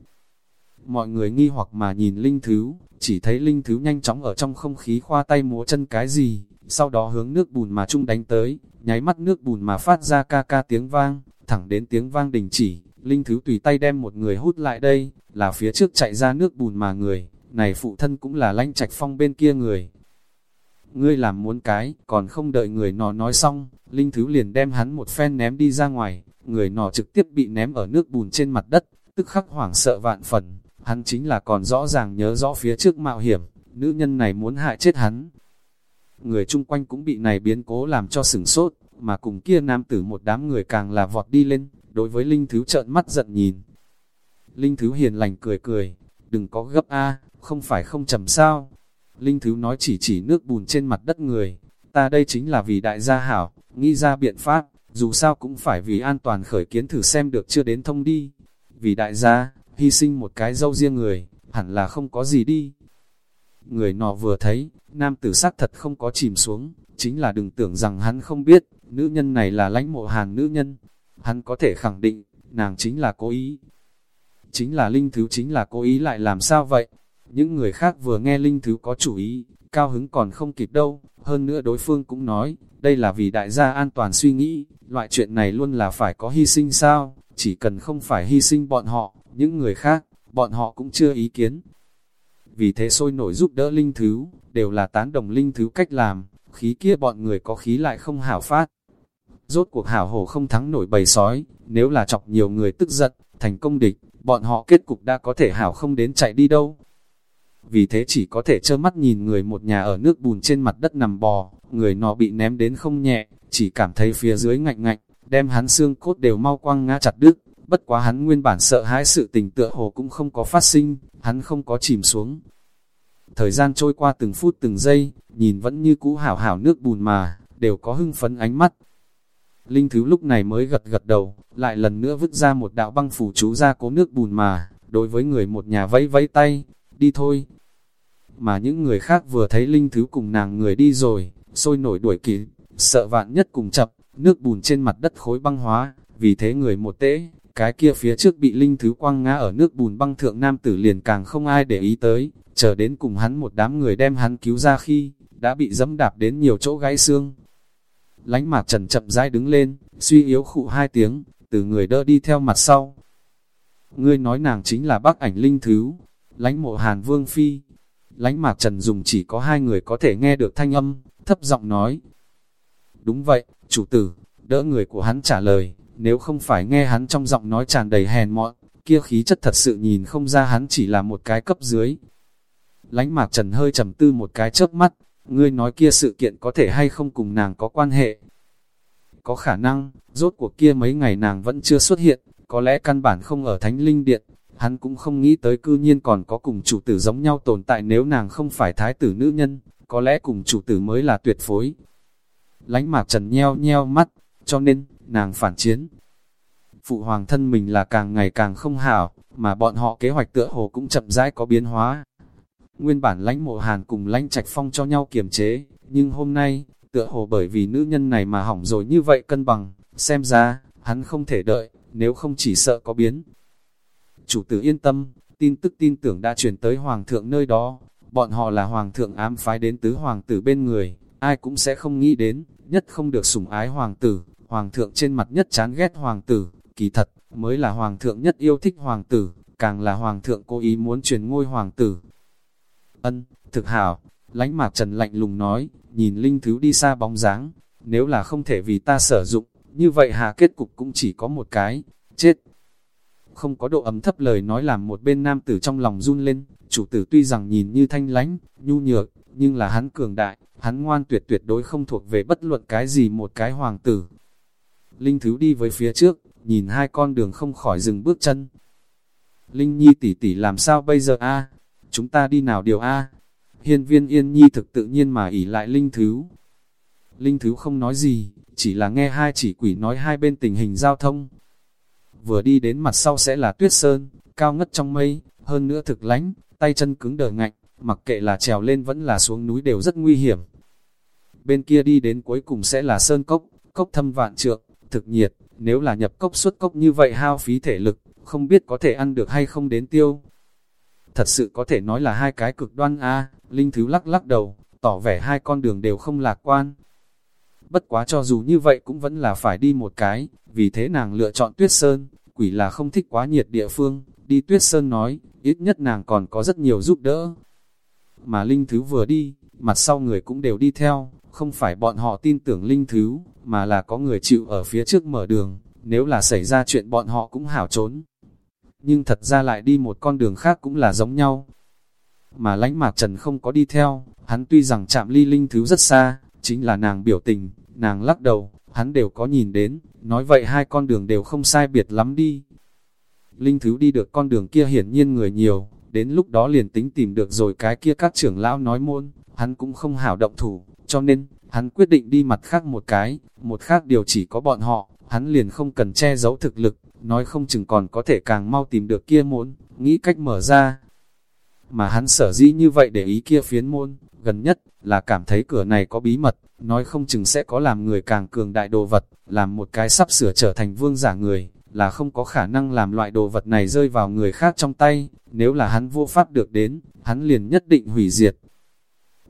Mọi người nghi hoặc mà nhìn Linh Thứ, chỉ thấy Linh Thứ nhanh chóng ở trong không khí khoa tay múa chân cái gì, sau đó hướng nước bùn mà trung đánh tới, nháy mắt nước bùn mà phát ra ca ca tiếng vang, thẳng đến tiếng vang đình chỉ, Linh Thứ tùy tay đem một người hút lại đây, là phía trước chạy ra nước bùn mà người, này phụ thân cũng là lanh trạch phong bên kia người. Ngươi làm muốn cái, còn không đợi người nọ nói xong, Linh Thứ liền đem hắn một phen ném đi ra ngoài, người nọ trực tiếp bị ném ở nước bùn trên mặt đất, tức khắc hoảng sợ vạn phần, hắn chính là còn rõ ràng nhớ rõ phía trước mạo hiểm, nữ nhân này muốn hại chết hắn. Người chung quanh cũng bị này biến cố làm cho sửng sốt, mà cùng kia nam tử một đám người càng là vọt đi lên, đối với Linh Thứ trợn mắt giận nhìn. Linh Thứ hiền lành cười cười, đừng có gấp a không phải không chầm sao. Linh Thứ nói chỉ chỉ nước bùn trên mặt đất người, ta đây chính là vì đại gia hảo, nghĩ ra biện pháp, dù sao cũng phải vì an toàn khởi kiến thử xem được chưa đến thông đi. Vì đại gia, hy sinh một cái dâu riêng người, hẳn là không có gì đi. Người nọ vừa thấy, nam tử sắc thật không có chìm xuống, chính là đừng tưởng rằng hắn không biết, nữ nhân này là lãnh mộ hàng nữ nhân. Hắn có thể khẳng định, nàng chính là cố ý. Chính là linh thứ chính là cố ý lại làm sao vậy? Những người khác vừa nghe linh thứ có chủ ý, cao hứng còn không kịp đâu, hơn nữa đối phương cũng nói, đây là vì đại gia an toàn suy nghĩ, loại chuyện này luôn là phải có hy sinh sao, chỉ cần không phải hy sinh bọn họ, những người khác, bọn họ cũng chưa ý kiến. Vì thế sôi nổi giúp đỡ linh thứ, đều là tán đồng linh thứ cách làm, khí kia bọn người có khí lại không hảo phát. Rốt cuộc hảo hổ không thắng nổi bầy sói, nếu là chọc nhiều người tức giận, thành công địch, bọn họ kết cục đã có thể hảo không đến chạy đi đâu. Vì thế chỉ có thể trơ mắt nhìn người một nhà ở nước bùn trên mặt đất nằm bò, người nó bị ném đến không nhẹ, chỉ cảm thấy phía dưới ngạnh ngạnh, đem hắn xương cốt đều mau quăng ngã chặt đứt, bất quá hắn nguyên bản sợ hãi sự tình tựa hồ cũng không có phát sinh, hắn không có chìm xuống. Thời gian trôi qua từng phút từng giây, nhìn vẫn như cũ hảo hảo nước bùn mà, đều có hưng phấn ánh mắt. Linh Thứ lúc này mới gật gật đầu, lại lần nữa vứt ra một đạo băng phủ chú ra cố nước bùn mà, đối với người một nhà vẫy vẫy tay, đi thôi. Mà những người khác vừa thấy Linh Thứ cùng nàng người đi rồi, sôi nổi đuổi kịp, sợ vạn nhất cùng chập, nước bùn trên mặt đất khối băng hóa, vì thế người một tễ, cái kia phía trước bị linh thứ quăng ngã ở nước bùn băng thượng nam tử liền càng không ai để ý tới, chờ đến cùng hắn một đám người đem hắn cứu ra khi, đã bị dẫm đạp đến nhiều chỗ gãy xương. Lánh mạc trần chậm rãi đứng lên, suy yếu khụ hai tiếng, từ người đỡ đi theo mặt sau. Ngươi nói nàng chính là bác ảnh linh thứ, lánh mộ hàn vương phi. Lánh mạc trần dùng chỉ có hai người có thể nghe được thanh âm, thấp giọng nói. Đúng vậy, chủ tử, đỡ người của hắn trả lời, nếu không phải nghe hắn trong giọng nói tràn đầy hèn mọn, kia khí chất thật sự nhìn không ra hắn chỉ là một cái cấp dưới. Lánh mạc trần hơi trầm tư một cái chớp mắt, ngươi nói kia sự kiện có thể hay không cùng nàng có quan hệ. Có khả năng, rốt cuộc kia mấy ngày nàng vẫn chưa xuất hiện, có lẽ căn bản không ở thánh linh điện, hắn cũng không nghĩ tới cư nhiên còn có cùng chủ tử giống nhau tồn tại nếu nàng không phải thái tử nữ nhân, có lẽ cùng chủ tử mới là tuyệt phối. Lánh mạc trần nheo nheo mắt, cho nên, nàng phản chiến. Phụ hoàng thân mình là càng ngày càng không hảo, mà bọn họ kế hoạch tựa hồ cũng chậm rãi có biến hóa. Nguyên bản lãnh mộ hàn cùng lãnh trạch phong cho nhau kiềm chế, nhưng hôm nay, tựa hồ bởi vì nữ nhân này mà hỏng rồi như vậy cân bằng, xem ra, hắn không thể đợi, nếu không chỉ sợ có biến. Chủ tử yên tâm, tin tức tin tưởng đã truyền tới hoàng thượng nơi đó, bọn họ là hoàng thượng ám phái đến tứ hoàng tử bên người, ai cũng sẽ không nghĩ đến, nhất không được sủng ái hoàng tử, hoàng thượng trên mặt nhất chán ghét hoàng tử, kỳ thật, mới là hoàng thượng nhất yêu thích hoàng tử, càng là hoàng thượng cố ý muốn truyền ngôi hoàng tử. Ân, thực hảo, lánh mạc trần lạnh lùng nói, nhìn linh thứ đi xa bóng dáng, nếu là không thể vì ta sử dụng, như vậy hạ kết cục cũng chỉ có một cái, chết. Không có độ ấm thấp lời nói làm một bên nam tử trong lòng run lên, chủ tử tuy rằng nhìn như thanh lánh, nhu nhược, nhưng là hắn cường đại, hắn ngoan tuyệt tuyệt đối không thuộc về bất luận cái gì một cái hoàng tử. Linh Thứ đi với phía trước, nhìn hai con đường không khỏi dừng bước chân. Linh Nhi tỷ tỷ làm sao bây giờ a? Chúng ta đi nào điều a? Hiên viên yên nhi thực tự nhiên mà ỉ lại Linh Thứ. Linh Thứ không nói gì, chỉ là nghe hai chỉ quỷ nói hai bên tình hình giao thông. Vừa đi đến mặt sau sẽ là tuyết sơn, cao ngất trong mây, hơn nữa thực lánh, tay chân cứng đờ ngạnh, mặc kệ là trèo lên vẫn là xuống núi đều rất nguy hiểm. Bên kia đi đến cuối cùng sẽ là sơn cốc, cốc thâm vạn trượng, thực nhiệt, nếu là nhập cốc xuất cốc như vậy hao phí thể lực, không biết có thể ăn được hay không đến tiêu. Thật sự có thể nói là hai cái cực đoan A, Linh Thứ lắc lắc đầu, tỏ vẻ hai con đường đều không lạc quan. Bất quá cho dù như vậy cũng vẫn là phải đi một cái, vì thế nàng lựa chọn tuyết sơn, quỷ là không thích quá nhiệt địa phương, đi tuyết sơn nói, ít nhất nàng còn có rất nhiều giúp đỡ. Mà Linh Thứ vừa đi, mặt sau người cũng đều đi theo, không phải bọn họ tin tưởng Linh Thứ, mà là có người chịu ở phía trước mở đường, nếu là xảy ra chuyện bọn họ cũng hảo trốn. Nhưng thật ra lại đi một con đường khác cũng là giống nhau. Mà lánh mạc trần không có đi theo, hắn tuy rằng chạm ly Linh Thứ rất xa, chính là nàng biểu tình, nàng lắc đầu, hắn đều có nhìn đến, nói vậy hai con đường đều không sai biệt lắm đi. Linh Thứ đi được con đường kia hiển nhiên người nhiều, đến lúc đó liền tính tìm được rồi cái kia các trưởng lão nói môn, hắn cũng không hảo động thủ, cho nên, hắn quyết định đi mặt khác một cái, một khác điều chỉ có bọn họ, hắn liền không cần che giấu thực lực, nói không chừng còn có thể càng mau tìm được kia môn, nghĩ cách mở ra. Mà hắn sở dĩ như vậy để ý kia phiến môn, gần nhất, là cảm thấy cửa này có bí mật, nói không chừng sẽ có làm người càng cường đại đồ vật, làm một cái sắp sửa trở thành vương giả người, là không có khả năng làm loại đồ vật này rơi vào người khác trong tay, nếu là hắn vô pháp được đến, hắn liền nhất định hủy diệt.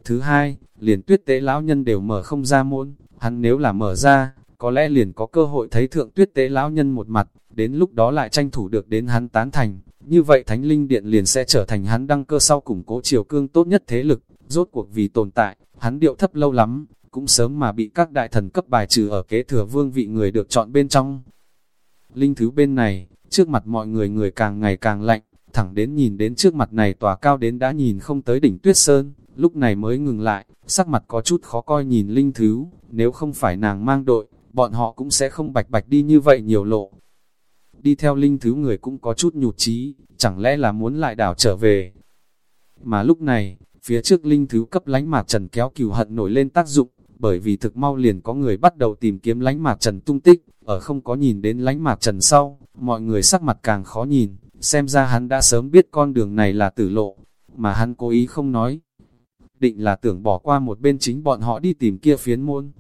Thứ hai, liền tuyết tế lão nhân đều mở không ra môn, hắn nếu là mở ra, có lẽ liền có cơ hội thấy thượng tuyết tế lão nhân một mặt, đến lúc đó lại tranh thủ được đến hắn tán thành, như vậy thánh linh điện liền sẽ trở thành hắn đăng cơ sau củng cố triều cương tốt nhất thế lực, rốt cuộc vì tồn tại, hắn điệu thấp lâu lắm, cũng sớm mà bị các đại thần cấp bài trừ ở kế thừa vương vị người được chọn bên trong. Linh thứ bên này, trước mặt mọi người người càng ngày càng lạnh, thẳng đến nhìn đến trước mặt này tòa cao đến đã nhìn không tới đỉnh tuyết sơn, lúc này mới ngừng lại, sắc mặt có chút khó coi nhìn Linh thứ, nếu không phải nàng mang đội, bọn họ cũng sẽ không bạch bạch đi như vậy nhiều lộ. Đi theo Linh thứ người cũng có chút nhụt chí chẳng lẽ là muốn lại đảo trở về. Mà lúc này, phía trước Linh thứ cấp lánh mạc trần kéo cừu hận nổi lên tác dụng, bởi vì thực mau liền có người bắt đầu tìm kiếm lánh mạc trần tung tích, ở không có nhìn đến lánh mạc trần sau, mọi người sắc mặt càng khó nhìn, xem ra hắn đã sớm biết con đường này là tử lộ, mà hắn cố ý không nói. Định là tưởng bỏ qua một bên chính bọn họ đi tìm kia phiến môn.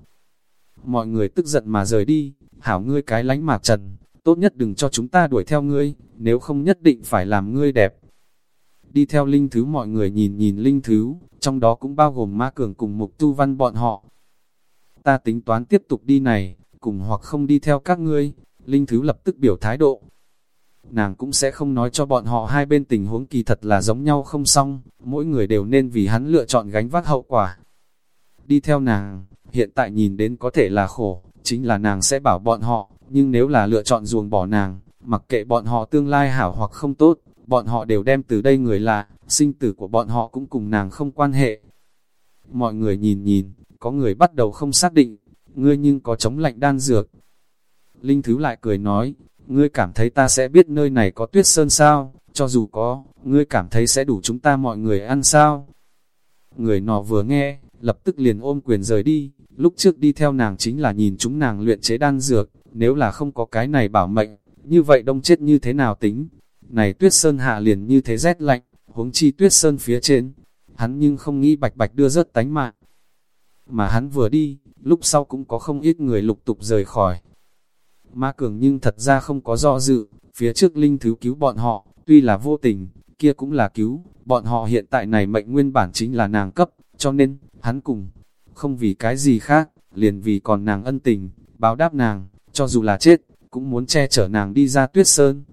Mọi người tức giận mà rời đi, hảo ngươi cái lánh mạc trần, tốt nhất đừng cho chúng ta đuổi theo ngươi, nếu không nhất định phải làm ngươi đẹp. Đi theo linh thứ mọi người nhìn nhìn linh thứ, trong đó cũng bao gồm ma cường cùng mục tu văn bọn họ. Ta tính toán tiếp tục đi này, cùng hoặc không đi theo các ngươi, Linh Thứ lập tức biểu thái độ. Nàng cũng sẽ không nói cho bọn họ hai bên tình huống kỳ thật là giống nhau không xong, mỗi người đều nên vì hắn lựa chọn gánh vác hậu quả. Đi theo nàng, hiện tại nhìn đến có thể là khổ, chính là nàng sẽ bảo bọn họ, nhưng nếu là lựa chọn ruồng bỏ nàng, mặc kệ bọn họ tương lai hảo hoặc không tốt, bọn họ đều đem từ đây người lạ, sinh tử của bọn họ cũng cùng nàng không quan hệ. Mọi người nhìn nhìn, có người bắt đầu không xác định, ngươi nhưng có chống lạnh đan dược. Linh Thứ lại cười nói, ngươi cảm thấy ta sẽ biết nơi này có tuyết sơn sao, cho dù có, ngươi cảm thấy sẽ đủ chúng ta mọi người ăn sao. Người nọ vừa nghe, lập tức liền ôm quyền rời đi, lúc trước đi theo nàng chính là nhìn chúng nàng luyện chế đan dược, nếu là không có cái này bảo mệnh, như vậy đông chết như thế nào tính. Này tuyết sơn hạ liền như thế rét lạnh, huống chi tuyết sơn phía trên, hắn nhưng không nghĩ bạch bạch đưa rớt tánh mạng. Mà hắn vừa đi, lúc sau cũng có không ít người lục tục rời khỏi. Ma Cường nhưng thật ra không có do dự, phía trước Linh Thứ cứu bọn họ, tuy là vô tình, kia cũng là cứu, bọn họ hiện tại này mệnh nguyên bản chính là nàng cấp, cho nên, hắn cùng, không vì cái gì khác, liền vì còn nàng ân tình, báo đáp nàng, cho dù là chết, cũng muốn che chở nàng đi ra tuyết sơn.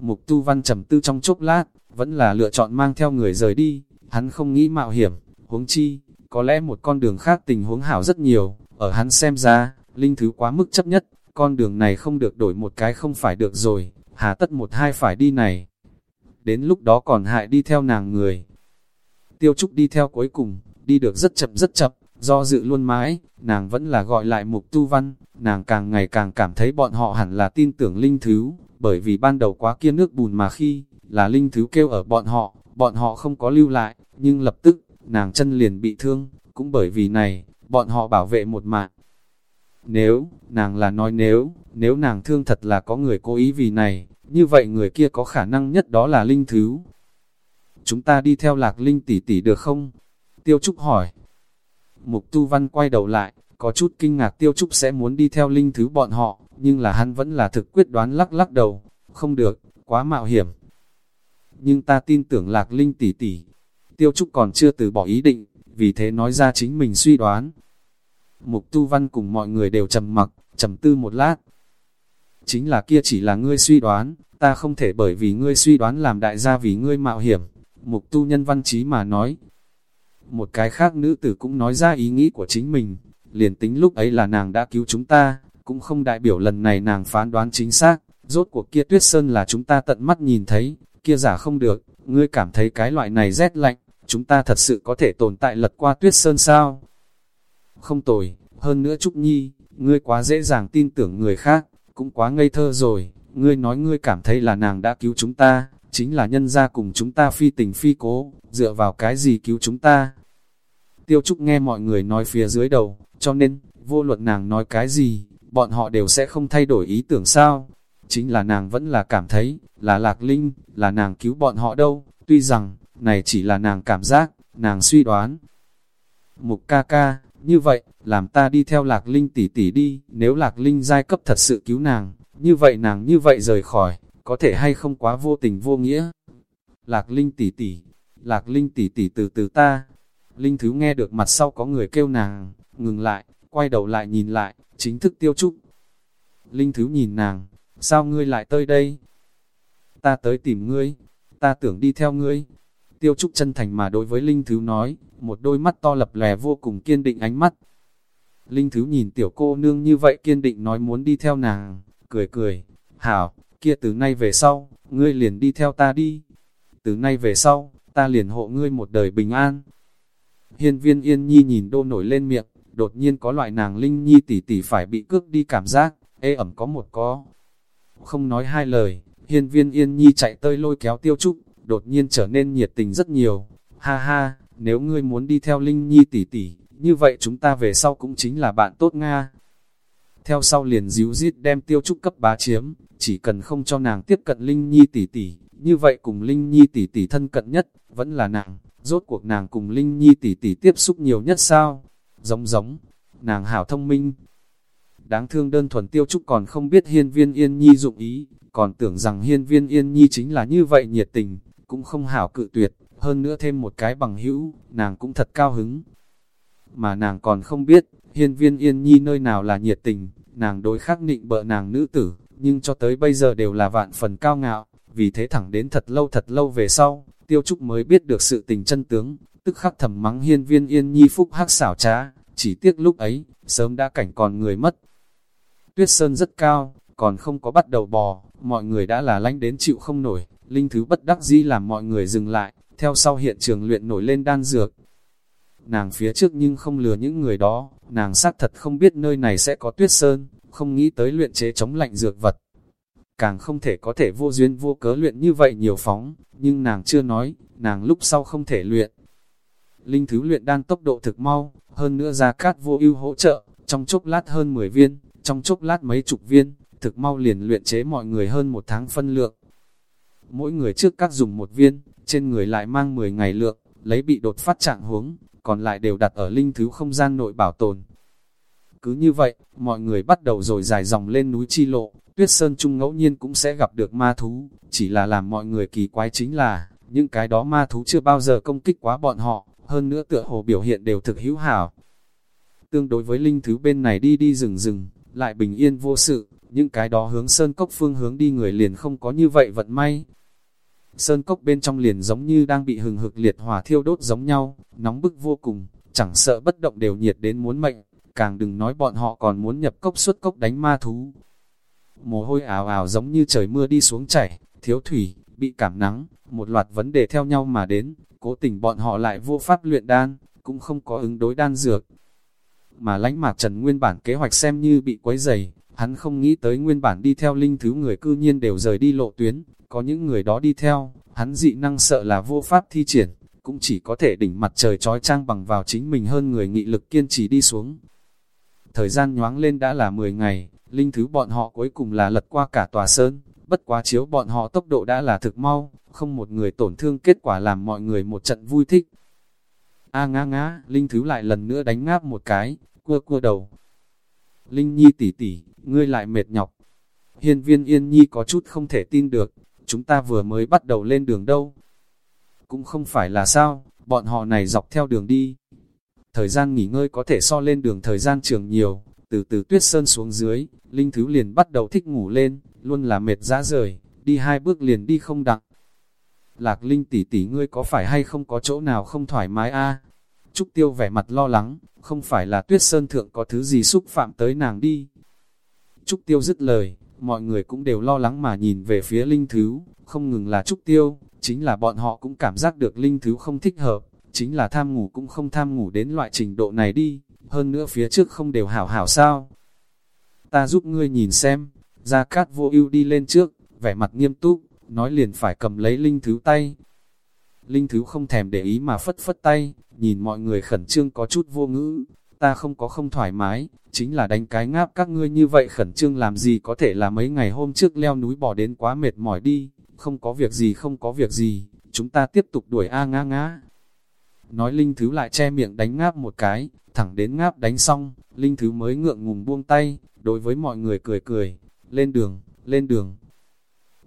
Mục tu văn trầm tư trong chốc lát, vẫn là lựa chọn mang theo người rời đi, hắn không nghĩ mạo hiểm, huống chi, có lẽ một con đường khác tình huống hảo rất nhiều, ở hắn xem ra, linh thứ quá mức chấp nhất, con đường này không được đổi một cái không phải được rồi, hà tất một hai phải đi này. Đến lúc đó còn hại đi theo nàng người. Tiêu Trúc đi theo cuối cùng, đi được rất chậm rất chậm, do dự luôn mãi, nàng vẫn là gọi lại mục tu văn, nàng càng ngày càng cảm thấy bọn họ hẳn là tin tưởng linh thứ, bởi vì ban đầu quá kia nước bùn mà khi, là linh thứ kêu ở bọn họ, bọn họ không có lưu lại, nhưng lập tức, nàng chân liền bị thương, cũng bởi vì này, bọn họ bảo vệ một mạng. Nếu, nàng là nói nếu, nếu nàng thương thật là có người cố ý vì này, như vậy người kia có khả năng nhất đó là linh thứ. Chúng ta đi theo lạc linh tỷ tỷ được không? Tiêu Trúc hỏi. Mục Tu Văn quay đầu lại, có chút kinh ngạc Tiêu Trúc sẽ muốn đi theo linh thứ bọn họ, nhưng là hắn vẫn là thực quyết đoán lắc lắc đầu. Không được, quá mạo hiểm. Nhưng ta tin tưởng lạc linh tỷ tỷ. Tiêu Trúc còn chưa từ bỏ ý định, vì thế nói ra chính mình suy đoán. Mục Tu Văn cùng mọi người đều trầm mặc, trầm tư một lát. Chính là kia chỉ là ngươi suy đoán, ta không thể bởi vì ngươi suy đoán làm đại gia vì ngươi mạo hiểm. Mục Tu Nhân văn Chí mà nói. Một cái khác nữ tử cũng nói ra ý nghĩ của chính mình, liền tính lúc ấy là nàng đã cứu chúng ta, cũng không đại biểu lần này nàng phán đoán chính xác, rốt cuộc kia tuyết sơn là chúng ta tận mắt nhìn thấy, kia giả không được, ngươi cảm thấy cái loại này rét lạnh, chúng ta thật sự có thể tồn tại lật qua tuyết sơn sao? Không tồi, hơn nữa Trúc Nhi, ngươi quá dễ dàng tin tưởng người khác, cũng quá ngây thơ rồi, ngươi nói ngươi cảm thấy là nàng đã cứu chúng ta, chính là nhân ra cùng chúng ta phi tình phi cố, dựa vào cái gì cứu chúng ta. Tiêu Trúc nghe mọi người nói phía dưới đầu, cho nên, vô luận nàng nói cái gì, bọn họ đều sẽ không thay đổi ý tưởng sao. Chính là nàng vẫn là cảm thấy, là lạc linh, là nàng cứu bọn họ đâu, tuy rằng, này chỉ là nàng cảm giác, nàng suy đoán. Mục ca ca, như vậy, làm ta đi theo lạc linh tỷ tỷ đi, nếu lạc linh giai cấp thật sự cứu nàng, như vậy nàng như vậy rời khỏi, có thể hay không quá vô tình vô nghĩa. Lạc linh tỷ tỷ, lạc linh tỷ tỷ từ từ ta, linh thứ nghe được mặt sau có người kêu nàng, ngừng lại, quay đầu lại nhìn lại, chính thức tiêu trúc. Linh thứ nhìn nàng, sao ngươi lại tới đây? Ta tới tìm ngươi, ta tưởng đi theo ngươi. Tiêu trúc chân thành mà đối với Linh thứ nói, một đôi mắt to lập lè vô cùng kiên định ánh mắt. Linh thứ nhìn tiểu cô nương như vậy kiên định nói muốn đi theo nàng, cười cười, hảo, kia từ nay về sau, ngươi liền đi theo ta đi. Từ nay về sau, ta liền hộ ngươi một đời bình an. Hiên viên yên nhi nhìn đô nổi lên miệng, đột nhiên có loại nàng linh nhi tỷ tỷ phải bị cướp đi cảm giác, ê ẩm có một có. Không nói hai lời, hiên viên yên nhi chạy tơi lôi kéo tiêu trúc, đột nhiên trở nên nhiệt tình rất nhiều. Ha ha, nếu ngươi muốn đi theo linh nhi tỷ tỷ, như vậy chúng ta về sau cũng chính là bạn tốt Nga. Theo sau liền díu dít đem tiêu trúc cấp bá chiếm, chỉ cần không cho nàng tiếp cận Linh Nhi tỷ tỷ, như vậy cùng Linh Nhi tỷ tỷ thân cận nhất, vẫn là nàng, rốt cuộc nàng cùng Linh Nhi tỷ tỷ tiếp xúc nhiều nhất sao? Giống giống, nàng hảo thông minh. Đáng thương đơn thuần tiêu trúc còn không biết hiên viên yên nhi dụng ý, còn tưởng rằng hiên viên yên nhi chính là như vậy nhiệt tình, cũng không hảo cự tuyệt, hơn nữa thêm một cái bằng hữu, nàng cũng thật cao hứng. Mà nàng còn không biết, hiên viên yên nhi nơi nào là nhiệt tình, nàng đối khắc nịnh bợ nàng nữ tử, nhưng cho tới bây giờ đều là vạn phần cao ngạo, vì thế thẳng đến thật lâu thật lâu về sau, tiêu trúc mới biết được sự tình chân tướng, tức khắc thầm mắng hiên viên yên nhi phúc hắc xảo trá, chỉ tiếc lúc ấy, sớm đã cảnh còn người mất. Tuyết sơn rất cao, còn không có bắt đầu bò, mọi người đã là lánh đến chịu không nổi, linh thứ bất đắc dĩ làm mọi người dừng lại, theo sau hiện trường luyện nổi lên đan dược. Nàng phía trước nhưng không lừa những người đó, nàng xác thật không biết nơi này sẽ có tuyết sơn, không nghĩ tới luyện chế chống lạnh dược vật. Càng không thể có thể vô duyên vô cớ luyện như vậy nhiều phóng, nhưng nàng chưa nói, nàng lúc sau không thể luyện. Linh thứ luyện đan tốc độ thực mau, hơn nữa ra cát vô ưu hỗ trợ, trong chốc lát hơn 10 viên, trong chốc lát mấy chục viên, thực mau liền luyện chế mọi người hơn một tháng phân lượng. Mỗi người trước các dùng một viên, trên người lại mang 10 ngày lượng, lấy bị đột phát trạng huống, còn lại đều đặt ở linh thứ không gian nội bảo tồn. Cứ như vậy, mọi người bắt đầu rồi dài dòng lên núi chi lộ, tuyết sơn trung ngẫu nhiên cũng sẽ gặp được ma thú, chỉ là làm mọi người kỳ quái chính là, những cái đó ma thú chưa bao giờ công kích quá bọn họ, hơn nữa tựa hồ biểu hiện đều thực hữu hảo. Tương đối với linh thứ bên này đi đi rừng rừng, lại bình yên vô sự, những cái đó hướng sơn cốc phương hướng đi người liền không có như vậy vận may. Sơn cốc bên trong liền giống như đang bị hừng hực liệt hỏa thiêu đốt giống nhau, nóng bức vô cùng, chẳng sợ bất động đều nhiệt đến muốn mệnh, càng đừng nói bọn họ còn muốn nhập cốc xuất cốc đánh ma thú. Mồ hôi ảo ảo giống như trời mưa đi xuống chảy, thiếu thủy, bị cảm nắng, một loạt vấn đề theo nhau mà đến, cố tình bọn họ lại vô pháp luyện đan, cũng không có ứng đối đan dược. Mà lãnh mạc trần nguyên bản kế hoạch xem như bị quấy dày, hắn không nghĩ tới nguyên bản đi theo linh thứ người cư nhiên đều rời đi lộ tuyến, có những người đó đi theo, hắn dị năng sợ là vô pháp thi triển, cũng chỉ có thể đỉnh mặt trời trói trang bằng vào chính mình hơn người nghị lực kiên trì đi xuống. Thời gian nhoáng lên đã là 10 ngày, linh thứ bọn họ cuối cùng là lật qua cả tòa sơn, bất quá chiếu bọn họ tốc độ đã là thực mau, không một người tổn thương kết quả làm mọi người một trận vui thích. A ngã ngã, Linh Thứ lại lần nữa đánh ngáp một cái, cua cua đầu. Linh Nhi tỷ tỷ, ngươi lại mệt nhọc. Hiên viên Yên Nhi có chút không thể tin được, chúng ta vừa mới bắt đầu lên đường đâu. Cũng không phải là sao, bọn họ này dọc theo đường đi. Thời gian nghỉ ngơi có thể so lên đường thời gian trường nhiều, từ từ tuyết sơn xuống dưới, Linh Thứ liền bắt đầu thích ngủ lên, luôn là mệt ra rời, đi hai bước liền đi không đặng. Lạc Linh tỷ tỷ ngươi có phải hay không có chỗ nào không thoải mái a? Trúc Tiêu vẻ mặt lo lắng, không phải là Tuyết Sơn thượng có thứ gì xúc phạm tới nàng đi. Trúc Tiêu dứt lời, mọi người cũng đều lo lắng mà nhìn về phía Linh Thứ, không ngừng là Trúc Tiêu, chính là bọn họ cũng cảm giác được Linh Thứ không thích hợp, chính là tham ngủ cũng không tham ngủ đến loại trình độ này đi, hơn nữa phía trước không đều hảo hảo sao. Ta giúp ngươi nhìn xem, Gia Cát vô ưu đi lên trước, vẻ mặt nghiêm túc, nói liền phải cầm lấy Linh Thứ tay. Linh Thứ không thèm để ý mà phất phất tay, nhìn mọi người khẩn trương có chút vô ngữ, ta không có không thoải mái, chính là đánh cái ngáp các ngươi như vậy khẩn trương làm gì có thể là mấy ngày hôm trước leo núi bỏ đến quá mệt mỏi đi, không có việc gì không có việc gì, chúng ta tiếp tục đuổi A ngã ngã. Nói Linh Thứ lại che miệng đánh ngáp một cái, thẳng đến ngáp đánh xong, Linh Thứ mới ngượng ngùng buông tay, đối với mọi người cười cười, lên đường, lên đường.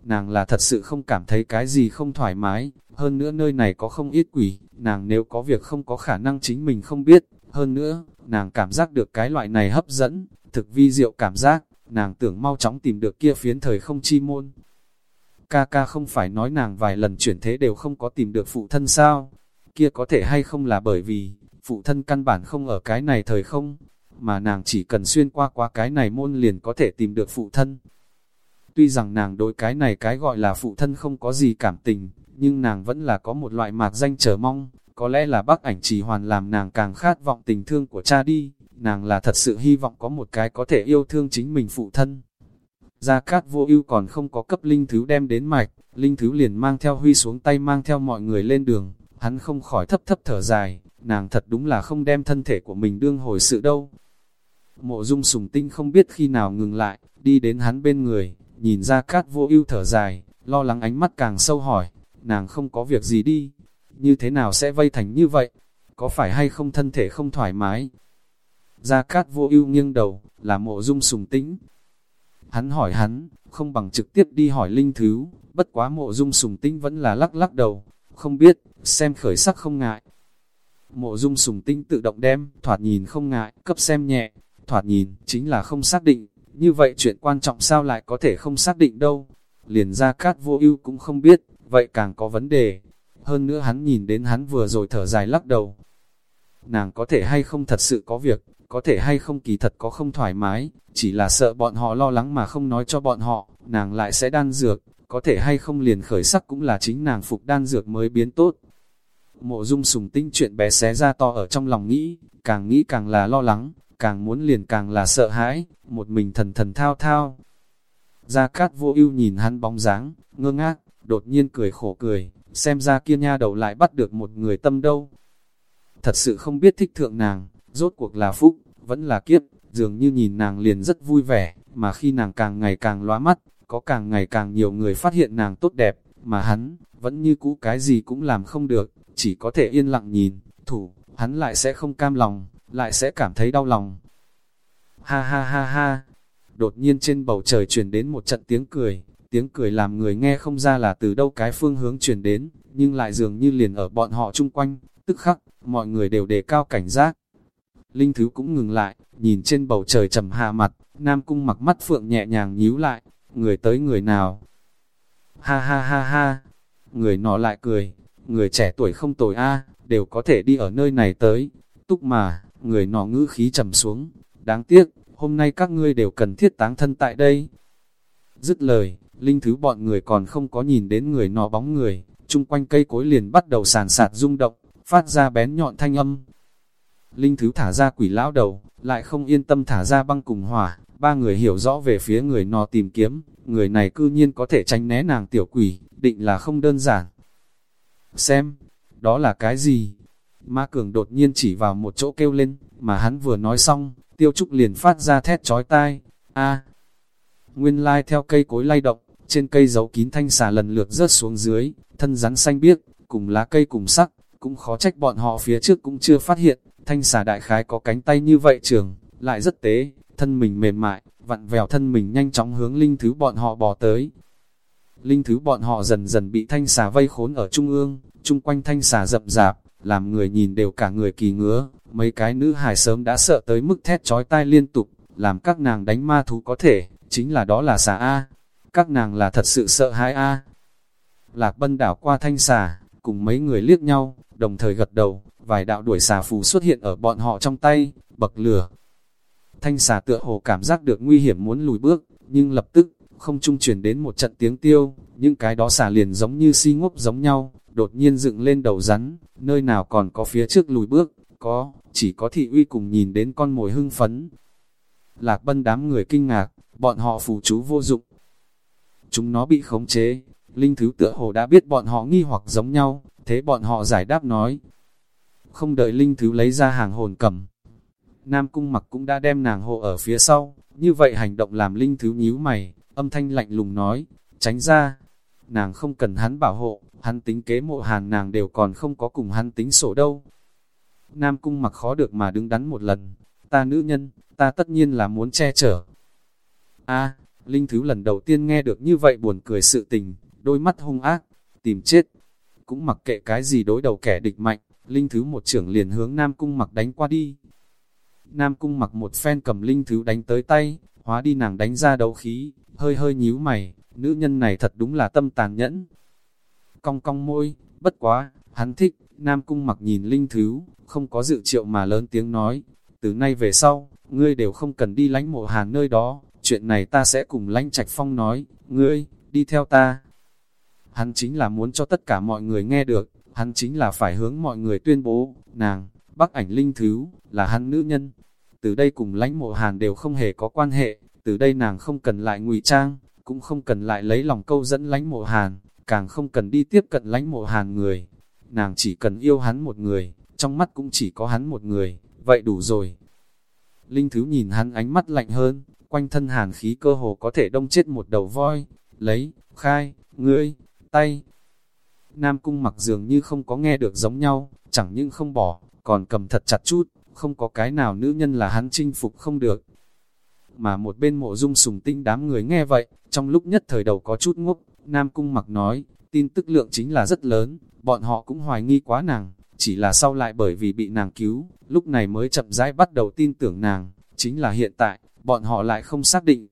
Nàng là thật sự không cảm thấy cái gì không thoải mái, hơn nữa nơi này có không ít quỷ, nàng nếu có việc không có khả năng chính mình không biết, hơn nữa, nàng cảm giác được cái loại này hấp dẫn, thực vi diệu cảm giác, nàng tưởng mau chóng tìm được kia phiến thời không chi môn. Ca ca không phải nói nàng vài lần chuyển thế đều không có tìm được phụ thân sao, kia có thể hay không là bởi vì, phụ thân căn bản không ở cái này thời không, mà nàng chỉ cần xuyên qua qua cái này môn liền có thể tìm được phụ thân. Tuy rằng nàng đối cái này cái gọi là phụ thân không có gì cảm tình, nhưng nàng vẫn là có một loại mạc danh chờ mong, có lẽ là bác ảnh chỉ hoàn làm nàng càng khát vọng tình thương của cha đi, nàng là thật sự hy vọng có một cái có thể yêu thương chính mình phụ thân. Gia Cát vô ưu còn không có cấp linh thứ đem đến mạch, linh thứ liền mang theo huy xuống tay mang theo mọi người lên đường, hắn không khỏi thấp thấp thở dài, nàng thật đúng là không đem thân thể của mình đương hồi sự đâu. Mộ dung sùng tinh không biết khi nào ngừng lại, đi đến hắn bên người, nhìn ra cát vô ưu thở dài, lo lắng ánh mắt càng sâu hỏi, nàng không có việc gì đi, như thế nào sẽ vây thành như vậy, có phải hay không thân thể không thoải mái. Gia Cát vô ưu nghiêng đầu, là mộ dung sùng tĩnh. Hắn hỏi hắn, không bằng trực tiếp đi hỏi linh thứ, bất quá mộ dung sùng tĩnh vẫn là lắc lắc đầu, không biết, xem khởi sắc không ngại. Mộ dung sùng tinh tự động đem, thoạt nhìn không ngại, cấp xem nhẹ, thoạt nhìn, chính là không xác định, như vậy chuyện quan trọng sao lại có thể không xác định đâu. Liền ra cát vô ưu cũng không biết, vậy càng có vấn đề. Hơn nữa hắn nhìn đến hắn vừa rồi thở dài lắc đầu. Nàng có thể hay không thật sự có việc, có thể hay không kỳ thật có không thoải mái, chỉ là sợ bọn họ lo lắng mà không nói cho bọn họ, nàng lại sẽ đan dược, có thể hay không liền khởi sắc cũng là chính nàng phục đan dược mới biến tốt. Mộ dung sùng tinh chuyện bé xé ra to ở trong lòng nghĩ, càng nghĩ càng là lo lắng, càng muốn liền càng là sợ hãi, một mình thần thần thao thao. Gia Cát vô ưu nhìn hắn bóng dáng, ngơ ngác, đột nhiên cười khổ cười, xem ra kia nha đầu lại bắt được một người tâm đâu. Thật sự không biết thích thượng nàng, rốt cuộc là phúc, vẫn là kiếp, dường như nhìn nàng liền rất vui vẻ, mà khi nàng càng ngày càng lóa mắt, có càng ngày càng nhiều người phát hiện nàng tốt đẹp, mà hắn, vẫn như cũ cái gì cũng làm không được, chỉ có thể yên lặng nhìn, thủ, hắn lại sẽ không cam lòng, lại sẽ cảm thấy đau lòng. Ha ha ha ha, đột nhiên trên bầu trời truyền đến một trận tiếng cười, tiếng cười làm người nghe không ra là từ đâu cái phương hướng truyền đến, nhưng lại dường như liền ở bọn họ chung quanh, tức khắc, mọi người đều đề cao cảnh giác. Linh Thứ cũng ngừng lại, nhìn trên bầu trời trầm hạ mặt, Nam Cung mặc mắt phượng nhẹ nhàng nhíu lại, người tới người nào? Ha ha ha ha, người nọ lại cười, người trẻ tuổi không tồi a đều có thể đi ở nơi này tới. Túc mà, người nọ ngữ khí trầm xuống, đáng tiếc, hôm nay các ngươi đều cần thiết táng thân tại đây. Dứt lời, linh thứ bọn người còn không có nhìn đến người nọ bóng người, chung quanh cây cối liền bắt đầu sàn sạt rung động, phát ra bén nhọn thanh âm. Linh thứ thả ra quỷ lão đầu, lại không yên tâm thả ra băng cùng hỏa, ba người hiểu rõ về phía người nọ tìm kiếm, người này cư nhiên có thể tránh né nàng tiểu quỷ, định là không đơn giản. Xem, đó là cái gì? Ma Cường đột nhiên chỉ vào một chỗ kêu lên, mà hắn vừa nói xong, tiêu trúc liền phát ra thét chói tai. a Nguyên lai theo cây cối lay động, trên cây giấu kín thanh xà lần lượt rớt xuống dưới, thân rắn xanh biếc, cùng lá cây cùng sắc, cũng khó trách bọn họ phía trước cũng chưa phát hiện, thanh xà đại khái có cánh tay như vậy trường, lại rất tế, thân mình mềm mại, vặn vẹo thân mình nhanh chóng hướng linh thứ bọn họ bò tới. Linh thứ bọn họ dần dần bị thanh xà vây khốn ở trung ương, chung quanh thanh xà rậm rạp, làm người nhìn đều cả người kỳ ngứa, mấy cái nữ hài sớm đã sợ tới mức thét chói tai liên tục, làm các nàng đánh ma thú có thể, chính là đó là xà A, các nàng là thật sự sợ hãi A. Lạc bân đảo qua thanh xà, cùng mấy người liếc nhau, đồng thời gật đầu, vài đạo đuổi xà phù xuất hiện ở bọn họ trong tay, bậc lửa. Thanh xà tựa hồ cảm giác được nguy hiểm muốn lùi bước, nhưng lập tức, không trung chuyển đến một trận tiếng tiêu, những cái đó xà liền giống như si ngốc giống nhau, đột nhiên dựng lên đầu rắn, nơi nào còn có phía trước lùi bước, có, chỉ có thị uy cùng nhìn đến con mồi hưng phấn. Lạc bân đám người kinh ngạc, bọn họ phù chú vô dụng. Chúng nó bị khống chế, linh thứ tựa hồ đã biết bọn họ nghi hoặc giống nhau, thế bọn họ giải đáp nói. Không đợi linh thứ lấy ra hàng hồn cầm. Nam cung mặc cũng đã đem nàng hộ ở phía sau, như vậy hành động làm linh thứ nhíu mày, âm thanh lạnh lùng nói, tránh ra. Nàng không cần hắn bảo hộ, hắn tính kế mộ hàn nàng đều còn không có cùng hắn tính sổ đâu. Nam cung mặc khó được mà đứng đắn một lần, ta nữ nhân, ta tất nhiên là muốn che chở. a Linh Thứ lần đầu tiên nghe được như vậy buồn cười sự tình, đôi mắt hung ác, tìm chết. Cũng mặc kệ cái gì đối đầu kẻ địch mạnh, Linh Thứ một trưởng liền hướng Nam Cung mặc đánh qua đi. Nam Cung mặc một phen cầm Linh Thứ đánh tới tay, hóa đi nàng đánh ra đấu khí, hơi hơi nhíu mày, nữ nhân này thật đúng là tâm tàn nhẫn. Cong cong môi, bất quá, hắn thích, Nam Cung mặc nhìn Linh Thứ, không có dự triệu mà lớn tiếng nói, từ nay về sau, ngươi đều không cần đi lánh mộ hàng nơi đó, chuyện này ta sẽ cùng lánh trạch phong nói, ngươi, đi theo ta. Hắn chính là muốn cho tất cả mọi người nghe được, hắn chính là phải hướng mọi người tuyên bố, nàng, bắc ảnh linh thứ, là hắn nữ nhân. Từ đây cùng lãnh mộ hàn đều không hề có quan hệ, từ đây nàng không cần lại ngụy trang, cũng không cần lại lấy lòng câu dẫn lãnh mộ hàn, càng không cần đi tiếp cận lãnh mộ hàn người. Nàng chỉ cần yêu hắn một người, trong mắt cũng chỉ có hắn một người, vậy đủ rồi. Linh Thứ nhìn hắn ánh mắt lạnh hơn, quanh thân hàn khí cơ hồ có thể đông chết một đầu voi, lấy, khai, ngươi, tay. Nam cung mặc dường như không có nghe được giống nhau, chẳng những không bỏ, còn cầm thật chặt chút, không có cái nào nữ nhân là hắn chinh phục không được. Mà một bên mộ dung sùng tinh đám người nghe vậy, trong lúc nhất thời đầu có chút ngốc, Nam cung mặc nói, tin tức lượng chính là rất lớn, bọn họ cũng hoài nghi quá nàng, chỉ là sau lại bởi vì bị nàng cứu, lúc này mới chậm rãi bắt đầu tin tưởng nàng, chính là hiện tại, bọn họ lại không xác định.